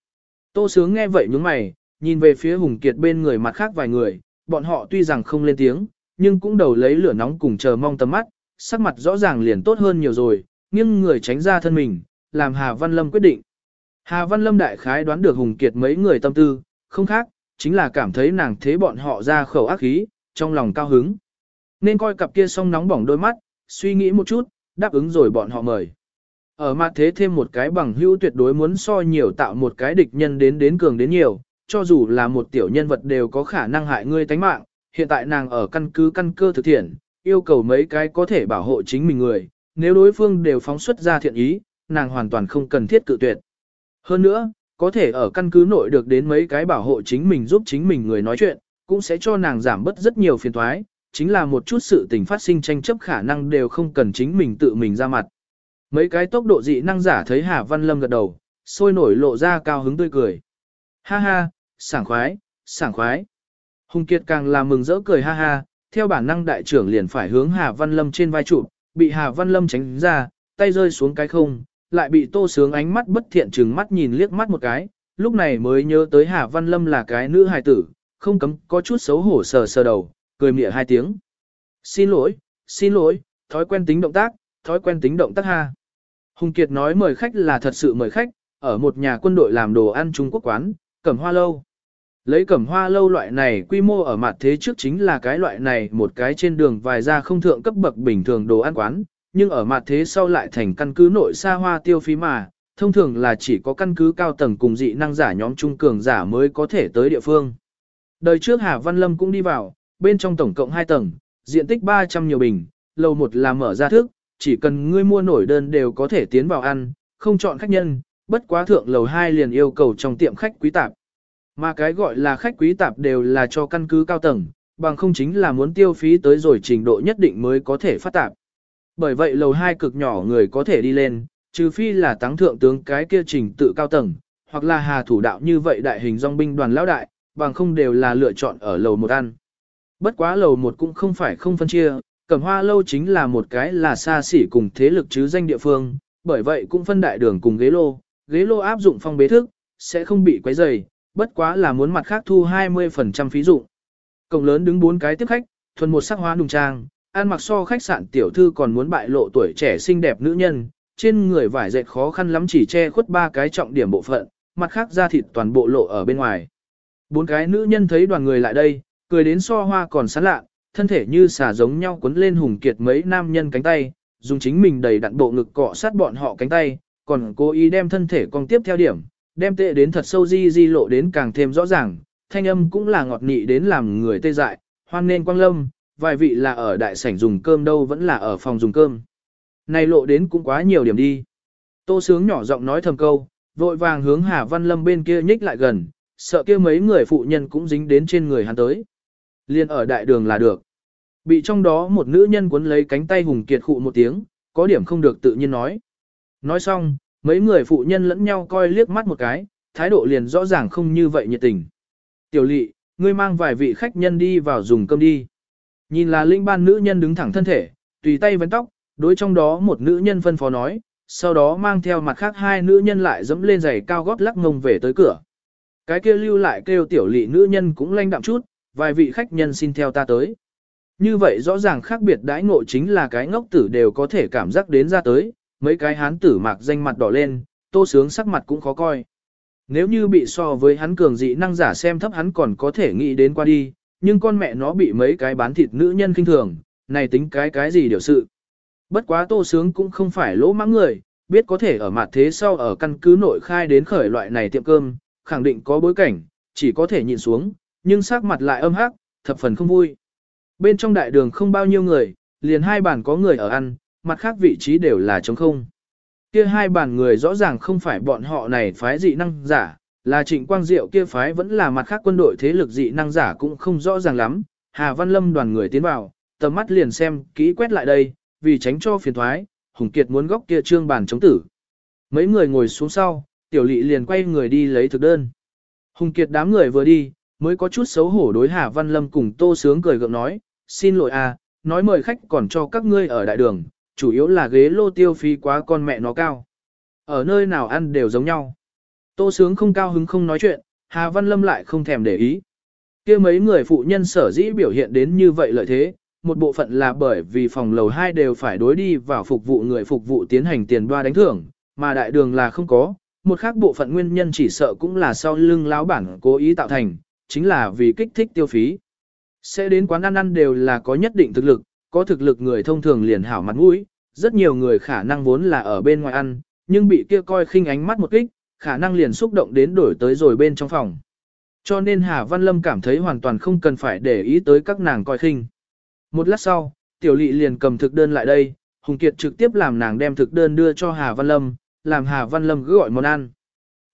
Tô sướng nghe vậy nhướng mày, nhìn về phía Hùng Kiệt bên người mặt khác vài người, bọn họ tuy rằng không lên tiếng, nhưng cũng đầu lấy lửa nóng cùng chờ mong tầm mắt, sắc mặt rõ ràng liền tốt hơn nhiều rồi, nhưng người tránh ra thân mình, làm Hà Văn Lâm quyết định. Hà Văn Lâm đại khái đoán được Hùng Kiệt mấy người tâm tư, không khác, chính là cảm thấy nàng thế bọn họ ra khẩu ác khí, trong lòng cao hứng. Nên coi cặp kia song nóng bỏng đôi mắt, suy nghĩ một chút, đáp ứng rồi bọn họ mời. Ở mặt thế thêm một cái bằng hữu tuyệt đối muốn so nhiều tạo một cái địch nhân đến đến cường đến nhiều, cho dù là một tiểu nhân vật đều có khả năng hại ngươi tánh mạng, hiện tại nàng ở căn cứ căn cơ thực thiện, yêu cầu mấy cái có thể bảo hộ chính mình người, nếu đối phương đều phóng xuất ra thiện ý, nàng hoàn toàn không cần thiết cự tuyệt. Hơn nữa, có thể ở căn cứ nội được đến mấy cái bảo hộ chính mình giúp chính mình người nói chuyện, cũng sẽ cho nàng giảm bớt rất nhiều phiền toái, chính là một chút sự tình phát sinh tranh chấp khả năng đều không cần chính mình tự mình ra mặt. Mấy cái tốc độ dị năng giả thấy Hà Văn Lâm gật đầu, sôi nổi lộ ra cao hứng tươi cười. Ha ha, sảng khoái, sảng khoái. Hùng Kiệt càng là mừng rỡ cười ha ha, theo bản năng đại trưởng liền phải hướng Hà Văn Lâm trên vai trụ, bị Hà Văn Lâm tránh ra, tay rơi xuống cái không, lại bị Tô Sướng ánh mắt bất thiện trừng mắt nhìn liếc mắt một cái, lúc này mới nhớ tới Hà Văn Lâm là cái nữ hài tử, không cấm có chút xấu hổ sờ sờ đầu, cười mỉa hai tiếng. Xin lỗi, xin lỗi, thói quen tính động tác, thói quen tính động tác ha. Hùng Kiệt nói mời khách là thật sự mời khách, ở một nhà quân đội làm đồ ăn Trung Quốc quán, cẩm hoa lâu. Lấy cẩm hoa lâu loại này quy mô ở mặt thế trước chính là cái loại này một cái trên đường vài ra không thượng cấp bậc bình thường đồ ăn quán, nhưng ở mặt thế sau lại thành căn cứ nội xa hoa tiêu phí mà, thông thường là chỉ có căn cứ cao tầng cùng dị năng giả nhóm trung cường giả mới có thể tới địa phương. Đời trước Hà Văn Lâm cũng đi vào, bên trong tổng cộng 2 tầng, diện tích 300 nhiều bình, lầu một là mở ra thức, chỉ cần ngươi mua nổi đơn đều có thể tiến vào ăn, không chọn khách nhân, bất quá thượng lầu 2 liền yêu cầu trong tiệm khách quý tạp. Mà cái gọi là khách quý tạp đều là cho căn cứ cao tầng, bằng không chính là muốn tiêu phí tới rồi trình độ nhất định mới có thể phát tạp. Bởi vậy lầu 2 cực nhỏ người có thể đi lên, trừ phi là tăng thượng tướng cái kia trình tự cao tầng, hoặc là hà thủ đạo như vậy đại hình dòng binh đoàn lão đại, bằng không đều là lựa chọn ở lầu một ăn. Bất quá lầu một cũng không phải không phân chia, cẩm hoa lâu chính là một cái là xa xỉ cùng thế lực chứ danh địa phương, bởi vậy cũng phân đại đường cùng ghế lô, ghế lô áp dụng phong bế thức, sẽ không bị quấy rầy, bất quá là muốn mặt khác thu 20% phí dụng. Cổng lớn đứng bốn cái tiếp khách, thuần một sắc hóa đùng trang, ăn mặc so khách sạn tiểu thư còn muốn bại lộ tuổi trẻ xinh đẹp nữ nhân, trên người vải dệt khó khăn lắm chỉ che khuất ba cái trọng điểm bộ phận, mặt khác da thịt toàn bộ lộ ở bên ngoài. Bốn cái nữ nhân thấy đoàn người lại đây, cười đến so hoa còn sán lạ, thân thể như xà giống nhau cuốn lên hùng kiệt mấy nam nhân cánh tay, dùng chính mình đầy đặn bộ ngực cọ sát bọn họ cánh tay, còn cố ý đem thân thể con tiếp theo điểm, đem tệ đến thật sâu di di lộ đến càng thêm rõ ràng, thanh âm cũng là ngọt nị đến làm người tê dại, hoan nên quang lâm, vài vị là ở đại sảnh dùng cơm đâu vẫn là ở phòng dùng cơm. Này lộ đến cũng quá nhiều điểm đi. Tô sướng nhỏ giọng nói thầm câu, vội vàng hướng Hà Văn Lâm bên kia nhích lại gần, sợ kia mấy người phụ nhân cũng dính đến trên người hắn tới. Liên ở đại đường là được. Bị trong đó một nữ nhân cuốn lấy cánh tay hùng kiệt khụ một tiếng, có điểm không được tự nhiên nói. Nói xong, mấy người phụ nhân lẫn nhau coi liếc mắt một cái, thái độ liền rõ ràng không như vậy nhiệt tình. Tiểu lỵ, ngươi mang vài vị khách nhân đi vào dùng cơm đi. Nhìn là linh ban nữ nhân đứng thẳng thân thể, tùy tay vấn tóc, đối trong đó một nữ nhân phân phó nói, sau đó mang theo mặt khác hai nữ nhân lại dẫm lên giày cao gót lắc ngông về tới cửa. Cái kia lưu lại kêu tiểu lỵ nữ nhân cũng lanh đạm chút, vài vị khách nhân xin theo ta tới. Như vậy rõ ràng khác biệt đãi ngộ chính là cái ngốc tử đều có thể cảm giác đến ra tới, mấy cái hán tử mạc danh mặt đỏ lên, tô sướng sắc mặt cũng khó coi. Nếu như bị so với hắn cường dị năng giả xem thấp hắn còn có thể nghĩ đến qua đi, nhưng con mẹ nó bị mấy cái bán thịt nữ nhân kinh thường, này tính cái cái gì điều sự. Bất quá tô sướng cũng không phải lỗ mãng người, biết có thể ở mặt thế sau ở căn cứ nội khai đến khởi loại này tiệm cơm, khẳng định có bối cảnh, chỉ có thể nhìn xuống, nhưng sắc mặt lại âm hắc, thập phần không vui. Bên trong đại đường không bao nhiêu người, liền hai bàn có người ở ăn, mặt khác vị trí đều là trống không. Kia hai bàn người rõ ràng không phải bọn họ này phái dị năng giả, là trịnh quang diệu kia phái vẫn là mặt khác quân đội thế lực dị năng giả cũng không rõ ràng lắm. Hà Văn Lâm đoàn người tiến vào, tầm mắt liền xem, kỹ quét lại đây, vì tránh cho phiền thoái, Hùng Kiệt muốn góc kia trương bàn chống tử. Mấy người ngồi xuống sau, tiểu lỵ liền quay người đi lấy thực đơn. Hùng Kiệt đám người vừa đi, mới có chút xấu hổ đối Hà Văn Lâm cùng Tô Sướng cười gượng nói, xin lỗi à, nói mời khách còn cho các ngươi ở đại đường, chủ yếu là ghế lô tiêu phí quá con mẹ nó cao. Ở nơi nào ăn đều giống nhau. Tô Sướng không cao hứng không nói chuyện, Hà Văn Lâm lại không thèm để ý. kia mấy người phụ nhân sở dĩ biểu hiện đến như vậy lợi thế, một bộ phận là bởi vì phòng lầu 2 đều phải đối đi vào phục vụ người phục vụ tiến hành tiền đoa đánh thưởng, mà đại đường là không có, một khác bộ phận nguyên nhân chỉ sợ cũng là sau lưng lão bản cố ý tạo thành, chính là vì kích thích tiêu phí. Sẽ đến quán ăn ăn đều là có nhất định thực lực, có thực lực người thông thường liền hảo mặt mũi, rất nhiều người khả năng vốn là ở bên ngoài ăn, nhưng bị kia coi khinh ánh mắt một kích, khả năng liền xúc động đến đổi tới rồi bên trong phòng. Cho nên Hà Văn Lâm cảm thấy hoàn toàn không cần phải để ý tới các nàng coi khinh. Một lát sau, Tiểu Lị liền cầm thực đơn lại đây, Hùng Kiệt trực tiếp làm nàng đem thực đơn đưa cho Hà Văn Lâm, làm Hà Văn Lâm cứ gọi món ăn.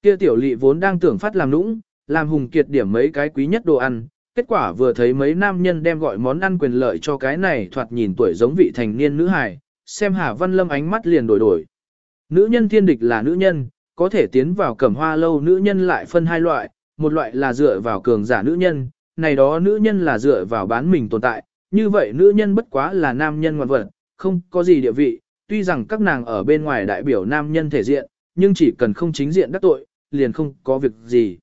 Kia Tiểu Lị vốn đang tưởng phát làm nũng, làm Hùng Kiệt điểm mấy cái quý nhất đồ ăn, kết quả vừa thấy mấy nam nhân đem gọi món ăn quyền lợi cho cái này thoạt nhìn tuổi giống vị thành niên nữ hài, xem Hà Văn Lâm ánh mắt liền đổi đổi. Nữ nhân thiên địch là nữ nhân, có thể tiến vào cẩm hoa lâu nữ nhân lại phân hai loại, một loại là dựa vào cường giả nữ nhân, này đó nữ nhân là dựa vào bán mình tồn tại, như vậy nữ nhân bất quá là nam nhân ngoan vật, không có gì địa vị, tuy rằng các nàng ở bên ngoài đại biểu nam nhân thể diện, nhưng chỉ cần không chính diện đắc tội, liền không có việc gì.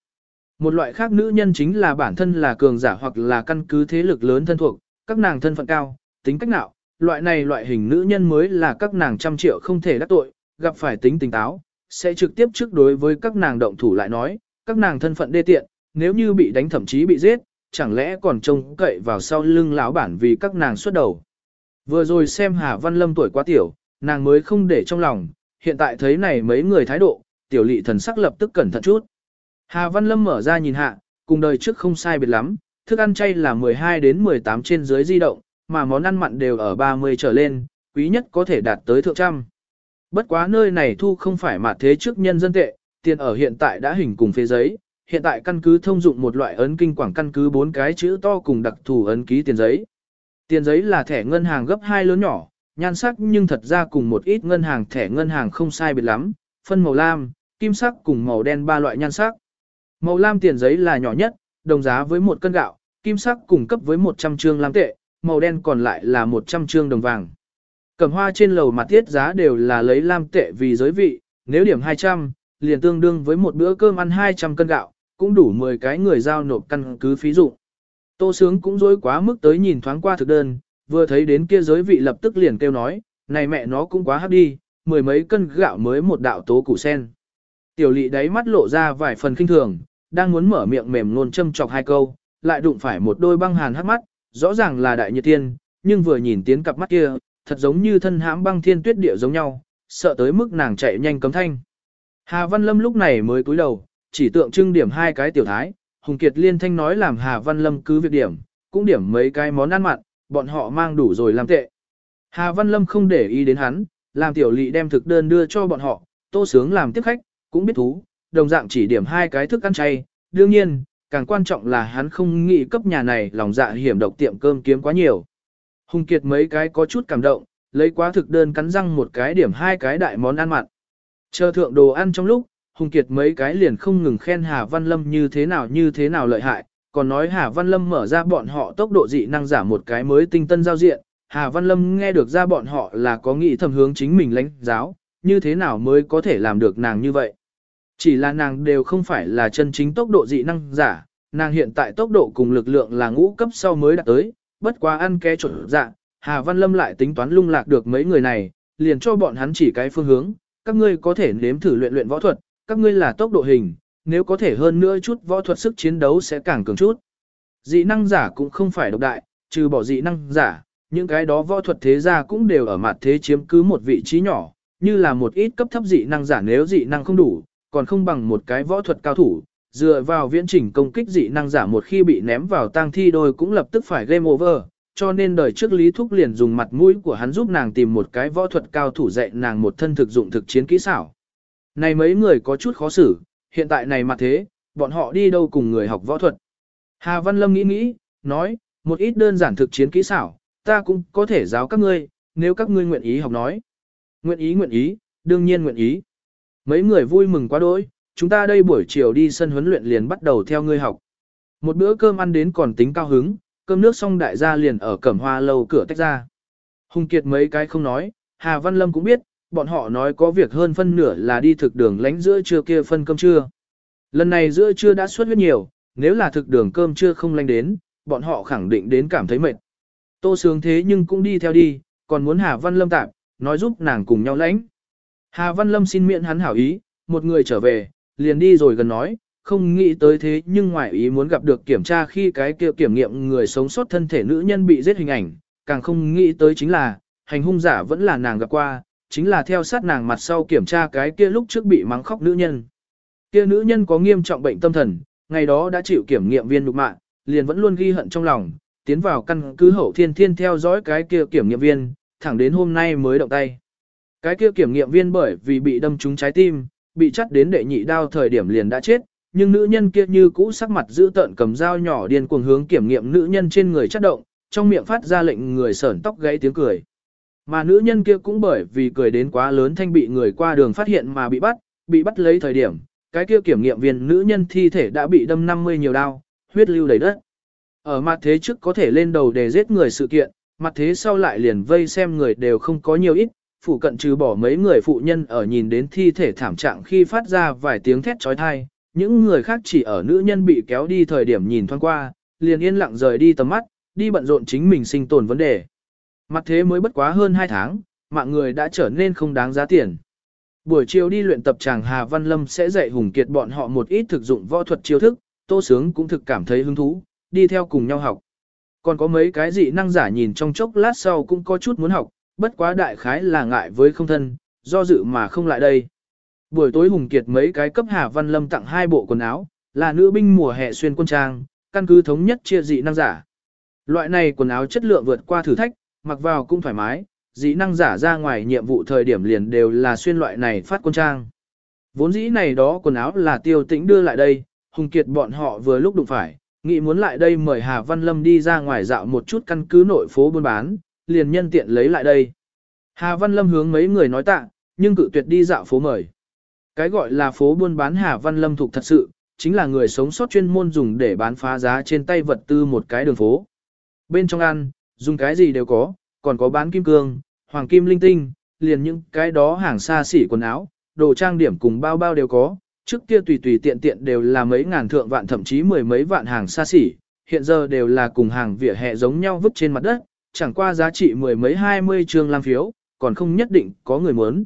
Một loại khác nữ nhân chính là bản thân là cường giả hoặc là căn cứ thế lực lớn thân thuộc, các nàng thân phận cao, tính cách nào, loại này loại hình nữ nhân mới là các nàng trăm triệu không thể đắc tội, gặp phải tính tỉnh táo, sẽ trực tiếp trước đối với các nàng động thủ lại nói, các nàng thân phận đê tiện, nếu như bị đánh thậm chí bị giết, chẳng lẽ còn trông cậy vào sau lưng lão bản vì các nàng xuất đầu. Vừa rồi xem Hà Văn Lâm tuổi quá tiểu, nàng mới không để trong lòng, hiện tại thấy này mấy người thái độ, tiểu lị thần sắc lập tức cẩn thận chút. Hà Văn Lâm mở ra nhìn hạ, cùng đời trước không sai biệt lắm, thức ăn chay là 12 đến 18 trên dưới di động, mà món ăn mặn đều ở 30 trở lên, quý nhất có thể đạt tới thượng trăm. Bất quá nơi này thu không phải mà thế trước nhân dân tệ, tiền ở hiện tại đã hình cùng phê giấy, hiện tại căn cứ thông dụng một loại ấn kinh quảng căn cứ bốn cái chữ to cùng đặc thù ấn ký tiền giấy. Tiền giấy là thẻ ngân hàng gấp hai lớn nhỏ, nhan sắc nhưng thật ra cùng một ít ngân hàng thẻ ngân hàng không sai biệt lắm, phân màu lam, kim sắc cùng màu đen ba loại nhan sắc. Màu lam tiền giấy là nhỏ nhất, đồng giá với một cân gạo, kim sắc cùng cấp với 100 trương lam tệ, màu đen còn lại là 100 trương đồng vàng. Cầm hoa trên lầu mặt tiết giá đều là lấy lam tệ vì giới vị, nếu điểm 200, liền tương đương với một bữa cơm ăn 200 cân gạo, cũng đủ 10 cái người giao nộp căn cứ phí dụng. Tô Sướng cũng dối quá mức tới nhìn thoáng qua thực đơn, vừa thấy đến kia giới vị lập tức liền kêu nói, này mẹ nó cũng quá hấp đi, mười mấy cân gạo mới một đạo tố củ sen. Tiểu lị đáy mắt lộ ra vài phần kinh thường, đang muốn mở miệng mềm luôn châm chọc hai câu, lại đụng phải một đôi băng hàn hắc mắt, rõ ràng là đại nhiệt tiên, nhưng vừa nhìn tiến cặp mắt kia, thật giống như thân hãm băng thiên tuyết địa giống nhau, sợ tới mức nàng chạy nhanh cấm thanh. Hà Văn Lâm lúc này mới cúi đầu, chỉ tượng trưng điểm hai cái tiểu thái, Hùng Kiệt liên thanh nói làm Hà Văn Lâm cứ việc điểm, cũng điểm mấy cái món ăn mặn, bọn họ mang đủ rồi làm tệ. Hà Văn Lâm không để ý đến hắn, làm tiểu lỵ đem thực đơn đưa cho bọn họ, tô sướng làm tiếp khách, cũng biết thú, đồng dạng chỉ điểm hai cái thức ăn chay, đương nhiên, càng quan trọng là hắn không nghĩ cấp nhà này lòng dạ hiểm độc tiệm cơm kiếm quá nhiều. Hùng Kiệt mấy cái có chút cảm động, lấy quá thực đơn cắn răng một cái điểm hai cái đại món ăn mặn. Chờ thượng đồ ăn trong lúc, Hùng Kiệt mấy cái liền không ngừng khen Hà Văn Lâm như thế nào như thế nào lợi hại, còn nói Hà Văn Lâm mở ra bọn họ tốc độ dị năng giả một cái mới tinh tân giao diện. Hà Văn Lâm nghe được ra bọn họ là có nghĩ thầm hướng chính mình lãnh giáo, như thế nào mới có thể làm được nàng như vậy. Chỉ là nàng đều không phải là chân chính tốc độ dị năng giả, nàng hiện tại tốc độ cùng lực lượng là ngũ cấp sau mới đạt tới, bất quá ăn ké trộn dạng, Hà Văn Lâm lại tính toán lung lạc được mấy người này, liền cho bọn hắn chỉ cái phương hướng, các ngươi có thể nếm thử luyện luyện võ thuật, các ngươi là tốc độ hình, nếu có thể hơn nữa chút võ thuật sức chiến đấu sẽ càng cường chút. Dị năng giả cũng không phải độc đại, trừ bỏ dị năng giả, những cái đó võ thuật thế gia cũng đều ở mặt thế chiếm cứ một vị trí nhỏ, như là một ít cấp thấp dị năng giả nếu dị năng không đủ, còn không bằng một cái võ thuật cao thủ, dựa vào viễn trình công kích dị năng giả một khi bị ném vào tang thi đôi cũng lập tức phải game over, cho nên đời trước Lý Thúc liền dùng mặt mũi của hắn giúp nàng tìm một cái võ thuật cao thủ dạy nàng một thân thực dụng thực chiến kỹ xảo. Này mấy người có chút khó xử, hiện tại này mà thế, bọn họ đi đâu cùng người học võ thuật. Hà Văn Lâm nghĩ nghĩ, nói, một ít đơn giản thực chiến kỹ xảo, ta cũng có thể giáo các ngươi, nếu các ngươi nguyện ý học nói. Nguyện ý nguyện ý, đương nhiên nguyện ý. Mấy người vui mừng quá đỗi, chúng ta đây buổi chiều đi sân huấn luyện liền bắt đầu theo ngươi học. Một bữa cơm ăn đến còn tính cao hứng, cơm nước xong đại gia liền ở cẩm hoa lâu cửa tách ra. Hùng Kiệt mấy cái không nói, Hà Văn Lâm cũng biết, bọn họ nói có việc hơn phân nửa là đi thực đường lánh giữa trưa kia phân cơm trưa. Lần này giữa trưa đã suốt huyết nhiều, nếu là thực đường cơm trưa không lanh đến, bọn họ khẳng định đến cảm thấy mệt. Tô sướng thế nhưng cũng đi theo đi, còn muốn Hà Văn Lâm tạm, nói giúp nàng cùng nhau lãnh. Hà Văn Lâm xin miễn hắn hảo ý, một người trở về, liền đi rồi gần nói, không nghĩ tới thế nhưng ngoại ý muốn gặp được kiểm tra khi cái kia kiểm nghiệm người sống sót thân thể nữ nhân bị giết hình ảnh, càng không nghĩ tới chính là, hành hung giả vẫn là nàng gặp qua, chính là theo sát nàng mặt sau kiểm tra cái kia lúc trước bị mắng khóc nữ nhân. Kia nữ nhân có nghiêm trọng bệnh tâm thần, ngày đó đã chịu kiểm nghiệm viên nhục mạng, liền vẫn luôn ghi hận trong lòng, tiến vào căn cứ hậu thiên thiên theo dõi cái kia kiểm nghiệm viên, thẳng đến hôm nay mới động tay. Cái kia kiểm nghiệm viên bởi vì bị đâm trúng trái tim, bị chắt đến đệ nhị đao thời điểm liền đã chết, nhưng nữ nhân kia như cũ sắc mặt giữ tợn cầm dao nhỏ điên cuồng hướng kiểm nghiệm nữ nhân trên người chắt động, trong miệng phát ra lệnh người sởn tóc gãy tiếng cười. Mà nữ nhân kia cũng bởi vì cười đến quá lớn thanh bị người qua đường phát hiện mà bị bắt, bị bắt lấy thời điểm, cái kia kiểm nghiệm viên nữ nhân thi thể đã bị đâm 50 nhiều đao, huyết lưu đầy đất. Ở mặt thế trước có thể lên đầu để giết người sự kiện, mặt thế sau lại liền vây xem người đều không có nhiều ít, phụ cận trừ bỏ mấy người phụ nhân ở nhìn đến thi thể thảm trạng khi phát ra vài tiếng thét trói thai, những người khác chỉ ở nữ nhân bị kéo đi thời điểm nhìn thoáng qua, liền yên lặng rời đi tầm mắt, đi bận rộn chính mình sinh tồn vấn đề. Mặt thế mới bất quá hơn 2 tháng, mạng người đã trở nên không đáng giá tiền. Buổi chiều đi luyện tập chàng Hà Văn Lâm sẽ dạy Hùng Kiệt bọn họ một ít thực dụng võ thuật chiêu thức, Tô Sướng cũng thực cảm thấy hứng thú, đi theo cùng nhau học. Còn có mấy cái dị năng giả nhìn trong chốc lát sau cũng có chút muốn học, bất quá đại khái là ngại với không thân, do dự mà không lại đây. Buổi tối Hùng Kiệt mấy cái cấp Hà Văn Lâm tặng hai bộ quần áo, là nữ binh mùa hè xuyên quân trang, căn cứ thống nhất chia dị năng giả. Loại này quần áo chất lượng vượt qua thử thách, mặc vào cũng thoải mái, dị năng giả ra ngoài nhiệm vụ thời điểm liền đều là xuyên loại này phát quân trang. Vốn dĩ này đó quần áo là tiêu tĩnh đưa lại đây, Hùng Kiệt bọn họ vừa lúc đụng phải, nghĩ muốn lại đây mời Hà Văn Lâm đi ra ngoài dạo một chút căn cứ nội phố buôn bán, liền nhân tiện lấy lại đây. Hà Văn Lâm hướng mấy người nói tạ, nhưng cự tuyệt đi dạo phố mời. Cái gọi là phố buôn bán Hà Văn Lâm thuộc thật sự, chính là người sống sót chuyên môn dùng để bán phá giá trên tay vật tư một cái đường phố. Bên trong ăn, dùng cái gì đều có, còn có bán kim cương, hoàng kim linh tinh, liền những cái đó hàng xa xỉ quần áo, đồ trang điểm cùng bao bao đều có, trước kia tùy tùy tiện tiện đều là mấy ngàn thượng vạn thậm chí mười mấy vạn hàng xa xỉ, hiện giờ đều là cùng hàng vỉa hè giống nhau vứt trên mặt đất, chẳng qua giá trị mười mấy hai mươi trường lam phiếu, còn không nhất định có người muốn.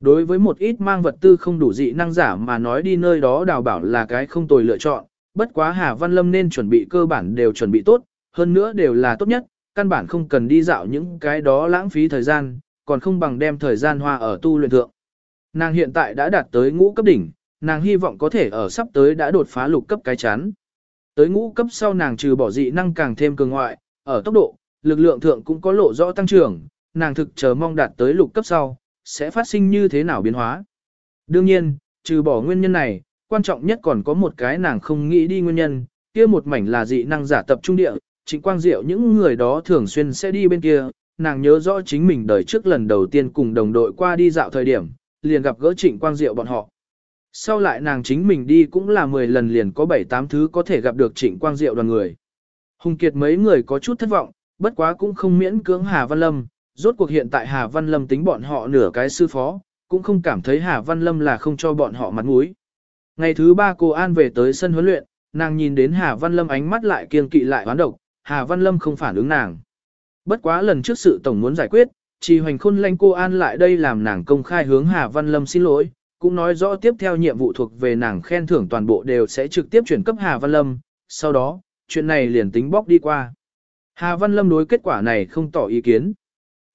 Đối với một ít mang vật tư không đủ dị năng giả mà nói đi nơi đó đào bảo là cái không tồi lựa chọn, bất quá Hà Văn Lâm nên chuẩn bị cơ bản đều chuẩn bị tốt, hơn nữa đều là tốt nhất, căn bản không cần đi dạo những cái đó lãng phí thời gian, còn không bằng đem thời gian hoa ở tu luyện thượng. Nàng hiện tại đã đạt tới ngũ cấp đỉnh, nàng hy vọng có thể ở sắp tới đã đột phá lục cấp cái chán. Tới ngũ cấp sau nàng trừ bỏ dị năng càng thêm cường ngoại, ở tốc độ, lực lượng thượng cũng có lộ rõ tăng trưởng, nàng thực chờ mong đạt tới lục cấp sau, sẽ phát sinh như thế nào biến hóa. Đương nhiên, trừ bỏ nguyên nhân này, quan trọng nhất còn có một cái nàng không nghĩ đi nguyên nhân, kia một mảnh là dị năng giả tập trung địa, trịnh quang diệu những người đó thường xuyên sẽ đi bên kia, nàng nhớ rõ chính mình đời trước lần đầu tiên cùng đồng đội qua đi dạo thời điểm, liền gặp gỡ trịnh quang diệu bọn họ. Sau lại nàng chính mình đi cũng là 10 lần liền có 7-8 thứ có thể gặp được trịnh quang diệu đoàn người. Hùng Kiệt mấy người có chút thất vọng, bất quá cũng không miễn cưỡng Hà Văn Lâm, rốt cuộc hiện tại Hà Văn Lâm tính bọn họ nửa cái sư phó, cũng không cảm thấy Hà Văn Lâm là không cho bọn họ mặt mũi. Ngày thứ ba cô An về tới sân huấn luyện, nàng nhìn đến Hà Văn Lâm ánh mắt lại kiên kỵ lại hoán độc, Hà Văn Lâm không phản ứng nàng. Bất quá lần trước sự tổng muốn giải quyết, Trì Hoành Khôn lanh cô An lại đây làm nàng công khai hướng Hà Văn Lâm xin lỗi, cũng nói rõ tiếp theo nhiệm vụ thuộc về nàng khen thưởng toàn bộ đều sẽ trực tiếp chuyển cấp Hà Văn Lâm, sau đó, chuyện này liền tính bóc đi qua. Hà Văn Lâm đối kết quả này không tỏ ý kiến.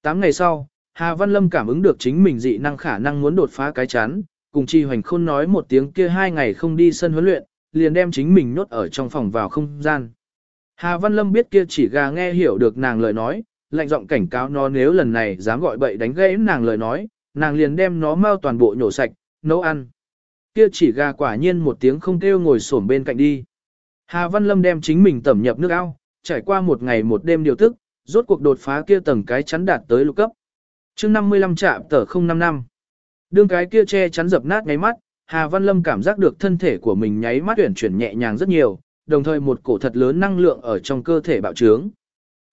Tám ngày sau, Hà Văn Lâm cảm ứng được chính mình dị năng khả năng muốn đột phá cái chán, cùng Chi Hoành Khôn nói một tiếng kia hai ngày không đi sân huấn luyện, liền đem chính mình nhốt ở trong phòng vào không gian. Hà Văn Lâm biết kia chỉ gà nghe hiểu được nàng lời nói, lạnh giọng cảnh cáo nó nếu lần này dám gọi bậy đánh gãy nàng lời nói, nàng liền đem nó mau toàn bộ nhổ sạch, nấu ăn. Kia chỉ gà quả nhiên một tiếng không kêu ngồi xổm bên cạnh đi. Hà Văn Lâm đem chính mình tẩm nhập nước ao, trải qua một ngày một đêm điều tức, rốt cuộc đột phá kia tầng cái chắn đạt tới lục cấp. chương 55 trạm tờ 055. Đương cái kia che chắn dập nát ngáy mắt, Hà Văn Lâm cảm giác được thân thể của mình nháy mắt tuyển chuyển nhẹ nhàng rất nhiều, đồng thời một cổ thật lớn năng lượng ở trong cơ thể bạo trướng.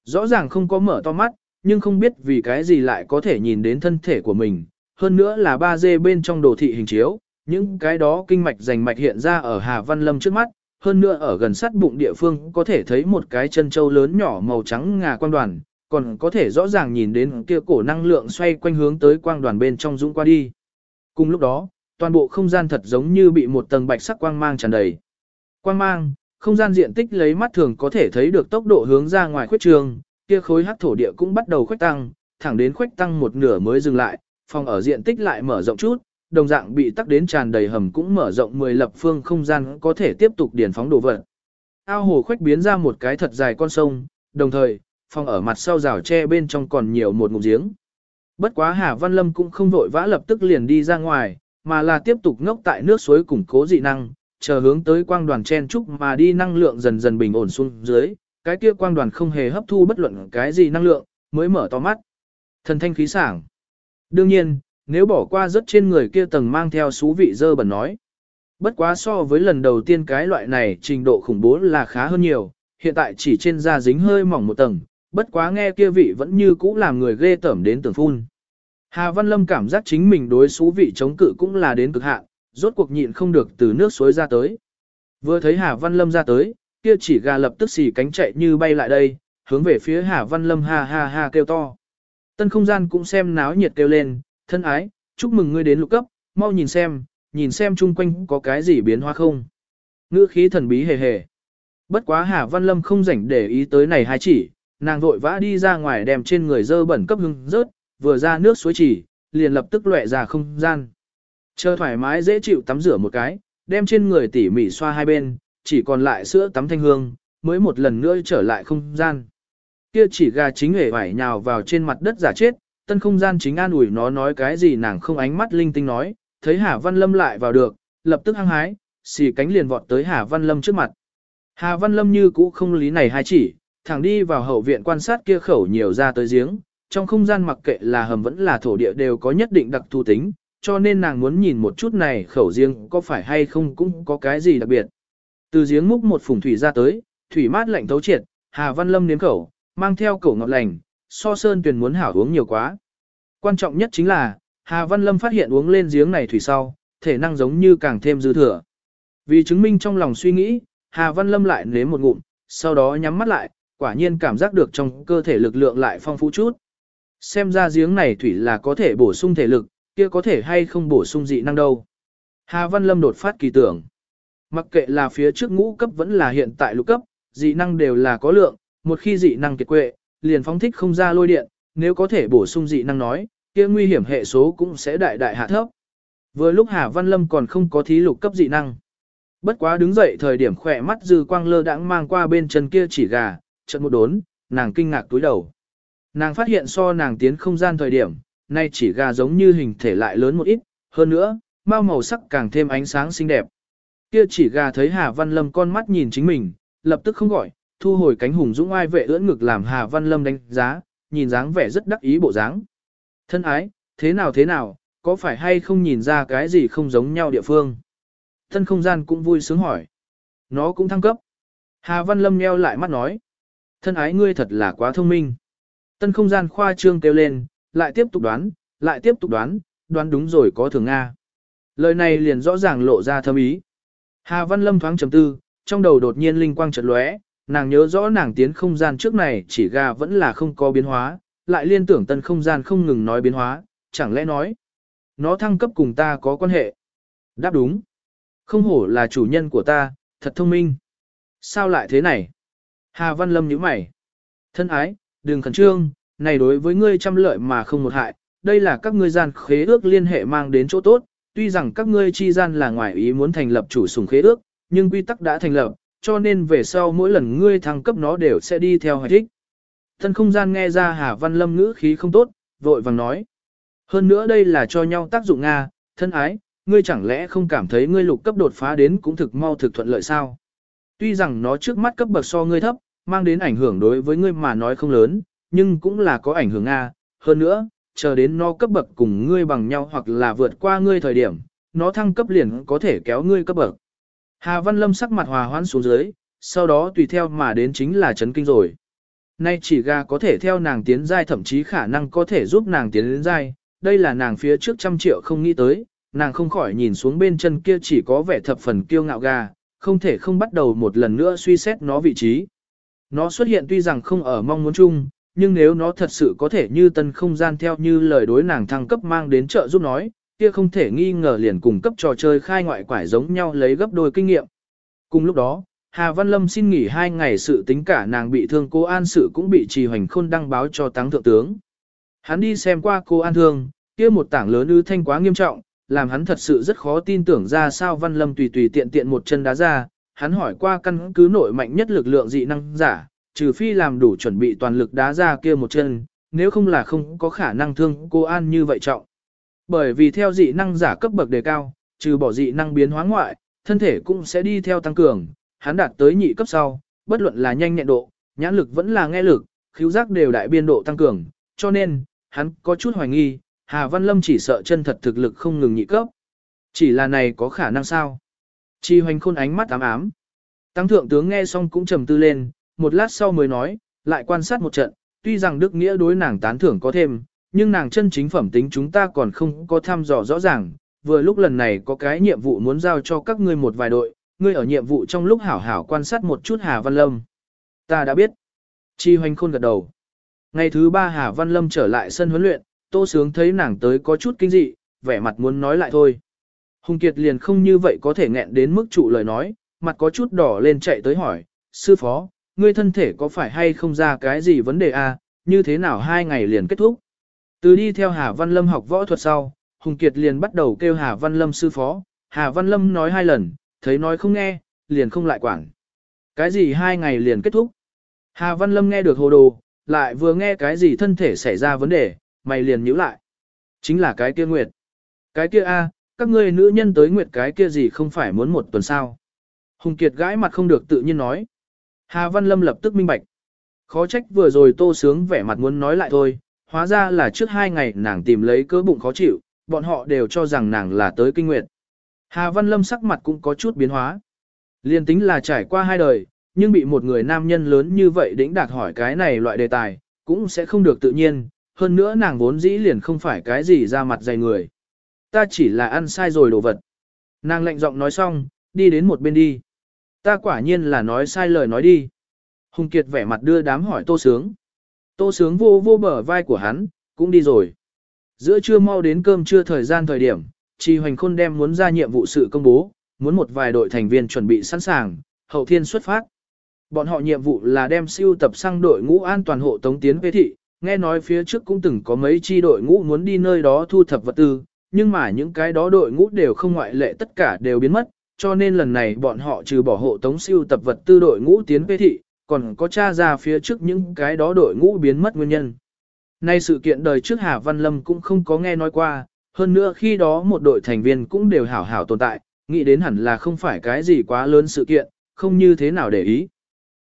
Rõ ràng không có mở to mắt, nhưng không biết vì cái gì lại có thể nhìn đến thân thể của mình, hơn nữa là 3D bên trong đồ thị hình chiếu, những cái đó kinh mạch rành mạch hiện ra ở Hà Văn Lâm trước mắt, hơn nữa ở gần sát bụng địa phương có thể thấy một cái chân châu lớn nhỏ màu trắng ngà quang đoàn, còn có thể rõ ràng nhìn đến kia cổ năng lượng xoay quanh hướng tới quang đoàn bên trong dũng qua đi. Cùng lúc đó, toàn bộ không gian thật giống như bị một tầng bạch sắc quang mang tràn đầy. Quang mang, không gian diện tích lấy mắt thường có thể thấy được tốc độ hướng ra ngoài khuyết trường, kia khối hắc thổ địa cũng bắt đầu khuếch tăng, thẳng đến khuếch tăng một nửa mới dừng lại, phòng ở diện tích lại mở rộng chút, đồng dạng bị tắc đến tràn đầy hầm cũng mở rộng 10 lập phương không gian có thể tiếp tục điển phóng đồ vật. Ao hồ khuếch biến ra một cái thật dài con sông, đồng thời, phòng ở mặt sau rào tre bên trong còn nhiều một ngụm giếng. Bất quá Hà Văn Lâm cũng không vội vã lập tức liền đi ra ngoài, mà là tiếp tục ngốc tại nước suối củng cố dị năng, chờ hướng tới quang đoàn chen trúc mà đi năng lượng dần dần bình ổn xuống dưới, cái kia quang đoàn không hề hấp thu bất luận cái gì năng lượng, mới mở to mắt. Thần thanh khí sảng. Đương nhiên, nếu bỏ qua rất trên người kia tầng mang theo xú vị dơ bẩn nói. Bất quá so với lần đầu tiên cái loại này trình độ khủng bố là khá hơn nhiều, hiện tại chỉ trên da dính hơi mỏng một tầng, bất quá nghe kia vị vẫn như cũ làm người ghê tởm đến tưởng phun. Hà Văn Lâm cảm giác chính mình đối xú vị chống cự cũng là đến cực hạn, rốt cuộc nhịn không được từ nước suối ra tới. Vừa thấy Hà Văn Lâm ra tới, kia chỉ gà lập tức xì cánh chạy như bay lại đây, hướng về phía Hà Văn Lâm ha ha ha kêu to. Tân không gian cũng xem náo nhiệt kêu lên, thân ái, chúc mừng ngươi đến lục cấp, mau nhìn xem, nhìn xem chung quanh có cái gì biến hóa không. Ngữ khí thần bí hề hề. Bất quá Hà Văn Lâm không rảnh để ý tới này hai chỉ, nàng vội vã đi ra ngoài đem trên người dơ bẩn cấp hưng rớt, vừa ra nước suối chỉ, liền lập tức lệ ra không gian. Chờ thoải mái dễ chịu tắm rửa một cái, đem trên người tỉ mỉ xoa hai bên, chỉ còn lại sữa tắm thanh hương, mới một lần nữa trở lại không gian. Kia chỉ gà chính hề vải nhào vào trên mặt đất giả chết, tân không gian chính an ủi nó nói cái gì nàng không ánh mắt linh tinh nói, thấy Hà Văn Lâm lại vào được, lập tức hăng hái, xì cánh liền vọt tới Hà Văn Lâm trước mặt. Hà Văn Lâm như cũ không lý này hai chỉ, thẳng đi vào hậu viện quan sát kia khẩu nhiều ra tới giếng, trong không gian mặc kệ là hầm vẫn là thổ địa đều có nhất định đặc thù tính, cho nên nàng muốn nhìn một chút này khẩu giếng có phải hay không cũng có cái gì đặc biệt. Từ giếng múc một phùng thủy ra tới, thủy mát lạnh thấu triệt, Hà Văn Lâm nếm khẩu, mang theo cổ ngọt lành, so sơn tuyền muốn hảo uống nhiều quá. Quan trọng nhất chính là, Hà Văn Lâm phát hiện uống lên giếng này thủy sau, thể năng giống như càng thêm dư thừa. Vì chứng minh trong lòng suy nghĩ, Hà Văn Lâm lại nếm một ngụm, sau đó nhắm mắt lại, quả nhiên cảm giác được trong cơ thể lực lượng lại phong phú chút. Xem ra giếng này thủy là có thể bổ sung thể lực, kia có thể hay không bổ sung dị năng đâu. Hà Văn Lâm đột phát kỳ tưởng. Mặc kệ là phía trước ngũ cấp vẫn là hiện tại lục cấp, dị năng đều là có lượng, một khi dị năng kiệt quệ, liền phóng thích không ra lôi điện, nếu có thể bổ sung dị năng nói, kia nguy hiểm hệ số cũng sẽ đại đại hạ thấp. Vừa lúc Hà Văn Lâm còn không có thí lục cấp dị năng. Bất quá đứng dậy thời điểm khỏe mắt dư quang lơ đãng mang qua bên chân kia chỉ gà, chợt một đốn, nàng kinh ngạc túi đầu. Nàng phát hiện so nàng tiến không gian thời điểm, nay chỉ gà giống như hình thể lại lớn một ít, hơn nữa, mau màu sắc càng thêm ánh sáng xinh đẹp. Kia chỉ gà thấy Hà Văn Lâm con mắt nhìn chính mình, lập tức không gọi, thu hồi cánh hùng dũng ai vệ ưỡn ngực làm Hà Văn Lâm đánh giá, nhìn dáng vẻ rất đắc ý bộ dáng. Thân ái, thế nào thế nào, có phải hay không nhìn ra cái gì không giống nhau địa phương? Thân không gian cũng vui sướng hỏi. Nó cũng thăng cấp. Hà Văn Lâm nheo lại mắt nói. Thân ái ngươi thật là quá thông minh. Tân không gian khoa trương kêu lên, lại tiếp tục đoán, lại tiếp tục đoán, đoán đúng rồi có thường Nga. Lời này liền rõ ràng lộ ra thâm ý. Hà Văn Lâm thoáng trầm tư, trong đầu đột nhiên linh quang chợt lóe, nàng nhớ rõ nàng tiến không gian trước này chỉ gà vẫn là không có biến hóa, lại liên tưởng tân không gian không ngừng nói biến hóa, chẳng lẽ nói, nó thăng cấp cùng ta có quan hệ. Đáp đúng. Không hổ là chủ nhân của ta, thật thông minh. Sao lại thế này? Hà Văn Lâm nhíu mày. Thân ái, đừng khẩn trương, này đối với ngươi trăm lợi mà không một hại, đây là các ngươi gian khế ước liên hệ mang đến chỗ tốt, tuy rằng các ngươi chi gian là ngoài ý muốn thành lập chủ sùng khế ước, nhưng quy tắc đã thành lập, cho nên về sau mỗi lần ngươi thăng cấp nó đều sẽ đi theo hoạch thích. Thân không gian nghe ra Hà Văn Lâm ngữ khí không tốt, vội vàng nói. Hơn nữa đây là cho nhau tác dụng Nga, thân ái, ngươi chẳng lẽ không cảm thấy ngươi lục cấp đột phá đến cũng thực mau thực thuận lợi sao? Tuy rằng nó trước mắt cấp bậc so ngươi thấp, mang đến ảnh hưởng đối với ngươi mà nói không lớn, nhưng cũng là có ảnh hưởng nga Hơn nữa, chờ đến nó cấp bậc cùng ngươi bằng nhau hoặc là vượt qua ngươi thời điểm, nó thăng cấp liền có thể kéo ngươi cấp bậc. Hà Văn Lâm sắc mặt hòa hoãn xuống dưới, sau đó tùy theo mà đến chính là chấn kinh rồi. Nay chỉ gà có thể theo nàng tiến giai thậm chí khả năng có thể giúp nàng tiến đến giai, đây là nàng phía trước trăm triệu không nghĩ tới, nàng không khỏi nhìn xuống bên chân kia chỉ có vẻ thập phần kiêu ngạo gà, không thể không bắt đầu một lần nữa suy xét nó vị trí. Nó xuất hiện tuy rằng không ở mong muốn chung, nhưng nếu nó thật sự có thể như tân không gian theo như lời đối nàng thăng cấp mang đến trợ giúp nói, kia không thể nghi ngờ liền cùng cấp trò chơi khai ngoại quải giống nhau lấy gấp đôi kinh nghiệm. Cùng lúc đó, Hà Văn Lâm xin nghỉ hai ngày sự tính cả nàng bị thương cô An sự cũng bị trì hoành khôn đăng báo cho táng thượng tướng. Hắn đi xem qua cô An thương, kia một tảng lớn ư thanh quá nghiêm trọng, làm hắn thật sự rất khó tin tưởng ra sao Văn Lâm tùy tùy tiện tiện một chân đá ra, hắn hỏi qua căn cứ nội mạnh nhất lực lượng dị năng giả, trừ phi làm đủ chuẩn bị toàn lực đá ra kia một chân, nếu không là không có khả năng thương cô An như vậy trọng. Bởi vì theo dị năng giả cấp bậc đề cao, trừ bỏ dị năng biến hóa ngoại, thân thể cũng sẽ đi theo tăng cường, hắn đạt tới nhị cấp sau, bất luận là nhanh nhẹn độ, nhãn lực vẫn là nghe lực, khiếu giác đều đại biên độ tăng cường, cho nên, hắn có chút hoài nghi, Hà Văn Lâm chỉ sợ chân thật thực lực không ngừng nhị cấp. Chỉ là này có khả năng sao? Chi hoành khôn ánh mắt ám ám. Tăng thượng tướng nghe xong cũng trầm tư lên, một lát sau mới nói, lại quan sát một trận, tuy rằng Đức Nghĩa đối nàng tán thưởng có thêm, nhưng nàng chân chính phẩm tính chúng ta còn không có thăm dò rõ ràng. Vừa lúc lần này có cái nhiệm vụ muốn giao cho các ngươi một vài đội, ngươi ở nhiệm vụ trong lúc hảo hảo quan sát một chút Hà Văn Lâm. Ta đã biết. Chi hoành khôn gật đầu. Ngày thứ ba Hà Văn Lâm trở lại sân huấn luyện, Tô Sướng thấy nàng tới có chút kinh dị, vẻ mặt muốn nói lại thôi. Hùng Kiệt liền không như vậy có thể nghẹn đến mức trụ lời nói, mặt có chút đỏ lên chạy tới hỏi, sư phó, ngươi thân thể có phải hay không ra cái gì vấn đề à, như thế nào hai ngày liền kết thúc. Từ đi theo Hà Văn Lâm học võ thuật sau, Hùng Kiệt liền bắt đầu kêu Hà Văn Lâm sư phó, Hà Văn Lâm nói hai lần, thấy nói không nghe, liền không lại quản. Cái gì hai ngày liền kết thúc. Hà Văn Lâm nghe được hồ đồ, lại vừa nghe cái gì thân thể xảy ra vấn đề, mày liền nhíu lại. Chính là cái kia nguyệt. Cái kia a, các ngươi nữ nhân tới nguyệt cái kia gì không phải muốn một tuần sao. Hùng Kiệt gãi mặt không được tự nhiên nói. Hà Văn Lâm lập tức minh bạch. Khó trách vừa rồi tô sướng vẻ mặt muốn nói lại thôi, hóa ra là trước hai ngày nàng tìm lấy cớ bụng khó chịu, bọn họ đều cho rằng nàng là tới kinh nguyệt. Hà Văn Lâm sắc mặt cũng có chút biến hóa. Liên tính là trải qua hai đời, nhưng bị một người nam nhân lớn như vậy đĩnh đạt hỏi cái này loại đề tài, cũng sẽ không được tự nhiên, hơn nữa nàng vốn dĩ liền không phải cái gì ra mặt dày người. Ta chỉ là ăn sai rồi đồ vật. Nàng lạnh giọng nói xong, đi đến một bên đi. Ta quả nhiên là nói sai lời nói đi. Hùng Kiệt vẻ mặt đưa đám hỏi Tô Sướng. Tô Sướng vô vô bờ vai của hắn, cũng đi rồi. Giữa trưa mau đến cơm trưa thời gian thời điểm, Trì Hoành Khôn đem muốn ra nhiệm vụ sự công bố, muốn một vài đội thành viên chuẩn bị sẵn sàng, hậu thiên xuất phát. Bọn họ nhiệm vụ là đem siêu tập sang đội ngũ an toàn hộ tống tiến về thị, nghe nói phía trước cũng từng có mấy chi đội ngũ muốn đi nơi đó thu thập vật tư, nhưng mà những cái đó đội ngũ đều không ngoại lệ tất cả đều biến mất, cho nên lần này bọn họ trừ bỏ hộ tống siêu tập vật tư đội ngũ tiến về thị, còn có tra ra phía trước những cái đó đội ngũ biến mất nguyên nhân. Nay sự kiện đời trước Hà Văn Lâm cũng không có nghe nói qua, hơn nữa khi đó một đội thành viên cũng đều hảo hảo tồn tại, nghĩ đến hẳn là không phải cái gì quá lớn sự kiện, không như thế nào để ý.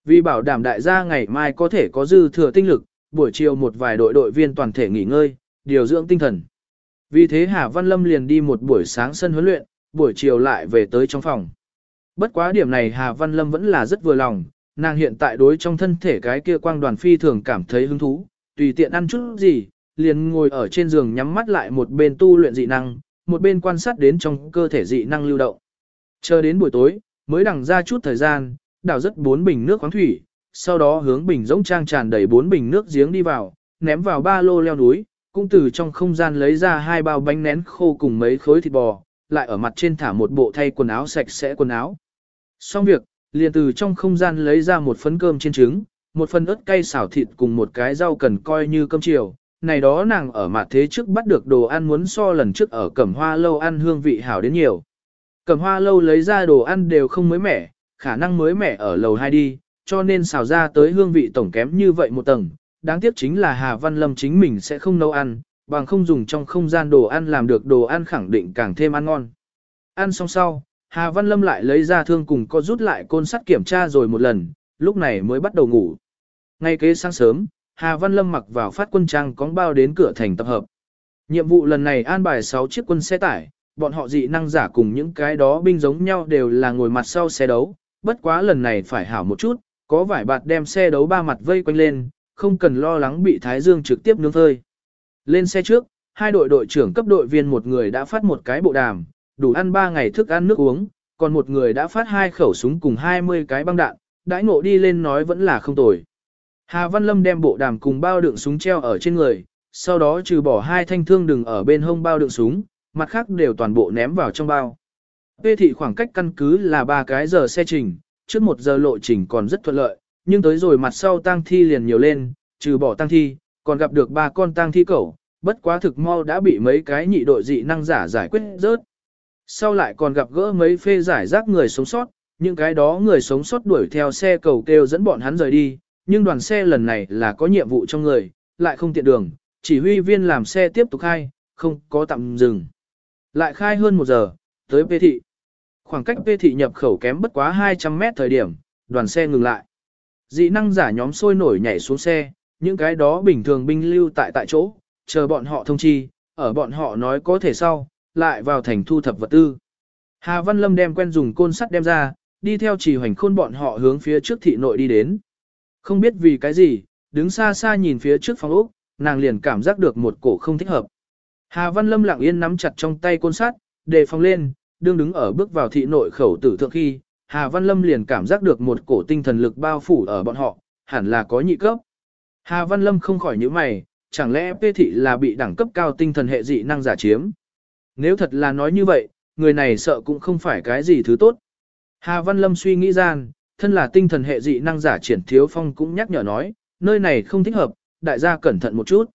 Vì bảo đảm đại gia ngày mai có thể có dư thừa tinh lực, buổi chiều một vài đội đội viên toàn thể nghỉ ngơi, điều dưỡng tinh thần. Vì thế Hà Văn Lâm liền đi một buổi sáng sân huấn luyện, buổi chiều lại về tới trong phòng. Bất quá điểm này Hà Văn Lâm vẫn là rất vừa lòng, nàng hiện tại đối trong thân thể cái kia quang đoàn phi thường cảm thấy hứng thú, tùy tiện ăn chút gì, liền ngồi ở trên giường nhắm mắt lại một bên tu luyện dị năng, một bên quan sát đến trong cơ thể dị năng lưu động. Chờ đến buổi tối, mới đằng ra chút thời gian, đảo rất bốn bình nước khoáng thủy, sau đó hướng bình giống trang tràn đầy bốn bình nước giếng đi vào, ném vào ba lô leo núi, cũng từ trong không gian lấy ra hai bao bánh nén khô cùng mấy khối thịt bò, lại ở mặt trên thả một bộ thay quần áo sạch sẽ quần áo. Xong việc, liền từ trong không gian lấy ra một phấn cơm chiên trứng, một phần ớt cay xào thịt cùng một cái rau cần coi như cơm chiều. Này đó nàng ở mặt thế trước bắt được đồ ăn muốn so lần trước ở cẩm hoa lâu ăn hương vị hảo đến nhiều. Cẩm hoa lâu lấy ra đồ ăn đều không mới mẻ, khả năng mới mẻ ở lầu 2 đi, cho nên xào ra tới hương vị tổng kém như vậy một tầng. Đáng tiếc chính là Hà Văn Lâm chính mình sẽ không nấu ăn, bằng không dùng trong không gian đồ ăn làm được đồ ăn khẳng định càng thêm ăn ngon. Ăn xong sau, Hà Văn Lâm lại lấy ra thương cùng có rút lại côn sắt kiểm tra rồi một lần, lúc này mới bắt đầu ngủ. Ngay kế sáng sớm, Hà Văn Lâm mặc vào phát quân trang cóng bao đến cửa thành tập hợp. Nhiệm vụ lần này an bài 6 chiếc quân xe tải, bọn họ dị năng giả cùng những cái đó binh giống nhau đều là ngồi mặt sau xe đấu, bất quá lần này phải hảo một chút, có vải bạt đem xe đấu ba mặt vây quanh lên, không cần lo lắng bị Thái Dương trực tiếp nướng phơi. Lên xe trước, hai đội đội trưởng cấp đội viên một người đã phát một cái bộ đàm, đủ ăn 3 ngày thức ăn nước uống, còn một người đã phát hai khẩu súng cùng 20 cái băng đạn, đãi ngộ đi lên nói vẫn là không tồi. Hà Văn Lâm đem bộ đàm cùng bao đựng súng treo ở trên người, sau đó trừ bỏ hai thanh thương đừng ở bên hông bao đựng súng, mặt khác đều toàn bộ ném vào trong bao. Pê thị khoảng cách căn cứ là ba cái giờ xe trình, trước một giờ lộ trình còn rất thuận lợi, nhưng tới rồi mặt sau tang thi liền nhiều lên, trừ bỏ tang thi, còn gặp được ba con tang thi cẩu, bất quá thực mau đã bị mấy cái nhị đội dị năng giả giải quyết rớt. Sau lại còn gặp gỡ mấy phê giải rác người sống sót, những cái đó người sống sót đuổi theo xe cầu kêu dẫn bọn hắn rời đi, nhưng đoàn xe lần này là có nhiệm vụ trong người, lại không tiện đường, chỉ huy viên làm xe tiếp tục khai, không có tạm dừng. Lại khai hơn một giờ, tới Pê Thị. Khoảng cách Pê Thị nhập khẩu kém bất quá 200 mét thời điểm, đoàn xe ngừng lại. Dị năng giả nhóm sôi nổi nhảy xuống xe, những cái đó bình thường binh lưu tại tại chỗ, chờ bọn họ thông chi, ở bọn họ nói có thể sau, lại vào thành thu thập vật tư. Hà Văn Lâm đem quen dùng côn sắt đem ra, đi theo chỉ hoành khôn bọn họ hướng phía trước thị nội đi đến. Không biết vì cái gì, đứng xa xa nhìn phía trước phòng ốc, nàng liền cảm giác được một cổ không thích hợp. Hà Văn Lâm lặng yên nắm chặt trong tay côn sắt, đề phòng lên, đương đứng ở bước vào thị nội khẩu tử thượng khi, Hà Văn Lâm liền cảm giác được một cổ tinh thần lực bao phủ ở bọn họ, hẳn là có nhị cấp. Hà Văn Lâm không khỏi nhíu mày, chẳng lẽ P thị là bị đẳng cấp cao tinh thần hệ dị năng giả chiếm? Nếu thật là nói như vậy, người này sợ cũng không phải cái gì thứ tốt. Hà Văn Lâm suy nghĩ gian, thân là tinh thần hệ dị năng giả triển thiếu phong cũng nhắc nhở nói, nơi này không thích hợp, đại gia cẩn thận một chút.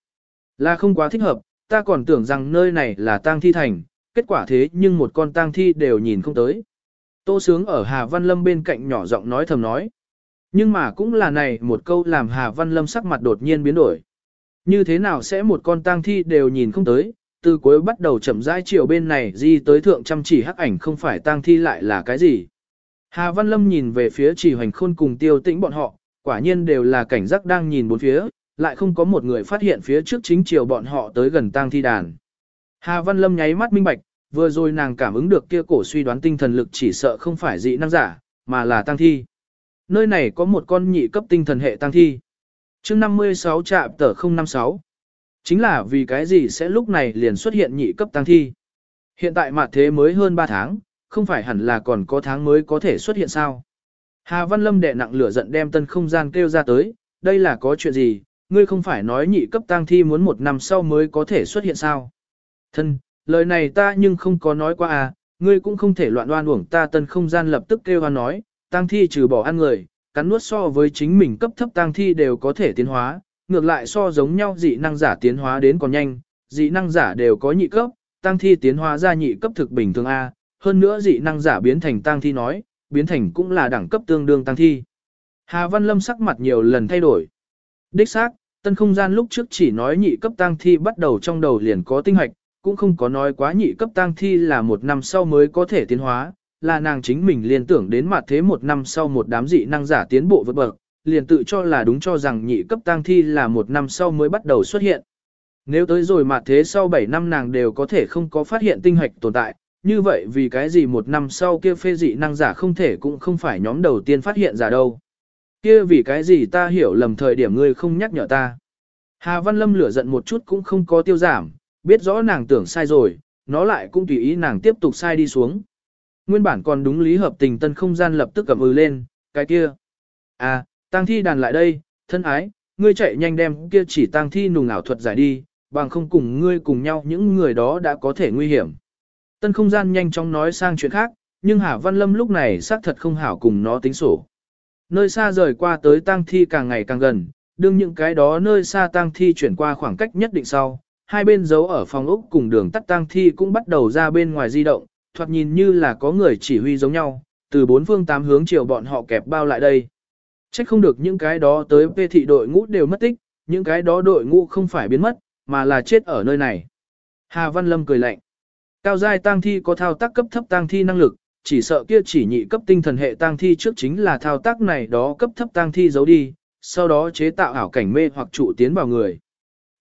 Là không quá thích hợp, ta còn tưởng rằng nơi này là tang thi thành, kết quả thế nhưng một con tang thi đều nhìn không tới. Tô Sướng ở Hà Văn Lâm bên cạnh nhỏ giọng nói thầm nói. Nhưng mà cũng là này một câu làm Hà Văn Lâm sắc mặt đột nhiên biến đổi. Như thế nào sẽ một con tang thi đều nhìn không tới, từ cuối bắt đầu chậm rãi chiều bên này di tới thượng chăm chỉ hắc ảnh không phải tang thi lại là cái gì. Hà Văn Lâm nhìn về phía chỉ hoành khôn cùng tiêu tĩnh bọn họ, quả nhiên đều là cảnh giác đang nhìn bốn phía, lại không có một người phát hiện phía trước chính chiều bọn họ tới gần tang thi đàn. Hà Văn Lâm nháy mắt minh bạch, vừa rồi nàng cảm ứng được kia cổ suy đoán tinh thần lực chỉ sợ không phải dị năng giả, mà là tang thi. Nơi này có một con nhị cấp tinh thần hệ tang thi. chương 56 trạm tờ 056. Chính là vì cái gì sẽ lúc này liền xuất hiện nhị cấp tăng thi. Hiện tại mặt thế mới hơn 3 tháng, không phải hẳn là còn có tháng mới có thể xuất hiện sao. Hà Văn Lâm đè nặng lửa giận đem tân không gian kêu ra tới, đây là có chuyện gì, ngươi không phải nói nhị cấp tăng thi muốn một năm sau mới có thể xuất hiện sao. Thân, lời này ta nhưng không có nói qua à, ngươi cũng không thể loạn đoan uổng ta tân không gian lập tức kêu hoa nói, tăng thi trừ bỏ ăn người, cắn nuốt so với chính mình cấp thấp tăng thi đều có thể tiến hóa, ngược lại so giống nhau dị năng giả tiến hóa đến còn nhanh, dị năng giả đều có nhị cấp, tăng thi tiến hóa ra nhị cấp thực bình thường A, hơn nữa dị năng giả biến thành tăng thi nói, biến thành cũng là đẳng cấp tương đương tăng thi. Hà Văn Lâm sắc mặt nhiều lần thay đổi. Đích xác, tân không gian lúc trước chỉ nói nhị cấp tăng thi bắt đầu trong đầu liền có tinh hoạch, cũng không có nói quá nhị cấp tăng thi là một năm sau mới có thể tiến hóa, là nàng chính mình liên tưởng đến mặt thế một năm sau một đám dị năng giả tiến bộ vượt bậc, liền tự cho là đúng cho rằng nhị cấp tang thi là một năm sau mới bắt đầu xuất hiện. Nếu tới rồi mà thế sau 7 năm nàng đều có thể không có phát hiện tinh hạch tồn tại, như vậy vì cái gì một năm sau kia phê dị năng giả không thể cũng không phải nhóm đầu tiên phát hiện giả đâu. Kia vì cái gì ta hiểu lầm thời điểm ngươi không nhắc nhở ta. Hà Văn Lâm lửa giận một chút cũng không có tiêu giảm, biết rõ nàng tưởng sai rồi, nó lại cũng tùy ý nàng tiếp tục sai đi xuống. Nguyên bản còn đúng lý hợp tình tân không gian lập tức cầm ư lên, cái kia. À, tang thi đàn lại đây, thân ái, ngươi chạy nhanh đem kia chỉ tang thi nùng ảo thuật giải đi, bằng không cùng ngươi cùng nhau những người đó đã có thể nguy hiểm. Tân không gian nhanh chóng nói sang chuyện khác, nhưng Hà Văn Lâm lúc này xác thật không hảo cùng nó tính sổ. Nơi xa rời qua tới tang thi càng ngày càng gần, đương những cái đó nơi xa tang thi chuyển qua khoảng cách nhất định sau, hai bên giấu ở phòng ốc cùng đường tắt tang thi cũng bắt đầu ra bên ngoài di động, thoạt nhìn như là có người chỉ huy giống nhau, từ bốn phương tám hướng chiều bọn họ kẹp bao lại đây. Trách không được những cái đó tới phê thị đội ngũ đều mất tích, những cái đó đội ngũ không phải biến mất, mà là chết ở nơi này. Hà Văn Lâm cười lạnh. Cao giai tang thi có thao tác cấp thấp tang thi năng lực, chỉ sợ kia chỉ nhị cấp tinh thần hệ tang thi trước chính là thao tác này đó cấp thấp tang thi giấu đi, sau đó chế tạo ảo cảnh mê hoặc trụ tiến vào người.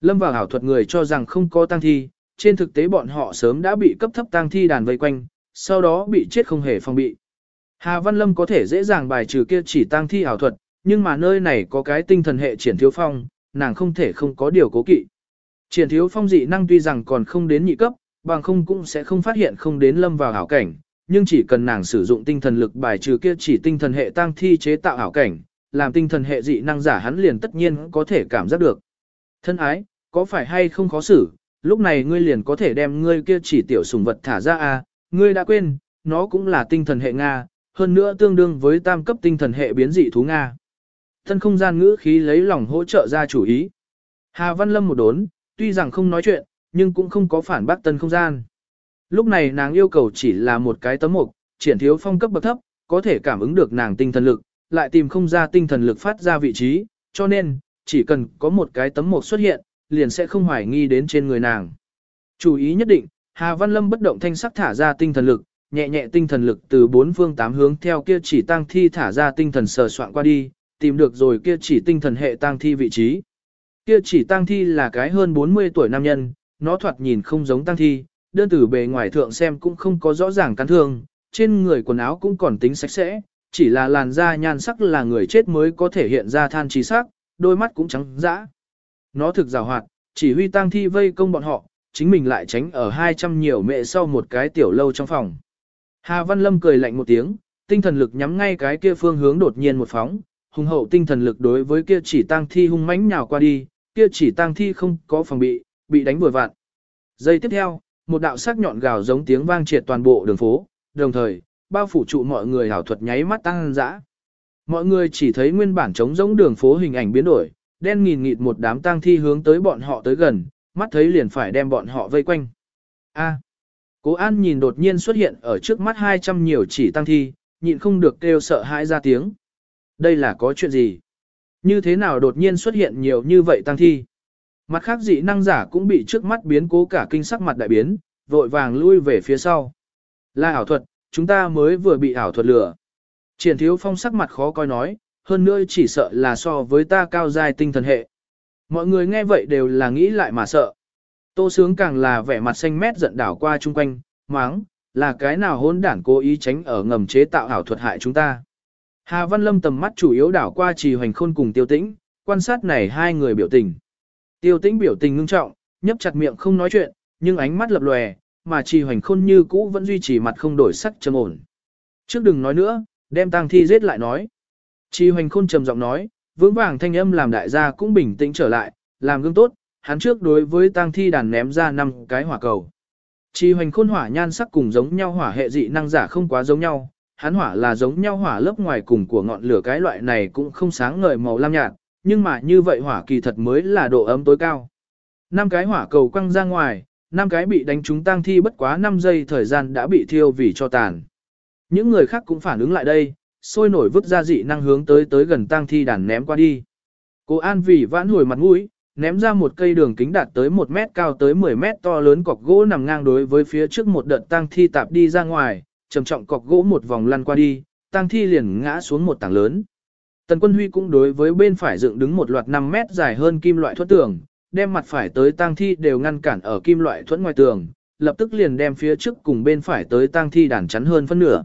Lâm vào ảo thuật người cho rằng không có tang thi, trên thực tế bọn họ sớm đã bị cấp thấp tang thi đàn vây quanh, sau đó bị chết không hề phòng bị. Hà Văn Lâm có thể dễ dàng bài trừ kia chỉ tăng thi ảo thuật, nhưng mà nơi này có cái tinh thần hệ triển thiếu phong, nàng không thể không có điều cố kỵ. Triển thiếu phong dị năng tuy rằng còn không đến nhị cấp, bằng không cũng sẽ không phát hiện không đến lâm vào ảo cảnh, nhưng chỉ cần nàng sử dụng tinh thần lực bài trừ kia chỉ tinh thần hệ tăng thi chế tạo ảo cảnh, làm tinh thần hệ dị năng giả hắn liền tất nhiên có thể cảm giác được. Thân ái, có phải hay không khó xử, lúc này ngươi liền có thể đem ngươi kia chỉ tiểu sùng vật thả ra à, ngươi đã quên, nó cũng là tinh thần hệ Nga, hơn nữa tương đương với tam cấp tinh thần hệ biến dị thú Nga. Thân không gian ngữ khí lấy lòng hỗ trợ ra chủ ý. Hà Văn Lâm một đốn, tuy rằng không nói chuyện, nhưng cũng không có phản bác tân không gian. Lúc này nàng yêu cầu chỉ là một cái tấm mục, triển thiếu phong cấp bậc thấp, có thể cảm ứng được nàng tinh thần lực, lại tìm không ra tinh thần lực phát ra vị trí, cho nên, chỉ cần có một cái tấm mục xuất hiện, liền sẽ không hoài nghi đến trên người nàng. Chú ý nhất định, Hà Văn Lâm bất động thanh sắc thả ra tinh thần lực, nhẹ nhẹ tinh thần lực từ bốn phương tám hướng theo kia chỉ tăng thi thả ra tinh thần sờ soạn qua đi, tìm được rồi kia chỉ tinh thần hệ tăng thi vị trí. Kia chỉ tăng thi là cái hơn 40 tuổi nam nhân, nó thoạt nhìn không giống tăng thi, đơn tử bề ngoài thượng xem cũng không có rõ ràng cắn thương, trên người quần áo cũng còn tính sạch sẽ, chỉ là làn da nhan sắc là người chết mới có thể hiện ra than trí sắc, đôi mắt cũng trắng dã. Nó thực rào hoạt, chỉ huy tăng thi vây công bọn họ, chính mình lại tránh ở 200 nhiều mẹ sau một cái tiểu lâu trong phòng. Hà Văn Lâm cười lạnh một tiếng, tinh thần lực nhắm ngay cái kia phương hướng đột nhiên một phóng, hùng hậu tinh thần lực đối với kia chỉ tăng thi hung mãnh nhào qua đi, kia chỉ tăng thi không có phòng bị, bị đánh vừa vặn. Giây tiếp theo, một đạo sắc nhọn gào giống tiếng vang triệt toàn bộ đường phố, đồng thời, bao phủ trụ mọi người hảo thuật nháy mắt tăng dã. Mọi người chỉ thấy nguyên bản trống giống đường phố hình ảnh biến đổi, đen nghìn nghịt một đám tang thi hướng tới bọn họ tới gần, mắt thấy liền phải đem bọn họ vây quanh. A. Cố An nhìn đột nhiên xuất hiện ở trước mắt 200 nhiều chỉ tăng thi, nhịn không được kêu sợ hãi ra tiếng. Đây là có chuyện gì? Như thế nào đột nhiên xuất hiện nhiều như vậy tăng thi? Mặt khác dị năng giả cũng bị trước mắt biến cố cả kinh sắc mặt đại biến, vội vàng lui về phía sau. Là ảo thuật, chúng ta mới vừa bị ảo thuật lừa. Triển thiếu phong sắc mặt khó coi nói, hơn nữa chỉ sợ là so với ta cao dài tinh thần hệ. Mọi người nghe vậy đều là nghĩ lại mà sợ. Tô sướng càng là vẻ mặt xanh mét giận đảo qua chung quanh, máng, là cái nào hôn đản cố ý tránh ở ngầm chế tạo ảo thuật hại chúng ta. Hà Văn Lâm tầm mắt chủ yếu đảo qua trì hoành khôn cùng tiêu tĩnh, quan sát này hai người biểu tình. Tiêu tĩnh biểu tình ngưng trọng, nhấp chặt miệng không nói chuyện, nhưng ánh mắt lập lòe, mà trì hoành khôn như cũ vẫn duy trì mặt không đổi sắc trầm ổn. Trước đừng nói nữa, đem tang thi giết lại nói. Trì hoành khôn trầm giọng nói, vững vàng thanh âm làm đại gia cũng bình tĩnh trở lại, làm gương tốt, hắn trước đối với tang thi đàn ném ra năm cái hỏa cầu. Trì hoành khôn hỏa nhan sắc cùng giống nhau hỏa hệ dị năng giả không quá giống nhau, hắn hỏa là giống nhau hỏa lớp ngoài cùng của ngọn lửa cái loại này cũng không sáng ngời màu lam nhạt, nhưng mà như vậy hỏa kỳ thật mới là độ ấm tối cao. Năm cái hỏa cầu quăng ra ngoài, năm cái bị đánh trúng tang thi bất quá 5 giây thời gian đã bị thiêu vì cho tàn. Những người khác cũng phản ứng lại đây, sôi nổi vứt ra dị năng hướng tới tới gần tang thi đàn ném qua đi. Cô An vì vãn hồi mặt mũi, ném ra một cây đường kính đạt tới 1 mét cao tới 10 mét to lớn cọc gỗ nằm ngang đối với phía trước một đợt tang thi tạp đi ra ngoài, trầm trọng cọc gỗ một vòng lăn qua đi, tang thi liền ngã xuống một tảng lớn. Tần Quân Huy cũng đối với bên phải dựng đứng một loạt 5 mét dài hơn kim loại thuẫn tường, đem mặt phải tới tang thi đều ngăn cản ở kim loại thuẫn ngoài tường, lập tức liền đem phía trước cùng bên phải tới tang thi đàn chắn hơn phân nửa.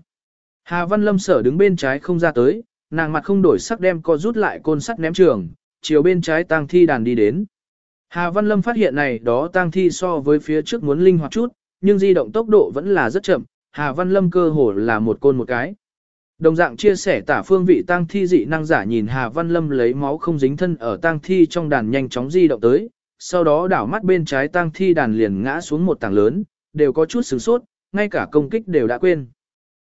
Hà Văn Lâm sở đứng bên trái không ra tới, nàng mặt không đổi sắc đem co rút lại côn sắt ném trường, chiều bên trái tang thi đàn đi đến. Hà Văn Lâm phát hiện này đó tang thi so với phía trước muốn linh hoạt chút, nhưng di động tốc độ vẫn là rất chậm, Hà Văn Lâm cơ hồ là một côn một cái. Đồng dạng chia sẻ tả phương vị tang thi dị năng giả nhìn Hà Văn Lâm lấy máu không dính thân ở tang thi trong đàn nhanh chóng di động tới, sau đó đảo mắt bên trái tang thi đàn liền ngã xuống một tảng lớn, đều có chút sửng sốt, ngay cả công kích đều đã quên.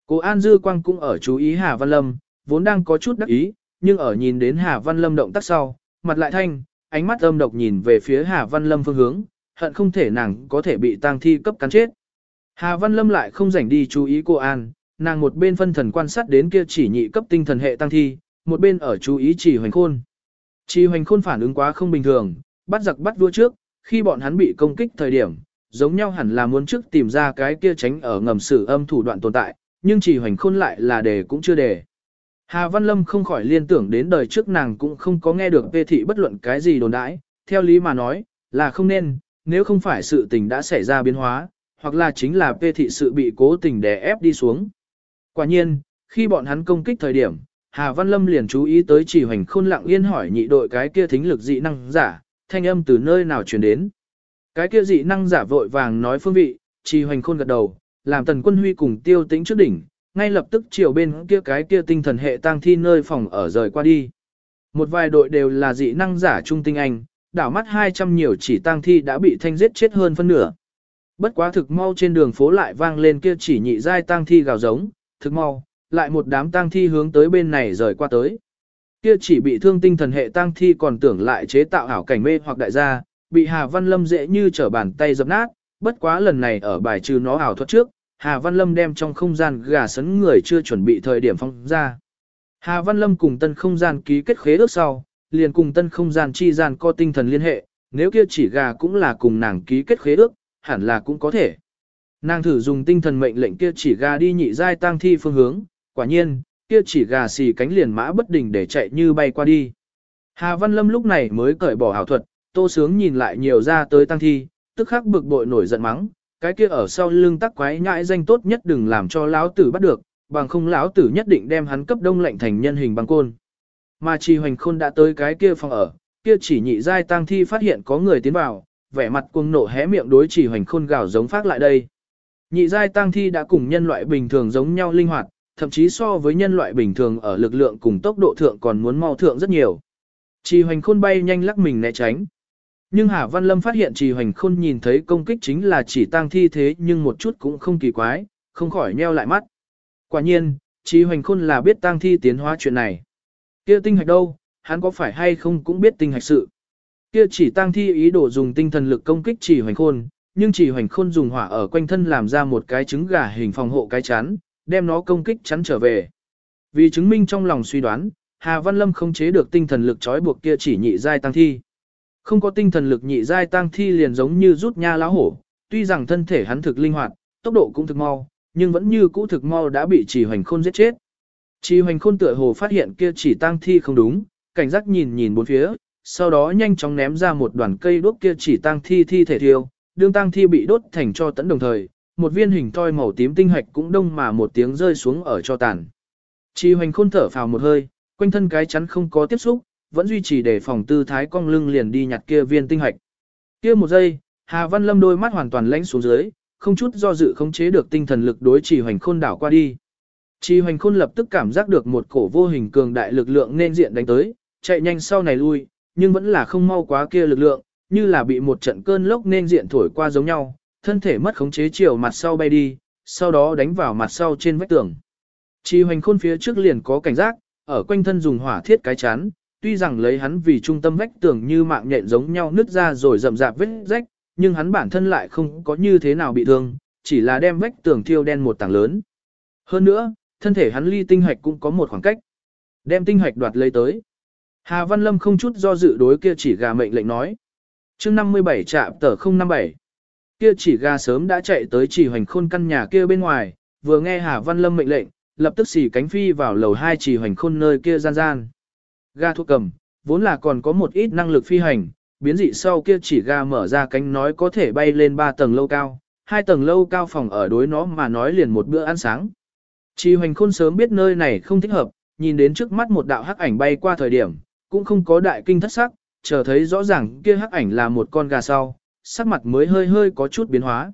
Cố An Dư Quang cũng ở chú ý Hà Văn Lâm, vốn đang có chút đắc ý, nhưng ở nhìn đến Hà Văn Lâm động tác sau, mặt lại thanh, ánh mắt âm độc nhìn về phía Hà Văn Lâm phương hướng, hận không thể nàng có thể bị tang thi cấp cắn chết. Hà Văn Lâm lại không rảnh đi chú ý cô An, nàng một bên phân thần quan sát đến kia chỉ nhị cấp tinh thần hệ tăng thi, một bên ở chú ý chỉ hoành khôn. Chỉ hoành khôn phản ứng quá không bình thường, bắt giặc bắt vua trước, khi bọn hắn bị công kích thời điểm, giống nhau hẳn là muốn trước tìm ra cái kia tránh ở ngầm sử âm thủ đoạn tồn tại, nhưng chỉ hoành khôn lại là đề cũng chưa đề. Hà Văn Lâm không khỏi liên tưởng đến đời trước nàng cũng không có nghe được Tê Thị bất luận cái gì đồn đãi, theo lý mà nói, là không nên, nếu không phải sự tình đã xảy ra biến hóa, hoặc là chính là Tê Thị sự bị cố tình đè ép đi xuống. Quả nhiên, khi bọn hắn công kích thời điểm, Hà Văn Lâm liền chú ý tới chỉ hoành khôn lặng yên hỏi nhị đội cái kia thính lực dị năng giả, thanh âm từ nơi nào truyền đến. Cái kia dị năng giả vội vàng nói phương vị, chỉ hoành khôn gật đầu, làm tần quân huy cùng tiêu tĩnh trước đỉnh, ngay lập tức chiều bên kia cái kia tinh thần hệ tang thi nơi phòng ở rời qua đi. Một vài đội đều là dị năng giả trung tinh anh, đảo mắt 200 nhiều chỉ tang thi đã bị thanh giết chết hơn phân nửa. Bất quá thực mau trên đường phố lại vang lên kia chỉ nhị giai tang thi gào giống, thực mau, lại một đám tang thi hướng tới bên này rời qua tới. Kia chỉ bị thương tinh thần hệ tang thi còn tưởng lại chế tạo ảo cảnh mê hoặc đại gia, bị Hà Văn Lâm dễ như trở bàn tay dập nát, bất quá lần này ở bài trừ nó ảo thuật trước, Hà Văn Lâm đem trong không gian gà sấn người chưa chuẩn bị thời điểm phong ra. Hà Văn Lâm cùng tân không gian ký kết khế ước sau, liền cùng tân không gian chi gian co tinh thần liên hệ, nếu kia chỉ gà cũng là cùng nàng ký kết khế ước, hẳn là cũng có thể. Nàng thử dùng tinh thần mệnh lệnh kia chỉ gà đi nhị giai tang thi phương hướng, quả nhiên, kia chỉ gà xì cánh liền mã bất đình để chạy như bay qua đi. Hà Văn Lâm lúc này mới cởi bỏ hảo thuật, tô sướng nhìn lại nhiều ra tới tang thi, tức khắc bực bội nổi giận mắng, cái kia ở sau lưng tắc quái nhãi danh tốt nhất đừng làm cho lão tử bắt được, bằng không lão tử nhất định đem hắn cấp đông lạnh thành nhân hình băng côn. Mà Trì Hoành Khôn đã tới cái kia phòng ở, kia chỉ nhị giai tang thi phát hiện có người tiến vào, vẻ mặt cuồng nộ hé miệng đối Trì Hoành Khôn gào giống phát lại đây. Nhị giai tang thi đã cùng nhân loại bình thường giống nhau linh hoạt, thậm chí so với nhân loại bình thường ở lực lượng cùng tốc độ thượng còn muốn mau thượng rất nhiều. Trì Hoành Khôn bay nhanh lắc mình né tránh. Nhưng Hà Văn Lâm phát hiện Trì Hoành Khôn nhìn thấy công kích chính là chỉ tang thi thế nhưng một chút cũng không kỳ quái, không khỏi nheo lại mắt. Quả nhiên, Trì Hoành Khôn là biết tang thi tiến hóa chuyện này. Kia tinh hạch đâu, hắn có phải hay không cũng biết tinh hạch sự. Kia chỉ tang thi ý đồ dùng tinh thần lực công kích Trì Hoành Khôn, nhưng Trì Hoành Khôn dùng hỏa ở quanh thân làm ra một cái trứng gà hình phòng hộ cái chắn, đem nó công kích chắn trở về. Vì chứng minh trong lòng suy đoán, Hà Văn Lâm không chế được tinh thần lực trói buộc kia chỉ nhị giai tăng thi. Không có tinh thần lực nhị giai tăng thi liền giống như rút nha lá hổ, tuy rằng thân thể hắn thực linh hoạt, tốc độ cũng thực mau, nhưng vẫn như cũ thực mau đã bị Trì Hoành Khôn giết chết. Trì Hoành Khôn tựa hồ phát hiện kia chỉ tăng thi không đúng, cảnh giác nhìn nhìn bốn phía, sau đó nhanh chóng ném ra một đoàn cây đuốc kia chỉ tăng thi thi thể thiêu, đương tăng thi bị đốt thành cho tẫn đồng thời, một viên hình toi màu tím tinh hạch cũng đông mà một tiếng rơi xuống ở cho tàn. Trì Hoành Khôn thở phào một hơi, quanh thân cái chắn không có tiếp xúc, vẫn duy trì để phòng tư thái cong lưng liền đi nhặt kia viên tinh hạch. Kia một giây, Hà Văn Lâm đôi mắt hoàn toàn lãnh xuống dưới, không chút do dự khống chế được tinh thần lực đối trì hoành khôn đảo qua đi. Trì hoành khôn lập tức cảm giác được một cổ vô hình cường đại lực lượng nên diện đánh tới, chạy nhanh sau này lui, nhưng vẫn là không mau quá kia lực lượng, như là bị một trận cơn lốc nên diện thổi qua giống nhau, thân thể mất khống chế chiều mặt sau bay đi, sau đó đánh vào mặt sau trên vách tường. Trì hoành khôn phía trước liền có cảnh giác, ở quanh thân dùng hỏa thiết cái chán tuy rằng lấy hắn vì trung tâm vách tường như mạng nhện giống nhau nứt ra rồi rậm rạp vết rách, nhưng hắn bản thân lại không có như thế nào bị thương, chỉ là đem vách tường thiêu đen một tảng lớn. Hơn nữa, thân thể hắn ly tinh hạch cũng có một khoảng cách. Đem tinh hạch đoạt lấy tới. Hà Văn Lâm không chút do dự đối kia chỉ gà mệnh lệnh nói. chương 57 trạm tờ 057. Kia chỉ gà sớm đã chạy tới chỉ hoành khôn căn nhà kia bên ngoài, vừa nghe Hà Văn Lâm mệnh lệnh, lập tức xỉ cánh phi vào lầu hai chỉ hoành khôn nơi kia gian gian. Ga thuốc cầm, vốn là còn có một ít năng lực phi hành, biến dị sau kia chỉ ga mở ra cánh nói có thể bay lên 3 tầng lâu cao, hai tầng lâu cao phòng ở đối nó mà nói liền một bữa ăn sáng. Chi hoành khôn sớm biết nơi này không thích hợp, nhìn đến trước mắt một đạo hắc ảnh bay qua thời điểm, cũng không có đại kinh thất sắc, chờ thấy rõ ràng kia hắc ảnh là một con gà sau, sắc mặt mới hơi hơi có chút biến hóa.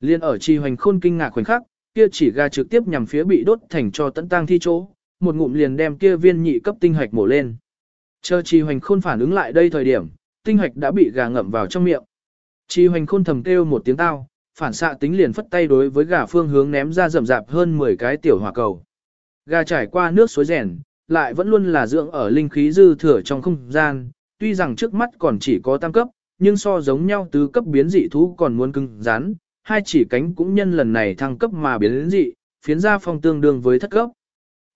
Liên ở chi hoành khôn kinh ngạc khoảnh khắc, kia chỉ gà trực tiếp nhằm phía bị đốt thành cho tận tang thi chỗ, một ngụm liền đem kia viên nhị cấp tinh hạch mổ lên. Chờ Chi Hoành Khôn phản ứng lại đây thời điểm, tinh hạch đã bị gà ngậm vào trong miệng. Chi Hoành Khôn thầm kêu một tiếng tao, phản xạ tính liền phất tay đối với gà phương hướng ném ra rậm rạp hơn 10 cái tiểu hỏa cầu. Gà trải qua nước suối rèn, lại vẫn luôn là dưỡng ở linh khí dư thừa trong không gian, tuy rằng trước mắt còn chỉ có tam cấp, nhưng so giống nhau tứ cấp biến dị thú còn muốn cứng rắn, hai chỉ cánh cũng nhân lần này thăng cấp mà biến dị, phiến ra phong tương đương với thất cấp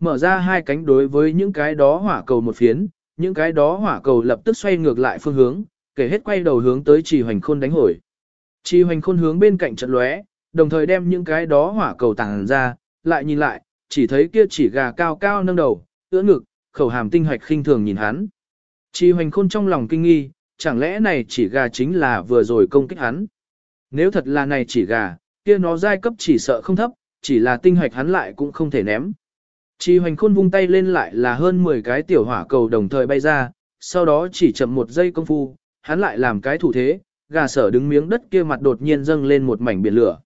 mở ra hai cánh đối với những cái đó hỏa cầu một phiến, những cái đó hỏa cầu lập tức xoay ngược lại phương hướng, kể hết quay đầu hướng tới trì hoành khôn đánh hồi. trì hoành khôn hướng bên cạnh trận lóe, đồng thời đem những cái đó hỏa cầu tàng ra, lại nhìn lại, chỉ thấy kia chỉ gà cao cao nâng đầu, ưỡn ngực, khẩu hàm tinh hoạch khinh thường nhìn hắn. trì hoành khôn trong lòng kinh nghi, chẳng lẽ này chỉ gà chính là vừa rồi công kích hắn. Nếu thật là này chỉ gà, kia nó giai cấp chỉ sợ không thấp, chỉ là tinh hoạch hắn lại cũng không thể ném. Chi hoành khôn vung tay lên lại là hơn 10 cái tiểu hỏa cầu đồng thời bay ra, sau đó chỉ chậm một giây công phu, hắn lại làm cái thủ thế, gà sở đứng miếng đất kia mặt đột nhiên dâng lên một mảnh biển lửa.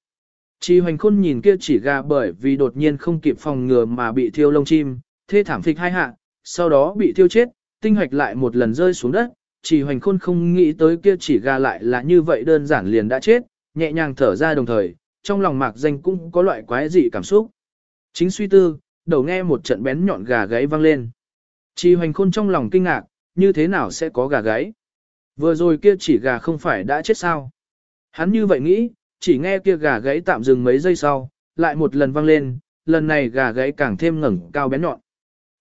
Chi hoành khôn nhìn kia chỉ gà bởi vì đột nhiên không kịp phòng ngừa mà bị thiêu lông chim, thê thảm phịch hai hạ, sau đó bị thiêu chết, tinh hoạch lại một lần rơi xuống đất, chỉ hoành khôn không nghĩ tới kia chỉ gà lại là như vậy đơn giản liền đã chết, nhẹ nhàng thở ra đồng thời, trong lòng mạc danh cũng có loại quái dị cảm xúc. Chính suy tư, đầu nghe một trận bén nhọn gà gáy vang lên. trì hoành khôn trong lòng kinh ngạc, như thế nào sẽ có gà gáy? Vừa rồi kia chỉ gà không phải đã chết sao? Hắn như vậy nghĩ, chỉ nghe kia gà gáy tạm dừng mấy giây sau, lại một lần vang lên, lần này gà gáy càng thêm ngẩng cao bén nhọn.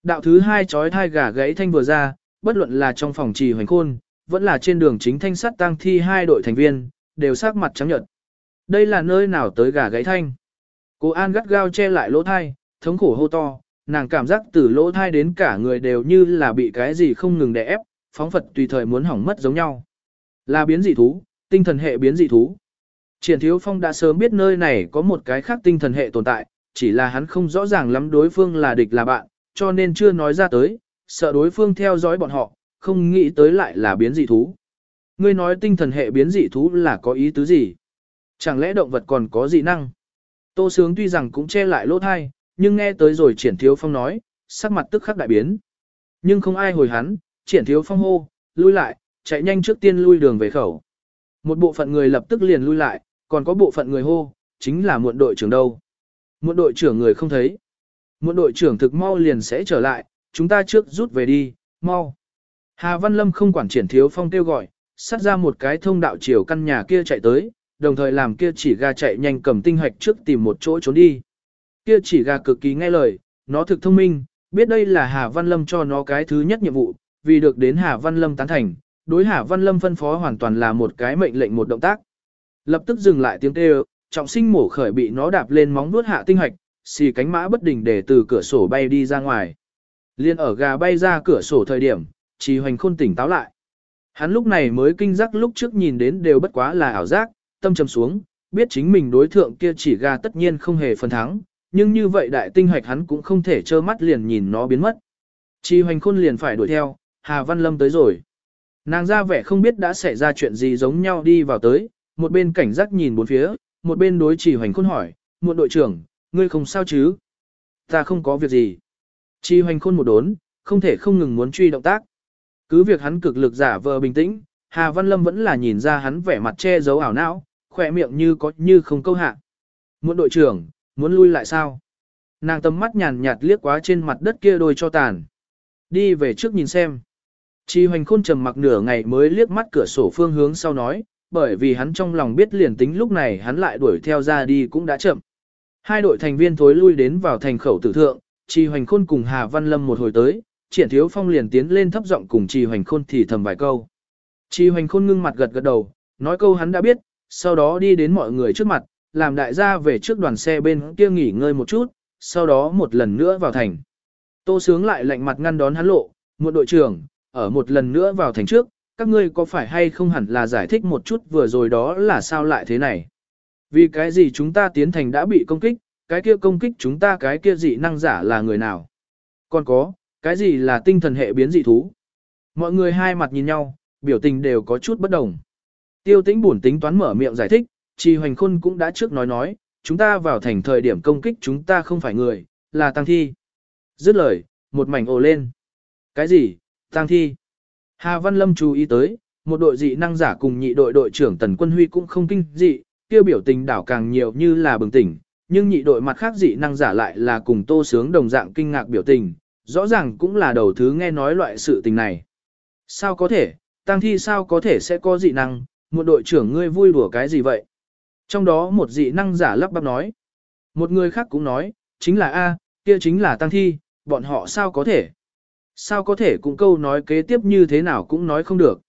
Đạo thứ hai chói thai gà gáy thanh vừa ra, bất luận là trong phòng trì hoành khôn, vẫn là trên đường chính thanh sắt tăng thi hai đội thành viên, đều sắc mặt trắng nhợt. Đây là nơi nào tới gà gáy thanh? Cô An gắt gao che lại lỗ thai, thống khổ hô to, nàng cảm giác từ lỗ thai đến cả người đều như là bị cái gì không ngừng đè ép, phóng phật tùy thời muốn hỏng mất giống nhau. Là biến dị thú, tinh thần hệ biến dị thú. Triển Thiếu Phong đã sớm biết nơi này có một cái khác tinh thần hệ tồn tại, chỉ là hắn không rõ ràng lắm đối phương là địch là bạn, cho nên chưa nói ra tới, sợ đối phương theo dõi bọn họ, không nghĩ tới lại là biến dị thú. Ngươi nói tinh thần hệ biến dị thú là có ý tứ gì? Chẳng lẽ động vật còn có dị năng? Tô Sướng tuy rằng cũng che lại lỗ thai, nhưng nghe tới rồi triển thiếu phong nói, sắc mặt tức khắc đại biến. Nhưng không ai hồi hắn, triển thiếu phong hô, lui lại, chạy nhanh trước tiên lui đường về khẩu. Một bộ phận người lập tức liền lui lại, còn có bộ phận người hô, chính là muộn đội trưởng đâu. Muộn đội trưởng người không thấy. Muộn đội trưởng thực mau liền sẽ trở lại, chúng ta trước rút về đi, mau. Hà Văn Lâm không quản triển thiếu phong kêu gọi, sát ra một cái thông đạo chiều căn nhà kia chạy tới, đồng thời làm kia chỉ ga chạy nhanh cầm tinh hoạch trước tìm một chỗ trốn đi. Kia chỉ gà cực kỳ nghe lời, nó thực thông minh, biết đây là Hà Văn Lâm cho nó cái thứ nhất nhiệm vụ, vì được đến Hà Văn Lâm tán thành, đối Hà Văn Lâm phân phó hoàn toàn là một cái mệnh lệnh một động tác. Lập tức dừng lại tiếng kêu, trọng sinh mổ khởi bị nó đạp lên móng vuốt hạ tinh hạch, xì cánh mã bất đình để từ cửa sổ bay đi ra ngoài. Liên ở gà bay ra cửa sổ thời điểm, trì hoành khôn tỉnh táo lại. Hắn lúc này mới kinh giác lúc trước nhìn đến đều bất quá là ảo giác, tâm trầm xuống, biết chính mình đối thượng kia chỉ gà tất nhiên không hề phần thắng, nhưng như vậy đại tinh hoạch hắn cũng không thể trơ mắt liền nhìn nó biến mất. Chi hoành khôn liền phải đuổi theo, Hà Văn Lâm tới rồi. Nàng ra vẻ không biết đã xảy ra chuyện gì giống nhau đi vào tới, một bên cảnh giác nhìn bốn phía, một bên đối chỉ hoành khôn hỏi, muộn đội trưởng, ngươi không sao chứ? Ta không có việc gì. Chi hoành khôn một đốn, không thể không ngừng muốn truy động tác. Cứ việc hắn cực lực giả vờ bình tĩnh, Hà Văn Lâm vẫn là nhìn ra hắn vẻ mặt che giấu ảo não, khỏe miệng như có như không câu hạ. Muộn đội trưởng, muốn lui lại sao? Nàng tầm mắt nhàn nhạt liếc quá trên mặt đất kia đôi cho tàn. Đi về trước nhìn xem. Chi hoành khôn trầm mặc nửa ngày mới liếc mắt cửa sổ phương hướng sau nói, bởi vì hắn trong lòng biết liền tính lúc này hắn lại đuổi theo ra đi cũng đã chậm. Hai đội thành viên thối lui đến vào thành khẩu tử thượng, Chi hoành khôn cùng Hà Văn Lâm một hồi tới, triển thiếu phong liền tiến lên thấp giọng cùng Chi hoành khôn thì thầm vài câu. Chi hoành khôn ngưng mặt gật gật đầu, nói câu hắn đã biết, sau đó đi đến mọi người trước mặt, làm đại gia về trước đoàn xe bên kia nghỉ ngơi một chút, sau đó một lần nữa vào thành. Tô Sướng lại lạnh mặt ngăn đón hắn lộ, một đội trưởng, ở một lần nữa vào thành trước, các ngươi có phải hay không hẳn là giải thích một chút vừa rồi đó là sao lại thế này. Vì cái gì chúng ta tiến thành đã bị công kích, cái kia công kích chúng ta cái kia dị năng giả là người nào. Còn có, cái gì là tinh thần hệ biến dị thú. Mọi người hai mặt nhìn nhau, biểu tình đều có chút bất đồng. Tiêu tĩnh buồn tính toán mở miệng giải thích, Trì Hoành Khôn cũng đã trước nói nói, chúng ta vào thành thời điểm công kích chúng ta không phải người, là tăng thi. Dứt lời, một mảnh ồ lên. Cái gì, tăng thi? Hà Văn Lâm chú ý tới, một đội dị năng giả cùng nhị đội đội trưởng Tần Quân Huy cũng không kinh dị, tiêu biểu tình đảo càng nhiều như là bừng tỉnh, nhưng nhị đội mặt khác dị năng giả lại là cùng tô sướng đồng dạng kinh ngạc biểu tình, rõ ràng cũng là đầu thứ nghe nói loại sự tình này. Sao có thể, tăng thi sao có thể sẽ có dị năng, một đội trưởng ngươi vui đùa cái gì vậy? Trong đó một dị năng giả lắp bắp nói. Một người khác cũng nói, chính là A, kia chính là tăng thi, bọn họ sao có thể? Sao có thể cũng câu nói kế tiếp như thế nào cũng nói không được.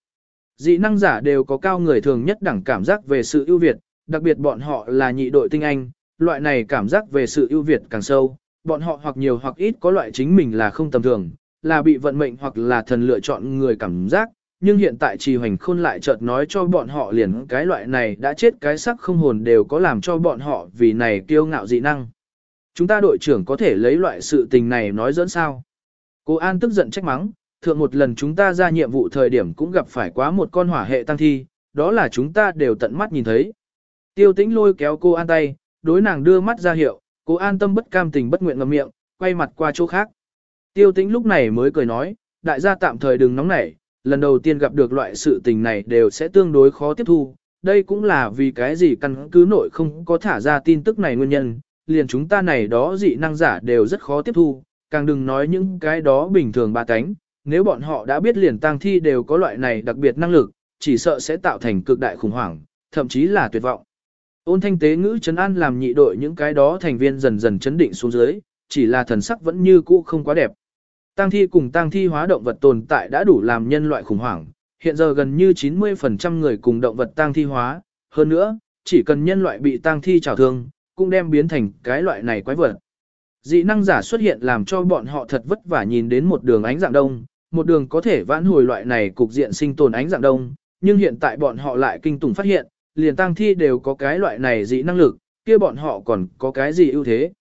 Dị năng giả đều có cao người thường nhất đẳng cảm giác về sự ưu việt, đặc biệt bọn họ là nhị đội tinh anh, loại này cảm giác về sự ưu việt càng sâu, bọn họ hoặc nhiều hoặc ít có loại chính mình là không tầm thường, là bị vận mệnh hoặc là thần lựa chọn người cảm giác, nhưng hiện tại trì hoành khôn lại chợt nói cho bọn họ liền cái loại này đã chết cái sắc không hồn đều có làm cho bọn họ vì này kiêu ngạo dị năng. Chúng ta đội trưởng có thể lấy loại sự tình này nói dẫn sao? Cô An tức giận trách mắng, thượng một lần chúng ta ra nhiệm vụ thời điểm cũng gặp phải quá một con hỏa hệ tăng thi, đó là chúng ta đều tận mắt nhìn thấy. Tiêu tĩnh lôi kéo cô An tay, đối nàng đưa mắt ra hiệu, cô An tâm bất cam tình bất nguyện ngậm miệng, quay mặt qua chỗ khác. Tiêu tĩnh lúc này mới cười nói, đại gia tạm thời đừng nóng nảy, lần đầu tiên gặp được loại sự tình này đều sẽ tương đối khó tiếp thu. Đây cũng là vì cái gì căn cứ nội không có thả ra tin tức này nguyên nhân, liền chúng ta này đó dị năng giả đều rất khó tiếp thu, càng đừng nói những cái đó bình thường ba cánh, nếu bọn họ đã biết liền tang thi đều có loại này đặc biệt năng lực, chỉ sợ sẽ tạo thành cực đại khủng hoảng, thậm chí là tuyệt vọng. Ôn thanh tế ngữ chấn an làm nhị đội những cái đó thành viên dần dần chấn định xuống dưới, chỉ là thần sắc vẫn như cũ không quá đẹp. Tang thi cùng tang thi hóa động vật tồn tại đã đủ làm nhân loại khủng hoảng, hiện giờ gần như 90% người cùng động vật tang thi hóa, hơn nữa, chỉ cần nhân loại bị tang thi trào thương, cũng đem biến thành cái loại này quái vật. Dị năng giả xuất hiện làm cho bọn họ thật vất vả nhìn đến một đường ánh dạng đông, một đường có thể vãn hồi loại này cục diện sinh tồn ánh dạng đông, nhưng hiện tại bọn họ lại kinh tủng phát hiện, liền tăng thi đều có cái loại này dị năng lực, kia bọn họ còn có cái gì ưu thế.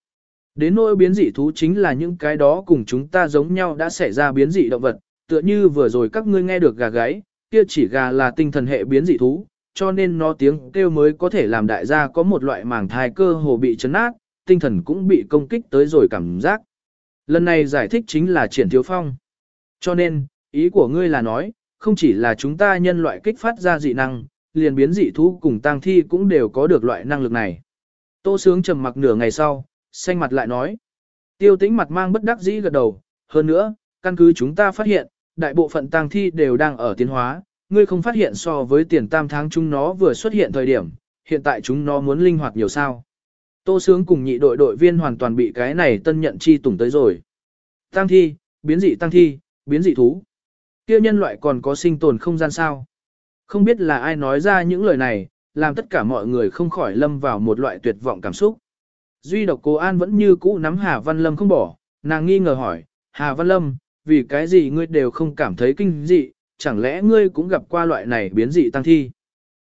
Đến nỗi biến dị thú chính là những cái đó cùng chúng ta giống nhau đã xảy ra biến dị động vật, tựa như vừa rồi các ngươi nghe được gà gáy, kia chỉ gà là tinh thần hệ biến dị thú, cho nên nó tiếng kêu mới có thể làm đại gia có một loại màng thai cơ hồ bị chấn nát, tinh thần cũng bị công kích tới rồi cảm giác. Lần này giải thích chính là triển thiếu phong. Cho nên, ý của ngươi là nói, không chỉ là chúng ta nhân loại kích phát ra dị năng, liền biến dị thú cùng tang thi cũng đều có được loại năng lực này. Tô sướng trầm mặc nửa ngày sau, xanh mặt lại nói. Tiêu tĩnh mặt mang bất đắc dĩ gật đầu, hơn nữa, căn cứ chúng ta phát hiện, đại bộ phận tang thi đều đang ở tiến hóa, ngươi không phát hiện so với tiền tam tháng chúng nó vừa xuất hiện thời điểm, hiện tại chúng nó muốn linh hoạt nhiều sao. Tô Sướng cùng nhị đội đội viên hoàn toàn bị cái này tân nhận chi tủng tới rồi. Tăng thi, biến dị tăng thi, biến dị thú. Kia nhân loại còn có sinh tồn không gian sao? Không biết là ai nói ra những lời này, làm tất cả mọi người không khỏi lâm vào một loại tuyệt vọng cảm xúc. Duy độc cô An vẫn như cũ nắm Hà Văn Lâm không bỏ, nàng nghi ngờ hỏi, Hà Văn Lâm, vì cái gì ngươi đều không cảm thấy kinh dị, chẳng lẽ ngươi cũng gặp qua loại này biến dị tăng thi?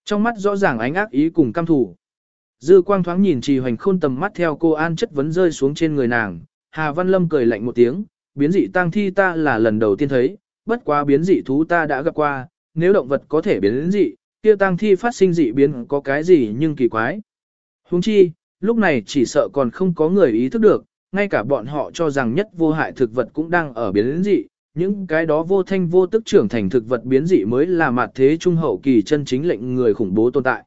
Trong mắt rõ ràng ánh ác ý cùng cam thủ. Dư quang thoáng nhìn trì hoành khôn tầm mắt theo cô An chất vấn rơi xuống trên người nàng, Hà Văn Lâm cười lạnh một tiếng, biến dị tăng thi ta là lần đầu tiên thấy, bất quá biến dị thú ta đã gặp qua, nếu động vật có thể biến dị, kia tăng thi phát sinh dị biến có cái gì nhưng kỳ quái. Huống chi, lúc này chỉ sợ còn không có người ý thức được, ngay cả bọn họ cho rằng nhất vô hại thực vật cũng đang ở biến dị, những cái đó vô thanh vô tức trưởng thành thực vật biến dị mới là mặt thế trung hậu kỳ chân chính lệnh người khủng bố tồn tại.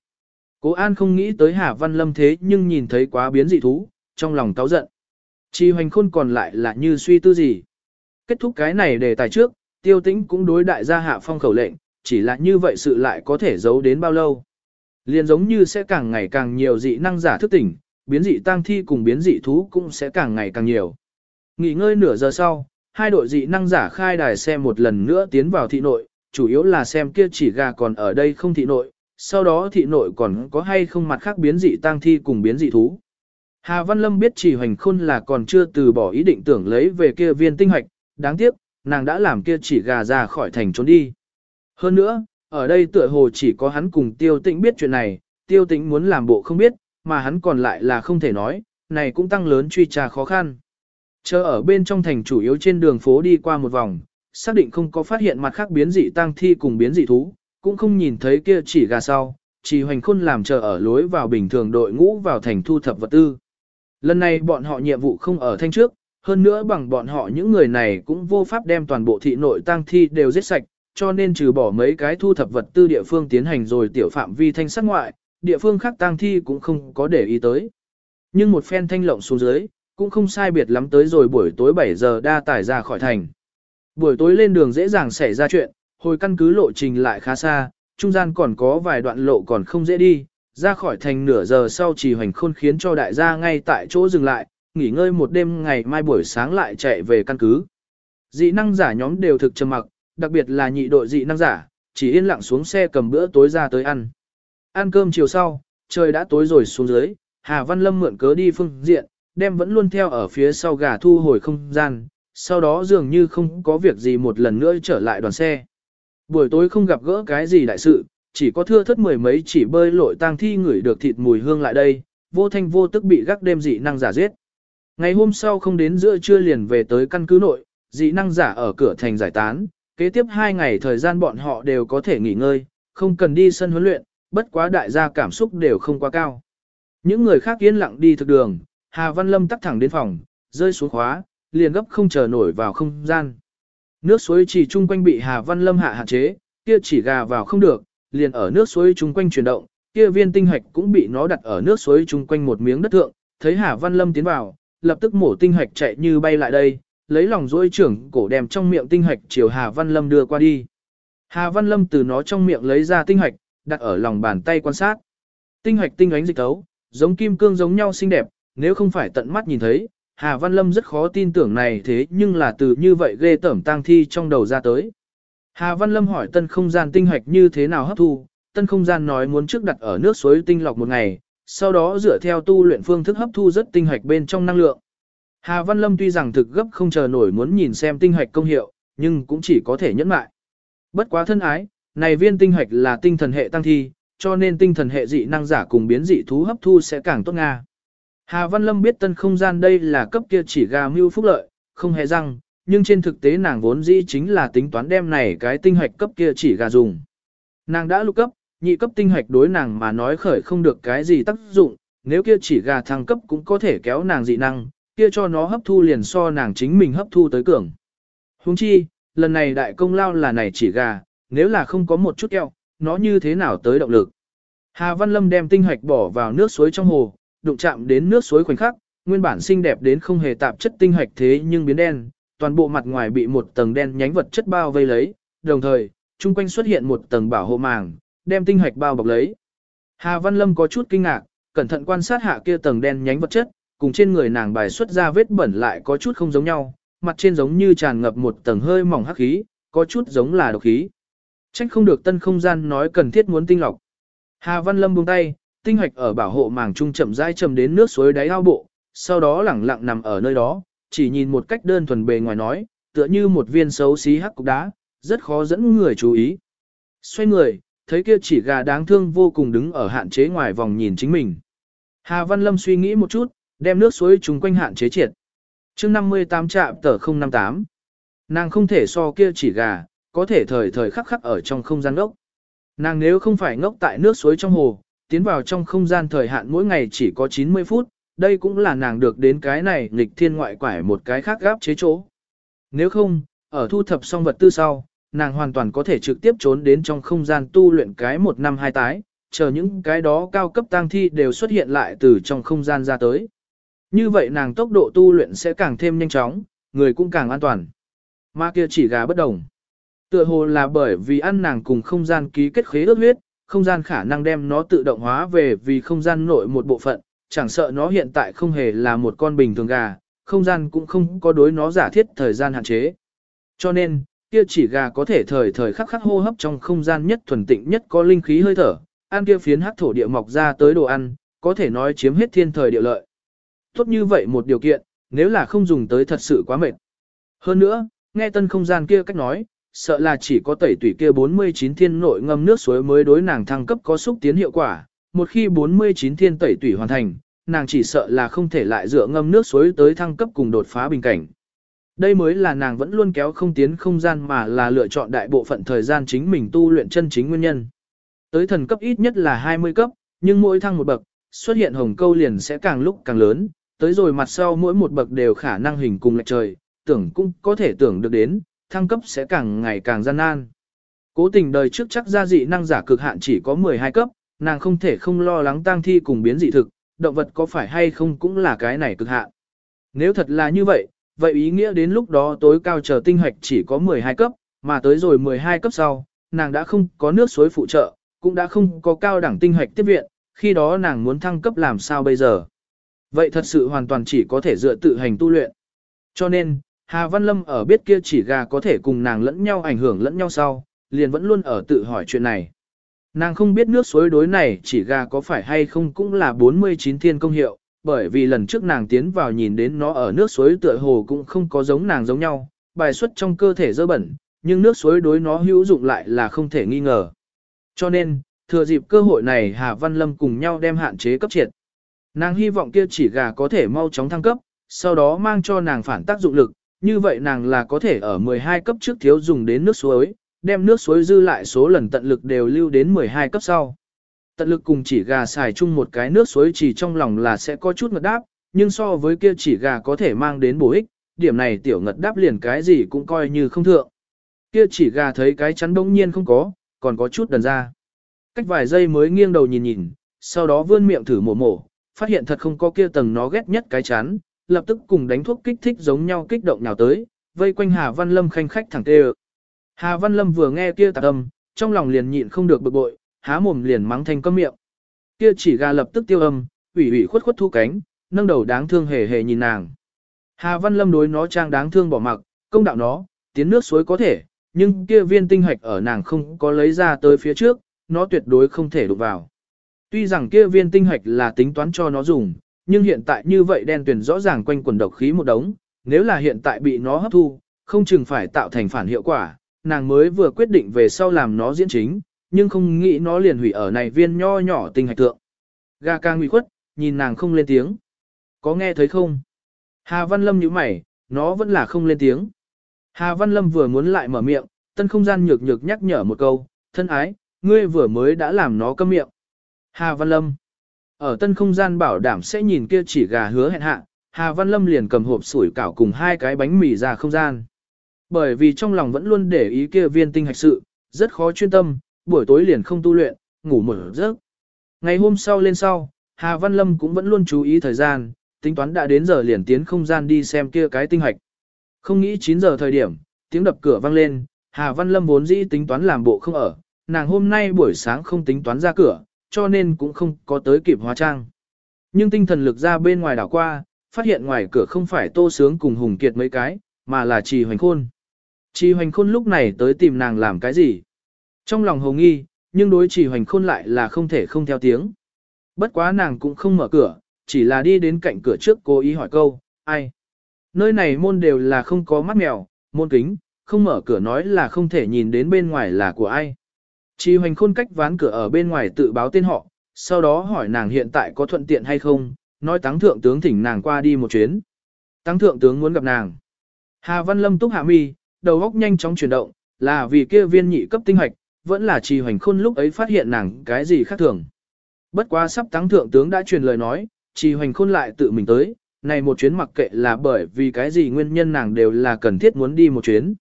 Cố An không nghĩ tới Hà Văn Lâm thế nhưng nhìn thấy quá biến dị thú, trong lòng cáu giận. Chi hoành khôn còn lại là như suy tư gì. Kết thúc cái này đề tài trước, tiêu tĩnh cũng đối đại gia hạ phong khẩu lệnh, chỉ là như vậy sự lại có thể giấu đến bao lâu. Liền giống như sẽ càng ngày càng nhiều dị năng giả thức tỉnh, biến dị tăng thi cùng biến dị thú cũng sẽ càng ngày càng nhiều. Nghỉ ngơi nửa giờ sau, hai đội dị năng giả khai đài xe một lần nữa tiến vào thị nội, chủ yếu là xem kia chỉ gà còn ở đây không thị nội, sau đó thị nội còn có hay không mặt khác biến dị tang thi cùng biến dị thú. Hà Văn Lâm biết chỉ hoành khôn là còn chưa từ bỏ ý định tưởng lấy về kia viên tinh hoạch, đáng tiếc, nàng đã làm kia chỉ gà ra khỏi thành trốn đi. Hơn nữa, ở đây tựa hồ chỉ có hắn cùng tiêu tĩnh biết chuyện này, tiêu tĩnh muốn làm bộ không biết, mà hắn còn lại là không thể nói, này cũng tăng lớn truy tra khó khăn. Chờ ở bên trong thành chủ yếu trên đường phố đi qua một vòng, xác định không có phát hiện mặt khác biến dị tăng thi cùng biến dị thú, cũng không nhìn thấy kia chỉ gà sau, chỉ hoành khôn làm chờ ở lối vào bình thường đội ngũ vào thành thu thập vật tư. Lần này bọn họ nhiệm vụ không ở thanh trước, hơn nữa bằng bọn họ những người này cũng vô pháp đem toàn bộ thị nội tăng thi đều giết sạch, cho nên trừ bỏ mấy cái thu thập vật tư địa phương tiến hành rồi tiểu phạm vi thanh sát ngoại, địa phương khác tang thi cũng không có để ý tới. Nhưng một phen thanh lộng xuống dưới, cũng không sai biệt lắm tới rồi buổi tối 7 giờ đa tải ra khỏi thành. Buổi tối lên đường dễ dàng xảy ra chuyện, hồi căn cứ lộ trình lại khá xa, trung gian còn có vài đoạn lộ còn không dễ đi, ra khỏi thành nửa giờ sau trì hoành khôn khiến cho đại gia ngay tại chỗ dừng lại, nghỉ ngơi một đêm ngày mai buổi sáng lại chạy về căn cứ. Dị năng giả nhóm đều thực trầm mặc, đặc biệt là nhị đội dị năng giả, chỉ yên lặng xuống xe cầm bữa tối ra tới ăn. Ăn cơm chiều sau, trời đã tối rồi xuống dưới, Hà Văn Lâm mượn cớ đi phương diện, đem vẫn luôn theo ở phía sau gà thu hồi không gian, sau đó dường như không có việc gì một lần nữa trở lại đoàn xe. Buổi tối không gặp gỡ cái gì đại sự, chỉ có thưa thất mười mấy chỉ bơi lội tang thi ngửi được thịt mùi hương lại đây, vô thanh vô tức bị gác đêm dị năng giả giết. Ngày hôm sau không đến giữa trưa liền về tới căn cứ nội, dị năng giả ở cửa thành giải tán, kế tiếp hai ngày thời gian bọn họ đều có thể nghỉ ngơi, không cần đi sân huấn luyện, bất quá đại gia cảm xúc đều không quá cao. Những người khác yên lặng đi thực đường, Hà Văn Lâm tắt thẳng đến phòng, rơi xuống khóa, liền gấp không chờ nổi vào không gian. Nước suối chỉ chung quanh bị Hà Văn Lâm hạ hạn chế, kia chỉ gà vào không được, liền ở nước suối chung quanh chuyển động, kia viên tinh hạch cũng bị nó đặt ở nước suối chung quanh một miếng đất thượng, thấy Hà Văn Lâm tiến vào, lập tức mổ tinh hạch chạy như bay lại đây, lấy lòng dỗi trưởng cổ đem trong miệng tinh hạch chiều Hà Văn Lâm đưa qua đi. Hà Văn Lâm từ nó trong miệng lấy ra tinh hạch, đặt ở lòng bàn tay quan sát. Tinh hạch tinh ánh dịch tấu, giống kim cương giống nhau xinh đẹp, nếu không phải tận mắt nhìn thấy, Hà Văn Lâm rất khó tin tưởng này thế nhưng là từ như vậy ghê tởm tang thi trong đầu ra tới. Hà Văn Lâm hỏi tân không gian tinh hạch như thế nào hấp thu, tân không gian nói muốn trước đặt ở nước suối tinh lọc một ngày, sau đó dựa theo tu luyện phương thức hấp thu rất tinh hạch bên trong năng lượng. Hà Văn Lâm tuy rằng thực gấp không chờ nổi muốn nhìn xem tinh hạch công hiệu, nhưng cũng chỉ có thể nhẫn mại. Bất quá thân ái, này viên tinh hạch là tinh thần hệ tăng thi, cho nên tinh thần hệ dị năng giả cùng biến dị thú hấp thu sẽ càng tốt nga. Hà Văn Lâm biết tân không gian đây là cấp kia chỉ gà mưu phúc lợi, không hề răng, nhưng trên thực tế nàng vốn dĩ chính là tính toán đem này cái tinh hạch cấp kia chỉ gà dùng. Nàng đã lục cấp, nhị cấp tinh hạch đối nàng mà nói khởi không được cái gì tác dụng, nếu kia chỉ gà thăng cấp cũng có thể kéo nàng dị năng, kia cho nó hấp thu liền so nàng chính mình hấp thu tới cường. Huống chi, lần này đại công lao là này chỉ gà, nếu là không có một chút keo, nó như thế nào tới động lực. Hà Văn Lâm đem tinh hạch bỏ vào nước suối trong hồ, đụng chạm đến nước suối khoảnh khắc, nguyên bản xinh đẹp đến không hề tạp chất tinh hạch thế nhưng biến đen, toàn bộ mặt ngoài bị một tầng đen nhánh vật chất bao vây lấy, đồng thời, chung quanh xuất hiện một tầng bảo hộ màng, đem tinh hạch bao bọc lấy. Hà Văn Lâm có chút kinh ngạc, cẩn thận quan sát hạ kia tầng đen nhánh vật chất, cùng trên người nàng bài xuất ra vết bẩn lại có chút không giống nhau, mặt trên giống như tràn ngập một tầng hơi mỏng hắc khí, có chút giống là độc khí. Trách không được tân không gian nói cần thiết muốn tinh lọc. Hà Văn Lâm buông tay, tinh hạch ở bảo hộ màng trung chậm rãi chầm đến nước suối đáy ao bộ, sau đó lẳng lặng nằm ở nơi đó, chỉ nhìn một cách đơn thuần bề ngoài nói, tựa như một viên xấu xí hắc cục đá, rất khó dẫn người chú ý. Xoay người, thấy kia chỉ gà đáng thương vô cùng đứng ở hạn chế ngoài vòng nhìn chính mình. Hà Văn Lâm suy nghĩ một chút, đem nước suối chúng quanh hạn chế triệt. chương 58 trạm tờ 058. Nàng không thể so kia chỉ gà, có thể thời thời khắc khắc ở trong không gian ngốc. Nàng nếu không phải ngốc tại nước suối trong hồ, tiến vào trong không gian thời hạn mỗi ngày chỉ có 90 phút, đây cũng là nàng được đến cái này nghịch thiên ngoại quải một cái khác gáp chế chỗ. Nếu không, ở thu thập xong vật tư sau, nàng hoàn toàn có thể trực tiếp trốn đến trong không gian tu luyện cái một năm hai tái, chờ những cái đó cao cấp tang thi đều xuất hiện lại từ trong không gian ra tới. Như vậy nàng tốc độ tu luyện sẽ càng thêm nhanh chóng, người cũng càng an toàn. Mà kia chỉ gà bất đồng. Tựa hồ là bởi vì ăn nàng cùng không gian ký kết khế ước huyết, không gian khả năng đem nó tự động hóa về vì không gian nội một bộ phận, chẳng sợ nó hiện tại không hề là một con bình thường gà, không gian cũng không có đối nó giả thiết thời gian hạn chế. Cho nên, kia chỉ gà có thể thời thời khắc khắc hô hấp trong không gian nhất thuần tịnh nhất có linh khí hơi thở, ăn kia phiến hắc thổ địa mọc ra tới đồ ăn, có thể nói chiếm hết thiên thời địa lợi. Tốt như vậy một điều kiện, nếu là không dùng tới thật sự quá mệt. Hơn nữa, nghe tân không gian kia cách nói, sợ là chỉ có tẩy tủy kia 49 thiên nội ngâm nước suối mới đối nàng thăng cấp có xúc tiến hiệu quả, một khi 49 thiên tẩy tủy hoàn thành, nàng chỉ sợ là không thể lại dựa ngâm nước suối tới thăng cấp cùng đột phá bình cảnh. Đây mới là nàng vẫn luôn kéo không tiến không gian mà là lựa chọn đại bộ phận thời gian chính mình tu luyện chân chính nguyên nhân. Tới thần cấp ít nhất là 20 cấp, nhưng mỗi thăng một bậc, xuất hiện hồng câu liền sẽ càng lúc càng lớn, tới rồi mặt sau mỗi một bậc đều khả năng hình cùng lệch trời, tưởng cũng có thể tưởng được đến, thăng cấp sẽ càng ngày càng gian nan. Cố tình đời trước chắc ra dị năng giả cực hạn chỉ có 12 cấp, nàng không thể không lo lắng tang thi cùng biến dị thực, động vật có phải hay không cũng là cái này cực hạn. Nếu thật là như vậy, vậy ý nghĩa đến lúc đó tối cao chờ tinh hoạch chỉ có 12 cấp, mà tới rồi 12 cấp sau, nàng đã không có nước suối phụ trợ, cũng đã không có cao đẳng tinh hoạch tiếp viện, khi đó nàng muốn thăng cấp làm sao bây giờ. Vậy thật sự hoàn toàn chỉ có thể dựa tự hành tu luyện. Cho nên, Hà Văn Lâm ở biết kia chỉ gà có thể cùng nàng lẫn nhau ảnh hưởng lẫn nhau sau, liền vẫn luôn ở tự hỏi chuyện này. Nàng không biết nước suối đối này chỉ gà có phải hay không cũng là 49 thiên công hiệu, bởi vì lần trước nàng tiến vào nhìn đến nó ở nước suối tựa hồ cũng không có giống nàng giống nhau, bài xuất trong cơ thể dơ bẩn, nhưng nước suối đối nó hữu dụng lại là không thể nghi ngờ. Cho nên, thừa dịp cơ hội này Hà Văn Lâm cùng nhau đem hạn chế cấp triệt. Nàng hy vọng kia chỉ gà có thể mau chóng thăng cấp, sau đó mang cho nàng phản tác dụng lực, như vậy nàng là có thể ở 12 cấp trước thiếu dùng đến nước suối, đem nước suối dư lại số lần tận lực đều lưu đến 12 cấp sau. Tận lực cùng chỉ gà xài chung một cái nước suối chỉ trong lòng là sẽ có chút ngật đáp, nhưng so với kia chỉ gà có thể mang đến bổ ích, điểm này tiểu ngật đáp liền cái gì cũng coi như không thượng. Kia chỉ gà thấy cái chắn bỗng nhiên không có, còn có chút đần ra. Cách vài giây mới nghiêng đầu nhìn nhìn, sau đó vươn miệng thử mổ mổ, phát hiện thật không có kia tầng nó ghét nhất cái chán, lập tức cùng đánh thuốc kích thích giống nhau kích động nào tới, vây quanh Hà Văn Lâm khanh khách thẳng tê Hà Văn Lâm vừa nghe kia tạc âm, trong lòng liền nhịn không được bực bội, há mồm liền mắng thành cơm miệng. Kia chỉ gà lập tức tiêu âm, ủy ủy khuất khuất thu cánh, nâng đầu đáng thương hề hề nhìn nàng. Hà Văn Lâm đối nó trang đáng thương bỏ mặc, công đạo nó, tiến nước suối có thể, nhưng kia viên tinh hạch ở nàng không có lấy ra tới phía trước, nó tuyệt đối không thể đụng vào. Tuy rằng kia viên tinh hạch là tính toán cho nó dùng, nhưng hiện tại như vậy đen tuyển rõ ràng quanh quần độc khí một đống, nếu là hiện tại bị nó hấp thu, không chừng phải tạo thành phản hiệu quả, nàng mới vừa quyết định về sau làm nó diễn chính, nhưng không nghĩ nó liền hủy ở này viên nho nhỏ tinh hạch tượng. Gà ca nguy khuất, nhìn nàng không lên tiếng. Có nghe thấy không? Hà Văn Lâm nhíu mày, nó vẫn là không lên tiếng. Hà Văn Lâm vừa muốn lại mở miệng, tân không gian nhược nhược nhắc nhở một câu, thân ái, ngươi vừa mới đã làm nó câm miệng. Hà Văn Lâm. Ở tân không gian bảo đảm sẽ nhìn kia chỉ gà hứa hẹn hạ, Hà Văn Lâm liền cầm hộp sủi cảo cùng hai cái bánh mì ra không gian. Bởi vì trong lòng vẫn luôn để ý kia viên tinh hạch sự, rất khó chuyên tâm, buổi tối liền không tu luyện, ngủ một giấc. Ngày hôm sau lên sau, Hà Văn Lâm cũng vẫn luôn chú ý thời gian, tính toán đã đến giờ liền tiến không gian đi xem kia cái tinh hạch. Không nghĩ 9 giờ thời điểm, tiếng đập cửa vang lên, Hà Văn Lâm vốn dĩ tính toán làm bộ không ở, nàng hôm nay buổi sáng không tính toán ra cửa, cho nên cũng không có tới kịp hóa trang. Nhưng tinh thần lực ra bên ngoài đảo qua, phát hiện ngoài cửa không phải tô sướng cùng Hùng Kiệt mấy cái, mà là Trì Hoành Khôn. Trì Hoành Khôn lúc này tới tìm nàng làm cái gì? Trong lòng hồng nghi, nhưng đối Trì Hoành Khôn lại là không thể không theo tiếng. Bất quá nàng cũng không mở cửa, chỉ là đi đến cạnh cửa trước cố ý hỏi câu, ai? Nơi này môn đều là không có mắt mèo, môn kính, không mở cửa nói là không thể nhìn đến bên ngoài là của ai. Chi hoành khôn cách ván cửa ở bên ngoài tự báo tên họ, sau đó hỏi nàng hiện tại có thuận tiện hay không, nói tăng thượng tướng thỉnh nàng qua đi một chuyến. Tăng thượng tướng muốn gặp nàng. Hà Văn Lâm túc hạ mi, đầu óc nhanh chóng chuyển động, là vì kia viên nhị cấp tinh hoạch, vẫn là trì hoành khôn lúc ấy phát hiện nàng cái gì khác thường. Bất quá sắp tăng thượng tướng đã truyền lời nói, trì hoành khôn lại tự mình tới, này một chuyến mặc kệ là bởi vì cái gì nguyên nhân nàng đều là cần thiết muốn đi một chuyến.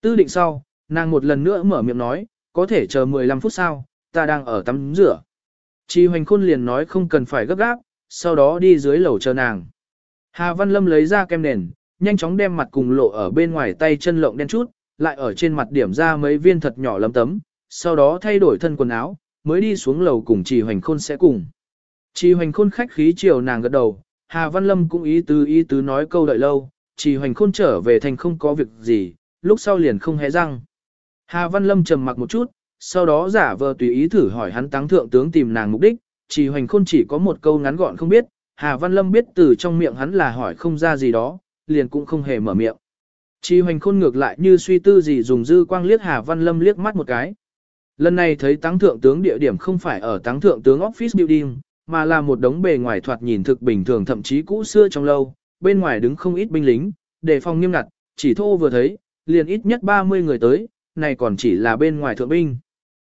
Tư định sau, nàng một lần nữa mở miệng nói, có thể chờ 15 phút sau, ta đang ở tắm rửa. Chi hoành khôn liền nói không cần phải gấp gáp, sau đó đi dưới lầu chờ nàng. Hà Văn Lâm lấy ra kem nền, nhanh chóng đem mặt cùng lộ ở bên ngoài tay chân lộng đen chút, lại ở trên mặt điểm ra mấy viên thật nhỏ lấm tấm, sau đó thay đổi thân quần áo, mới đi xuống lầu cùng Trì Hoành Khôn sẽ cùng. Trì Hoành Khôn khách khí chiều nàng gật đầu, Hà Văn Lâm cũng ý tứ ý tứ nói câu đợi lâu, Trì Hoành Khôn trở về thành không có việc gì, lúc sau liền không hé răng. Hà Văn Lâm trầm mặc một chút, sau đó giả vờ tùy ý thử hỏi hắn tăng thượng tướng tìm nàng mục đích, chỉ hoành khôn chỉ có một câu ngắn gọn không biết, Hà Văn Lâm biết từ trong miệng hắn là hỏi không ra gì đó, liền cũng không hề mở miệng. Chỉ hoành khôn ngược lại như suy tư gì dùng dư quang liếc Hà Văn Lâm liếc mắt một cái. Lần này thấy tăng thượng tướng địa điểm không phải ở tăng thượng tướng office building, mà là một đống bề ngoài thoạt nhìn thực bình thường thậm chí cũ xưa trong lâu, bên ngoài đứng không ít binh lính, đề phòng nghiêm ngặt, chỉ thô vừa thấy, liền ít nhất 30 người tới, này còn chỉ là bên ngoài thượng binh.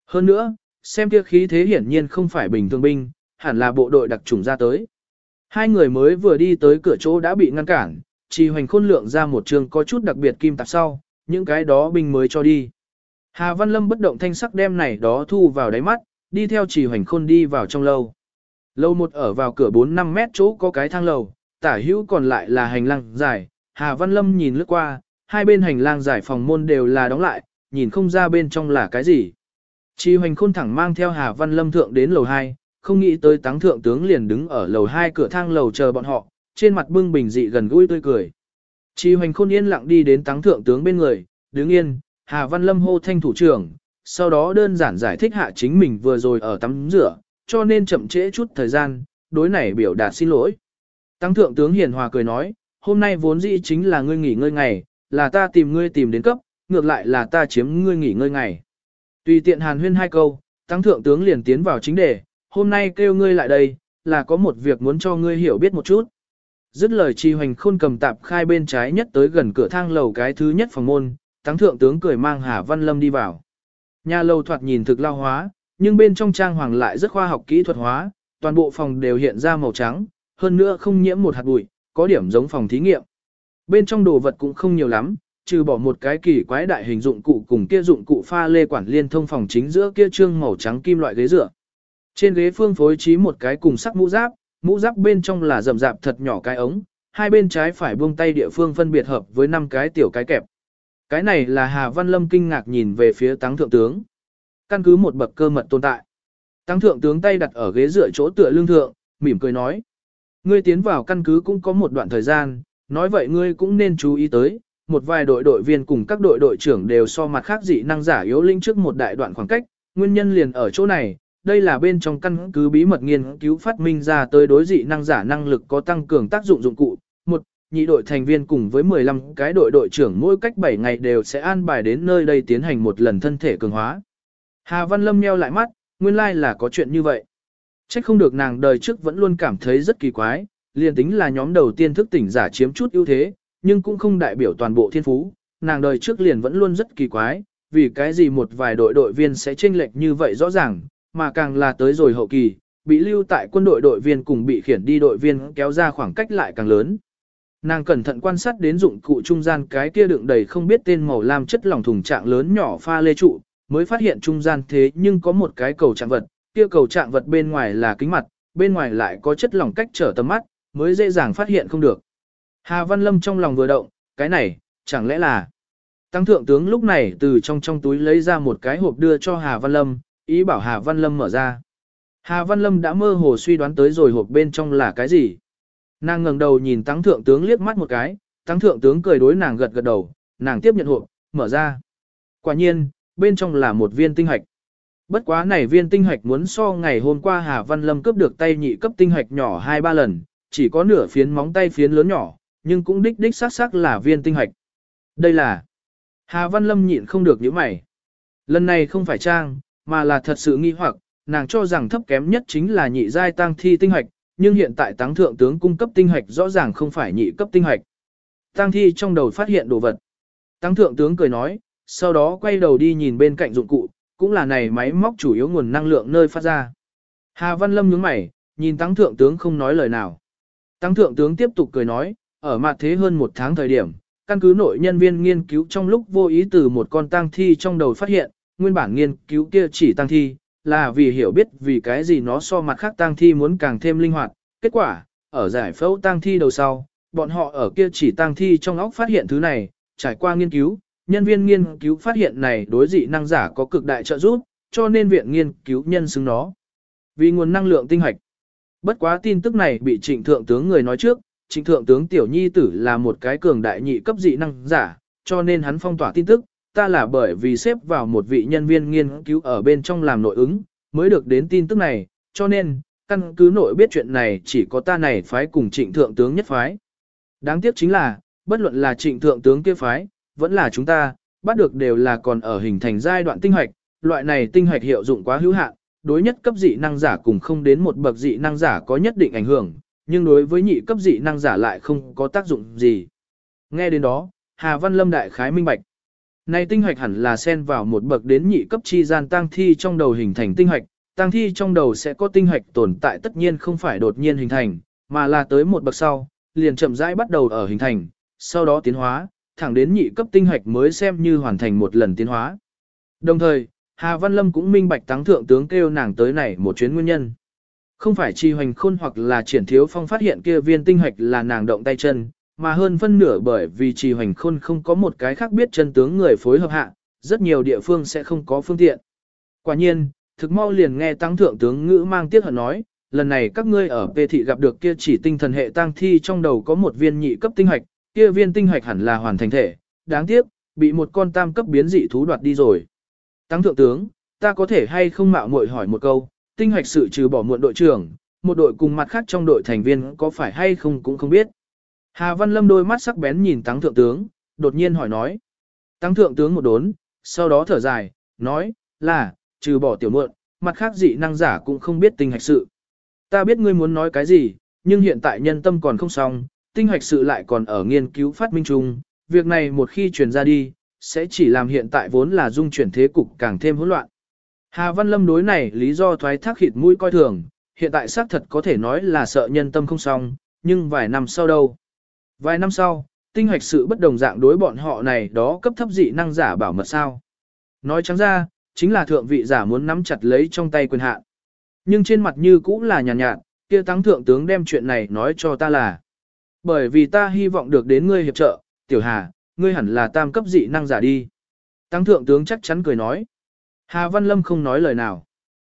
Hơn nữa, xem kia khí thế hiển nhiên không phải bình thường binh, hẳn là bộ đội đặc trùng ra tới. Hai người mới vừa đi tới cửa chỗ đã bị ngăn cản, chỉ hoành khôn lượng ra một trường có chút đặc biệt kim tạp sau, những cái đó binh mới cho đi. Hà Văn Lâm bất động thanh sắc đem này đó thu vào đáy mắt, đi theo chỉ hoành khôn đi vào trong lâu. Lâu một ở vào cửa 4-5 mét chỗ có cái thang lầu, tả hữu còn lại là hành lang dài. Hà Văn Lâm nhìn lướt qua, hai bên hành lang dài phòng môn đều là đóng lại, nhìn không ra bên trong là cái gì. Chi hoành khôn thẳng mang theo Hà Văn Lâm thượng đến lầu 2, không nghĩ tới táng thượng tướng liền đứng ở lầu 2 cửa thang lầu chờ bọn họ, trên mặt bưng bình dị gần gũi tươi cười. Chi hoành khôn yên lặng đi đến táng thượng tướng bên người, đứng yên, Hà Văn Lâm hô thanh thủ trưởng, sau đó đơn giản giải thích hạ chính mình vừa rồi ở tắm rửa, cho nên chậm trễ chút thời gian, đối này biểu đạt xin lỗi. Tăng thượng tướng hiền hòa cười nói, hôm nay vốn dĩ chính là ngươi nghỉ ngơi ngày, là ta tìm ngươi tìm đến cấp, ngược lại là ta chiếm ngươi nghỉ ngơi ngày. Tùy tiện hàn huyên hai câu, tăng thượng tướng liền tiến vào chính đề, hôm nay kêu ngươi lại đây, là có một việc muốn cho ngươi hiểu biết một chút. Dứt lời chi hoành khôn cầm tạp khai bên trái nhất tới gần cửa thang lầu cái thứ nhất phòng môn, tăng thượng tướng cười mang Hà Văn Lâm đi vào. Nhà lầu thoạt nhìn thực lao hóa, nhưng bên trong trang hoàng lại rất khoa học kỹ thuật hóa, toàn bộ phòng đều hiện ra màu trắng, hơn nữa không nhiễm một hạt bụi, có điểm giống phòng thí nghiệm. Bên trong đồ vật cũng không nhiều lắm, trừ bỏ một cái kỳ quái đại hình dụng cụ cùng kia dụng cụ pha lê quản liên thông phòng chính giữa kia trương màu trắng kim loại ghế dựa. Trên ghế phương phối trí một cái cùng sắc mũ giáp, mũ giáp bên trong là rậm rạp thật nhỏ cái ống, hai bên trái phải buông tay địa phương phân biệt hợp với năm cái tiểu cái kẹp. Cái này là Hà Văn Lâm kinh ngạc nhìn về phía tăng thượng tướng. Căn cứ một bậc cơ mật tồn tại. Tăng thượng tướng tay đặt ở ghế dựa chỗ tựa lương thượng, mỉm cười nói. Ngươi tiến vào căn cứ cũng có một đoạn thời gian, nói vậy ngươi cũng nên chú ý tới, một vài đội đội viên cùng các đội đội trưởng đều so mặt khác dị năng giả yếu linh trước một đại đoạn khoảng cách, nguyên nhân liền ở chỗ này, đây là bên trong căn cứ bí mật nghiên cứu phát minh ra tới đối dị năng giả năng lực có tăng cường tác dụng dụng cụ. Một, nhị đội thành viên cùng với 15 cái đội đội trưởng mỗi cách 7 ngày đều sẽ an bài đến nơi đây tiến hành một lần thân thể cường hóa. Hà Văn Lâm nheo lại mắt, nguyên lai like là có chuyện như vậy. Trách không được nàng đời trước vẫn luôn cảm thấy rất kỳ quái, liền tính là nhóm đầu tiên thức tỉnh giả chiếm chút ưu thế, nhưng cũng không đại biểu toàn bộ thiên phú, nàng đời trước liền vẫn luôn rất kỳ quái, vì cái gì một vài đội đội viên sẽ chênh lệch như vậy rõ ràng, mà càng là tới rồi hậu kỳ, bị lưu tại quân đội đội viên cùng bị khiển đi đội viên kéo ra khoảng cách lại càng lớn. Nàng cẩn thận quan sát đến dụng cụ trung gian cái kia đựng đầy không biết tên màu lam chất lỏng thùng trạng lớn nhỏ pha lê trụ, mới phát hiện trung gian thế nhưng có một cái cầu trạng vật, kia cầu trạng vật bên ngoài là kính mặt, bên ngoài lại có chất lỏng cách trở tầm mắt, mới dễ dàng phát hiện không được. Hà Văn Lâm trong lòng vừa động, cái này, chẳng lẽ là... Tăng thượng tướng lúc này từ trong trong túi lấy ra một cái hộp đưa cho Hà Văn Lâm, ý bảo Hà Văn Lâm mở ra. Hà Văn Lâm đã mơ hồ suy đoán tới rồi hộp bên trong là cái gì. Nàng ngẩng đầu nhìn tăng thượng tướng liếc mắt một cái, tăng thượng tướng cười đối nàng gật gật đầu, nàng tiếp nhận hộp, mở ra. Quả nhiên, bên trong là một viên tinh hạch. Bất quá này viên tinh hạch muốn so ngày hôm qua Hà Văn Lâm cướp được tay nhị cấp tinh hạch nhỏ 2-3 lần, chỉ có nửa phiến móng tay phiến lớn nhỏ, nhưng cũng đích đích xác xác là viên tinh hạch. Đây là Hà Văn Lâm nhịn không được nhíu mày. Lần này không phải trang, mà là thật sự nghi hoặc, nàng cho rằng thấp kém nhất chính là nhị giai tăng thi tinh hạch, nhưng hiện tại tăng thượng tướng cung cấp tinh hạch rõ ràng không phải nhị cấp tinh hạch. Tăng thi trong đầu phát hiện đồ vật. Tăng thượng tướng cười nói, sau đó quay đầu đi nhìn bên cạnh dụng cụ, cũng là này máy móc chủ yếu nguồn năng lượng nơi phát ra. Hà Văn Lâm nhướng mày, nhìn tăng thượng tướng không nói lời nào. Tăng thượng tướng tiếp tục cười nói, ở mặt thế hơn một tháng thời điểm, căn cứ nội nhân viên nghiên cứu trong lúc vô ý từ một con tang thi trong đầu phát hiện, nguyên bản nghiên cứu kia chỉ tang thi, là vì hiểu biết vì cái gì nó so mặt khác tang thi muốn càng thêm linh hoạt. Kết quả, ở giải phẫu tang thi đầu sau, bọn họ ở kia chỉ tang thi trong óc phát hiện thứ này, trải qua nghiên cứu, nhân viên nghiên cứu phát hiện này đối dị năng giả có cực đại trợ giúp, cho nên viện nghiên cứu nhân xứng nó. Vì nguồn năng lượng tinh hoạch. Bất quá tin tức này bị trịnh thượng tướng người nói trước, trịnh thượng tướng tiểu nhi tử là một cái cường đại nhị cấp dị năng giả, cho nên hắn phong tỏa tin tức, ta là bởi vì xếp vào một vị nhân viên nghiên cứu ở bên trong làm nội ứng, mới được đến tin tức này, cho nên, căn cứ nội biết chuyện này chỉ có ta này phái cùng trịnh thượng tướng nhất phái. Đáng tiếc chính là, bất luận là trịnh thượng tướng kia phái, vẫn là chúng ta, bắt được đều là còn ở hình thành giai đoạn tinh hoạch, loại này tinh hoạch hiệu dụng quá hữu hạn, đối nhất cấp dị năng giả cùng không đến một bậc dị năng giả có nhất định ảnh hưởng, nhưng đối với nhị cấp dị năng giả lại không có tác dụng gì. Nghe đến đó, Hà Văn Lâm đại khái minh bạch. Này tinh hoạch hẳn là xen vào một bậc đến nhị cấp chi gian tăng thi trong đầu hình thành tinh hoạch, tăng thi trong đầu sẽ có tinh hoạch tồn tại tất nhiên không phải đột nhiên hình thành, mà là tới một bậc sau, liền chậm rãi bắt đầu ở hình thành, sau đó tiến hóa, thẳng đến nhị cấp tinh hoạch mới xem như hoàn thành một lần tiến hóa. Đồng thời, Hà Văn Lâm cũng minh bạch tăng thượng tướng kêu nàng tới này một chuyến nguyên nhân. Không phải Tri hoành khôn hoặc là triển thiếu phong phát hiện kia viên tinh hoạch là nàng động tay chân, mà hơn phân nửa bởi vì trì hoành khôn không có một cái khác biết chân tướng người phối hợp hạ, rất nhiều địa phương sẽ không có phương tiện. Quả nhiên, thực mau liền nghe tăng thượng tướng ngữ mang tiếc hận nói, lần này các ngươi ở P thị gặp được kia chỉ tinh thần hệ tăng thi trong đầu có một viên nhị cấp tinh hoạch, kia viên tinh hoạch hẳn là hoàn thành thể, đáng tiếc, bị một con tam cấp biến dị thú đoạt đi rồi. Tăng thượng tướng, ta có thể hay không mạo muội hỏi một câu, tinh hoạch sự trừ bỏ muộn đội trưởng, một đội cùng mặt khác trong đội thành viên có phải hay không cũng không biết. Hà Văn Lâm đôi mắt sắc bén nhìn Tăng thượng tướng, đột nhiên hỏi nói. Tăng thượng tướng một đốn, sau đó thở dài, nói, là, trừ bỏ tiểu muộn, mặt khác dị năng giả cũng không biết tinh hoạch sự. Ta biết ngươi muốn nói cái gì, nhưng hiện tại nhân tâm còn không xong, tinh hoạch sự lại còn ở nghiên cứu phát minh chung, việc này một khi truyền ra đi, sẽ chỉ làm hiện tại vốn là dung chuyển thế cục càng thêm hỗn loạn. Hà Văn Lâm đối này lý do thoái thác khịt mũi coi thường, hiện tại xác thật có thể nói là sợ nhân tâm không xong, nhưng vài năm sau đâu. Vài năm sau, tinh hoạch sự bất đồng dạng đối bọn họ này đó cấp thấp dị năng giả bảo mật sao. Nói trắng ra, chính là thượng vị giả muốn nắm chặt lấy trong tay quyền hạn. Nhưng trên mặt như cũng là nhàn nhạt, nhạt, kia tăng thượng tướng đem chuyện này nói cho ta là. Bởi vì ta hy vọng được đến ngươi hiệp trợ, tiểu hà, ngươi hẳn là tam cấp dị năng giả đi. Tăng thượng tướng chắc chắn cười nói. Hà Văn Lâm không nói lời nào.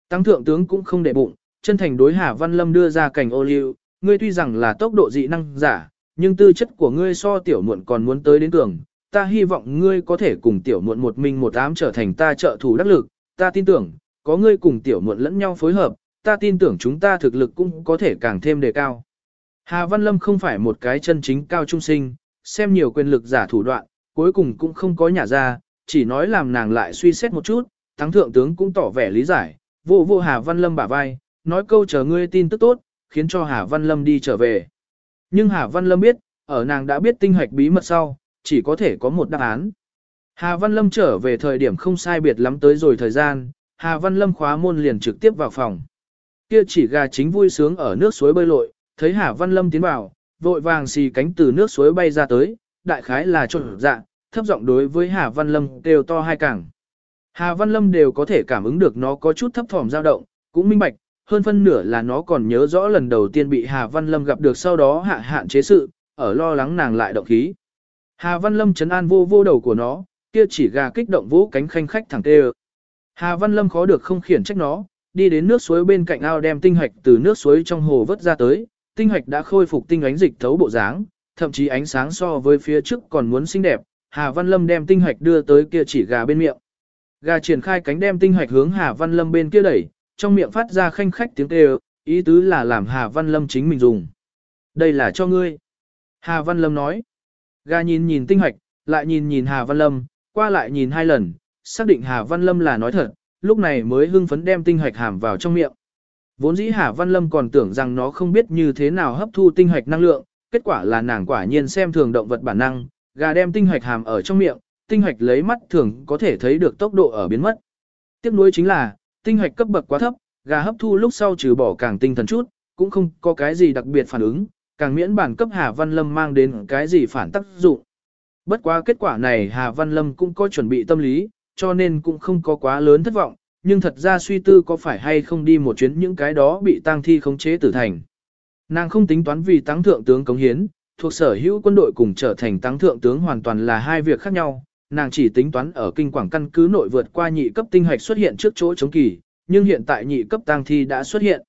Tăng thượng tướng cũng không để bụng, chân thành đối Hà Văn Lâm đưa ra cảnh ô liu, ngươi tuy rằng là tốc độ dị năng giả, nhưng tư chất của ngươi so tiểu muộn còn muốn tới đến cường. Ta hy vọng ngươi có thể cùng tiểu muộn một mình một ám trở thành ta trợ thủ đắc lực, ta tin tưởng, có ngươi cùng tiểu muộn lẫn nhau phối hợp, ta tin tưởng chúng ta thực lực cũng có thể càng thêm đề cao. Hà Văn Lâm không phải một cái chân chính cao trung sinh, xem nhiều quyền lực giả thủ đoạn, cuối cùng cũng không có nhả ra, chỉ nói làm nàng lại suy xét một chút, thắng thượng tướng cũng tỏ vẻ lý giải, vô vô Hà Văn Lâm bả vai, nói câu chờ ngươi tin tức tốt, khiến cho Hà Văn Lâm đi trở về. Nhưng Hà Văn Lâm biết, ở nàng đã biết tinh hoạch bí mật sau, chỉ có thể có một đáp án. Hà Văn Lâm trở về thời điểm không sai biệt lắm tới rồi thời gian, Hà Văn Lâm khóa môn liền trực tiếp vào phòng. Kia chỉ gà chính vui sướng ở nước suối bơi lội, thấy Hà Văn Lâm tiến vào, vội vàng xì cánh từ nước suối bay ra tới, đại khái là trộn dạ, thấp giọng đối với Hà Văn Lâm đều to hai cảng. Hà Văn Lâm đều có thể cảm ứng được nó có chút thấp thỏm dao động, cũng minh bạch, hơn phân nửa là nó còn nhớ rõ lần đầu tiên bị Hà Văn Lâm gặp được sau đó hạ hạn chế sự, ở lo lắng nàng lại động khí. Hà Văn Lâm chấn an vô vô đầu của nó, kia chỉ gà kích động vũ cánh khanh khách thẳng tê Hà Văn Lâm khó được không khiển trách nó, đi đến nước suối bên cạnh ao đem tinh hạch từ nước suối trong hồ vớt ra tới, tinh hạch đã khôi phục tinh ánh dịch thấu bộ dáng, thậm chí ánh sáng so với phía trước còn muốn xinh đẹp. Hà Văn Lâm đem tinh hạch đưa tới kia chỉ gà bên miệng. Gà triển khai cánh đem tinh hạch hướng Hà Văn Lâm bên kia đẩy, trong miệng phát ra khanh khách tiếng kêu, ý tứ là làm Hà Văn Lâm chính mình dùng. Đây là cho ngươi. Hà Văn Lâm nói. Gà nhìn nhìn tinh hạch, lại nhìn nhìn Hà Văn Lâm, qua lại nhìn hai lần, xác định Hà Văn Lâm là nói thật, lúc này mới hưng phấn đem tinh hạch hàm vào trong miệng. Vốn dĩ Hà Văn Lâm còn tưởng rằng nó không biết như thế nào hấp thu tinh hạch năng lượng, kết quả là nàng quả nhiên xem thường động vật bản năng, gà đem tinh hạch hàm ở trong miệng, tinh hoạch lấy mắt thường có thể thấy được tốc độ ở biến mất. Tiếp nối chính là, tinh hoạch cấp bậc quá thấp, gà hấp thu lúc sau trừ bỏ càng tinh thần chút, cũng không có cái gì đặc biệt phản ứng, càng miễn bản cấp Hà Văn Lâm mang đến cái gì phản tác dụng. Bất quá kết quả này Hà Văn Lâm cũng có chuẩn bị tâm lý, cho nên cũng không có quá lớn thất vọng, nhưng thật ra suy tư có phải hay không đi một chuyến những cái đó bị tang thi khống chế tử thành. Nàng không tính toán vì tăng thượng tướng cống hiến, thuộc sở hữu quân đội cùng trở thành tăng thượng tướng hoàn toàn là hai việc khác nhau, nàng chỉ tính toán ở kinh quảng căn cứ nội vượt qua nhị cấp tinh hạch xuất hiện trước chỗ chống kỳ, nhưng hiện tại nhị cấp tang thi đã xuất hiện.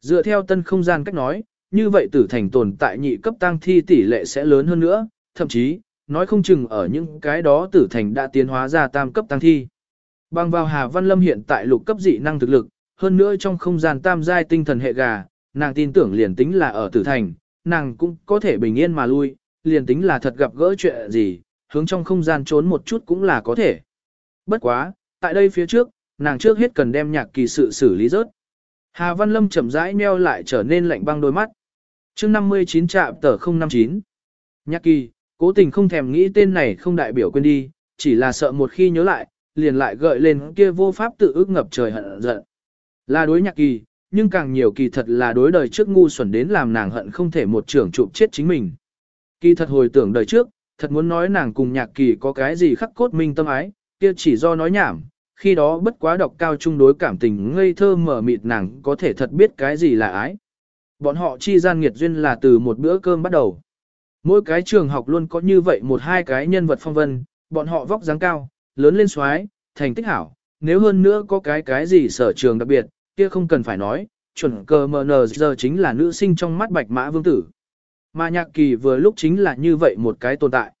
Dựa theo tân không gian cách nói, như vậy tử thành tồn tại nhị cấp tang thi tỷ lệ sẽ lớn hơn nữa, thậm chí, nói không chừng ở những cái đó tử thành đã tiến hóa ra tam cấp tang thi. Bằng vào Hà Văn Lâm hiện tại lục cấp dị năng thực lực, hơn nữa trong không gian tam giai tinh thần hệ gà, nàng tin tưởng liền tính là ở tử thành, nàng cũng có thể bình yên mà lui, liền tính là thật gặp gỡ chuyện gì, hướng trong không gian trốn một chút cũng là có thể. Bất quá, tại đây phía trước, nàng trước hết cần đem nhạc kỳ sự xử lý rớt. Hà Văn Lâm chậm rãi nheo lại trở nên lạnh băng đôi mắt. chương 59 trạm tờ 059. Nhạc kỳ, cố tình không thèm nghĩ tên này không đại biểu quên đi, chỉ là sợ một khi nhớ lại, liền lại gợi lên kia vô pháp tự ước ngập trời hận giận. Là đối nhạc kỳ, nhưng càng nhiều kỳ thật là đối đời trước ngu xuẩn đến làm nàng hận không thể một trưởng trụ chết chính mình. Kỳ thật hồi tưởng đời trước, thật muốn nói nàng cùng nhạc kỳ có cái gì khắc cốt minh tâm ái, kia chỉ do nói nhảm, khi đó bất quá đọc cao trung đối cảm tình ngây thơ mở mịt nàng có thể thật biết cái gì là ái. Bọn họ chi gian nghiệt duyên là từ một bữa cơm bắt đầu. Mỗi cái trường học luôn có như vậy một hai cái nhân vật phong vân, bọn họ vóc dáng cao, lớn lên xoái, thành tích hảo, nếu hơn nữa có cái cái gì sở trường đặc biệt, kia không cần phải nói, chuẩn cờ mờ giờ chính là nữ sinh trong mắt bạch mã vương tử. Mà nhạc kỳ vừa lúc chính là như vậy một cái tồn tại.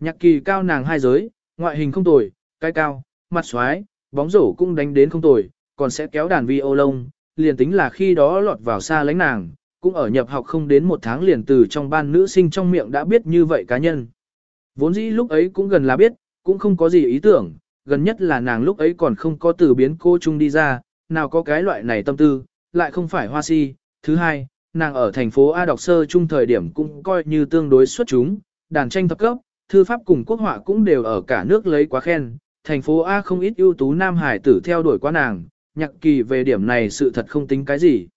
Nhạc kỳ cao nàng hai giới, ngoại hình không tồi, cái cao, mặt xoái, bóng rổ cũng đánh đến không tồi, còn sẽ kéo đàn vi ô lông, liền tính là khi đó lọt vào xa lánh nàng, cũng ở nhập học không đến một tháng liền từ trong ban nữ sinh trong miệng đã biết như vậy cá nhân. Vốn dĩ lúc ấy cũng gần là biết, cũng không có gì ý tưởng, gần nhất là nàng lúc ấy còn không có từ biến cô chung đi ra, nào có cái loại này tâm tư, lại không phải hoa si. Thứ hai, nàng ở thành phố A đọc sơ chung thời điểm cũng coi như tương đối xuất chúng, đàn tranh thập cấp, thư pháp cùng quốc họa cũng đều ở cả nước lấy quá khen, thành phố A không ít ưu tú nam hải tử theo đuổi quá nàng, nhạc kỳ về điểm này sự thật không tính cái gì.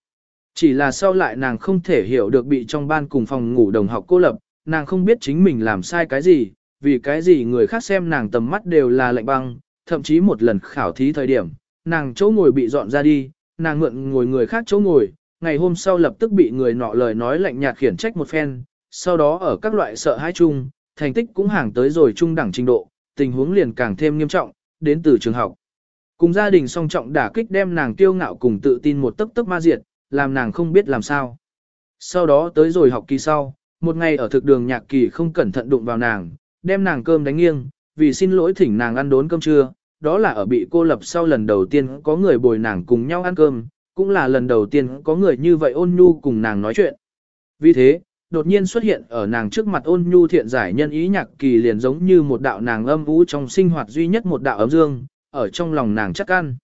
Chỉ là sau lại nàng không thể hiểu được bị trong ban cùng phòng ngủ đồng học cô lập, nàng không biết chính mình làm sai cái gì, vì cái gì người khác xem nàng tầm mắt đều là lạnh băng, thậm chí một lần khảo thí thời điểm, nàng chỗ ngồi bị dọn ra đi, nàng mượn ngồi người khác chỗ ngồi, ngày hôm sau lập tức bị người nọ lời nói lạnh nhạt khiển trách một phen, sau đó ở các loại sợ hãi chung, thành tích cũng hàng tới rồi trung đẳng trình độ, tình huống liền càng thêm nghiêm trọng, đến từ trường học. Cùng gia đình song trọng đả kích đem nàng kiêu ngạo cùng tự tin một tấc tấc ma diệt, làm nàng không biết làm sao. Sau đó tới rồi học kỳ sau, một ngày ở thực đường nhạc kỳ không cẩn thận đụng vào nàng, đem nàng cơm đánh nghiêng, vì xin lỗi thỉnh nàng ăn đốn cơm trưa, đó là ở bị cô lập sau lần đầu tiên có người bồi nàng cùng nhau ăn cơm, cũng là lần đầu tiên có người như vậy ôn nhu cùng nàng nói chuyện. Vì thế, đột nhiên xuất hiện ở nàng trước mặt ôn nhu thiện giải nhân ý nhạc kỳ liền giống như một đạo nàng âm vũ trong sinh hoạt duy nhất một đạo ấm dương, ở trong lòng nàng chắc ăn.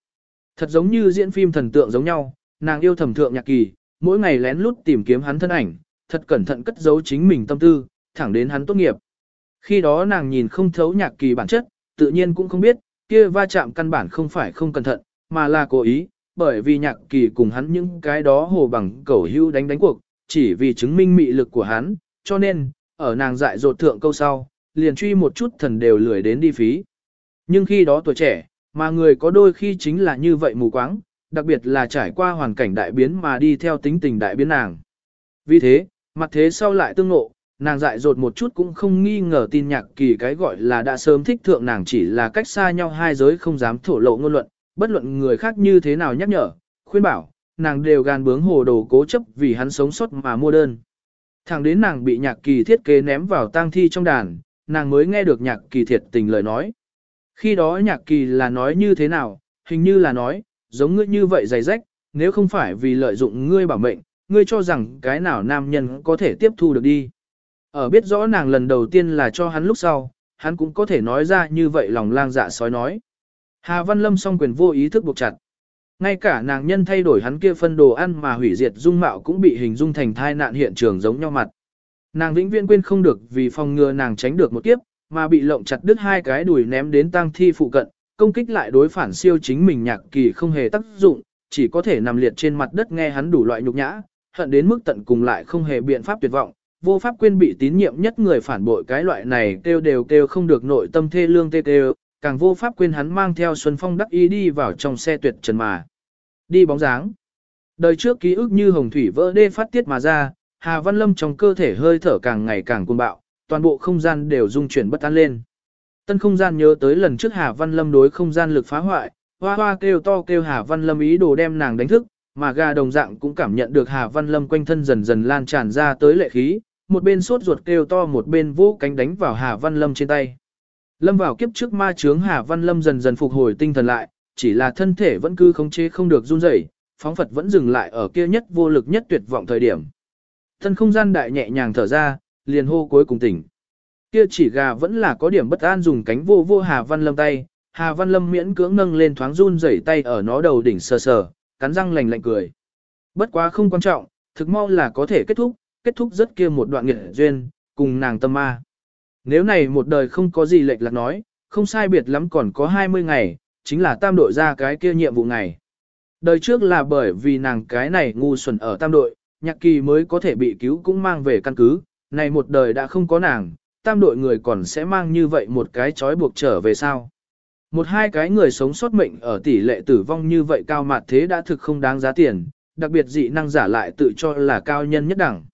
Thật giống như diễn phim thần tượng giống nhau, nàng yêu thầm thượng nhạc kỳ, mỗi ngày lén lút tìm kiếm hắn thân ảnh, thật cẩn thận cất giấu chính mình tâm tư, thẳng đến hắn tốt nghiệp. Khi đó nàng nhìn không thấu nhạc kỳ bản chất, tự nhiên cũng không biết, kia va chạm căn bản không phải không cẩn thận, mà là cố ý, bởi vì nhạc kỳ cùng hắn những cái đó hồ bằng cẩu hưu đánh đánh cuộc, chỉ vì chứng minh mị lực của hắn, cho nên, ở nàng dại dột thượng câu sau, liền truy một chút thần đều lười đến đi phí. Nhưng khi đó tuổi trẻ, mà người có đôi khi chính là như vậy mù quáng, đặc biệt là trải qua hoàn cảnh đại biến mà đi theo tính tình đại biến nàng. Vì thế, mặt thế sau lại tương ngộ, nàng dại dột một chút cũng không nghi ngờ tin nhạc kỳ cái gọi là đã sớm thích thượng nàng chỉ là cách xa nhau hai giới không dám thổ lộ ngôn luận, bất luận người khác như thế nào nhắc nhở, khuyên bảo, nàng đều gan bướng hồ đồ cố chấp vì hắn sống sót mà mua đơn. Thẳng đến nàng bị nhạc kỳ thiết kế ném vào tang thi trong đàn, nàng mới nghe được nhạc kỳ thiệt tình lời nói. Khi đó nhạc kỳ là nói như thế nào, hình như là nói, giống ngươi như vậy dày rách, nếu không phải vì lợi dụng ngươi bảo mệnh, ngươi cho rằng cái nào nam nhân có thể tiếp thu được đi. Ở biết rõ nàng lần đầu tiên là cho hắn lúc sau, hắn cũng có thể nói ra như vậy lòng lang dạ sói nói. Hà Văn Lâm song quyền vô ý thức buộc chặt. Ngay cả nàng nhân thay đổi hắn kia phân đồ ăn mà hủy diệt dung mạo cũng bị hình dung thành thai nạn hiện trường giống nhau mặt. Nàng vĩnh viễn quên không được vì phòng ngừa nàng tránh được một kiếp, mà bị lộng chặt đứt hai cái đùi ném đến tang thi phụ cận, công kích lại đối phản siêu chính mình nhạc kỳ không hề tác dụng, chỉ có thể nằm liệt trên mặt đất nghe hắn đủ loại nhục nhã, hận đến mức tận cùng lại không hề biện pháp tuyệt vọng, vô pháp quên bị tín nhiệm nhất người phản bội cái loại này kêu đều kêu không được nội tâm thê lương tê tê, càng vô pháp quên hắn mang theo Xuân Phong đắc ý đi vào trong xe tuyệt trần mà. Đi bóng dáng. Đời trước ký ức như hồng thủy vỡ đê phát tiết mà ra, Hà Văn Lâm trong cơ thể hơi thở càng ngày càng cuồng bạo, toàn bộ không gian đều rung chuyển bất an lên. Tân không gian nhớ tới lần trước Hà Văn Lâm đối không gian lực phá hoại, hoa hoa kêu to kêu Hà Văn Lâm ý đồ đem nàng đánh thức, mà gà đồng dạng cũng cảm nhận được Hà Văn Lâm quanh thân dần dần lan tràn ra tới lệ khí, một bên sốt ruột kêu to một bên vỗ cánh đánh vào Hà Văn Lâm trên tay. Lâm vào kiếp trước ma chướng Hà Văn Lâm dần dần phục hồi tinh thần lại, chỉ là thân thể vẫn cứ khống chế không được run rẩy, phóng Phật vẫn dừng lại ở kia nhất vô lực nhất tuyệt vọng thời điểm. Thân không gian đại nhẹ nhàng thở ra, liền hô cuối cùng tỉnh. Kia chỉ gà vẫn là có điểm bất an dùng cánh vô vô Hà Văn Lâm tay, Hà Văn Lâm miễn cưỡng nâng lên thoáng run rẩy tay ở nó đầu đỉnh sờ sờ, cắn răng lành lạnh cười. Bất quá không quan trọng, thực mau là có thể kết thúc, kết thúc rất kia một đoạn nghiệt duyên, cùng nàng tâm ma. Nếu này một đời không có gì lệch lạc nói, không sai biệt lắm còn có 20 ngày, chính là tam đội ra cái kia nhiệm vụ ngày. Đời trước là bởi vì nàng cái này ngu xuẩn ở tam đội, nhạc kỳ mới có thể bị cứu cũng mang về căn cứ, này một đời đã không có nàng, tam đội người còn sẽ mang như vậy một cái trói buộc trở về sao. Một hai cái người sống sót mệnh ở tỷ lệ tử vong như vậy cao mặt thế đã thực không đáng giá tiền, đặc biệt dị năng giả lại tự cho là cao nhân nhất đẳng.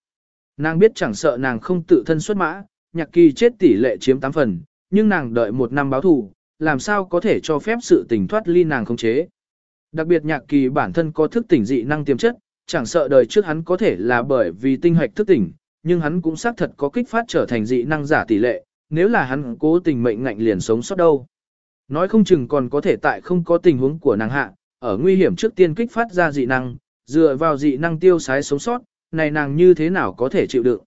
Nàng biết chẳng sợ nàng không tự thân xuất mã, nhạc kỳ chết tỷ lệ chiếm 8 phần, nhưng nàng đợi một năm báo thù, làm sao có thể cho phép sự tình thoát ly nàng không chế. Đặc biệt nhạc kỳ bản thân có thức tỉnh dị năng tiềm chất, chẳng sợ đời trước hắn có thể là bởi vì tinh hoạch thức tỉnh, nhưng hắn cũng xác thật có kích phát trở thành dị năng giả tỷ lệ, nếu là hắn cố tình mệnh ngạnh liền sống sót đâu. Nói không chừng còn có thể tại không có tình huống của nàng hạ, ở nguy hiểm trước tiên kích phát ra dị năng, dựa vào dị năng tiêu sái sống sót, này nàng như thế nào có thể chịu đựng.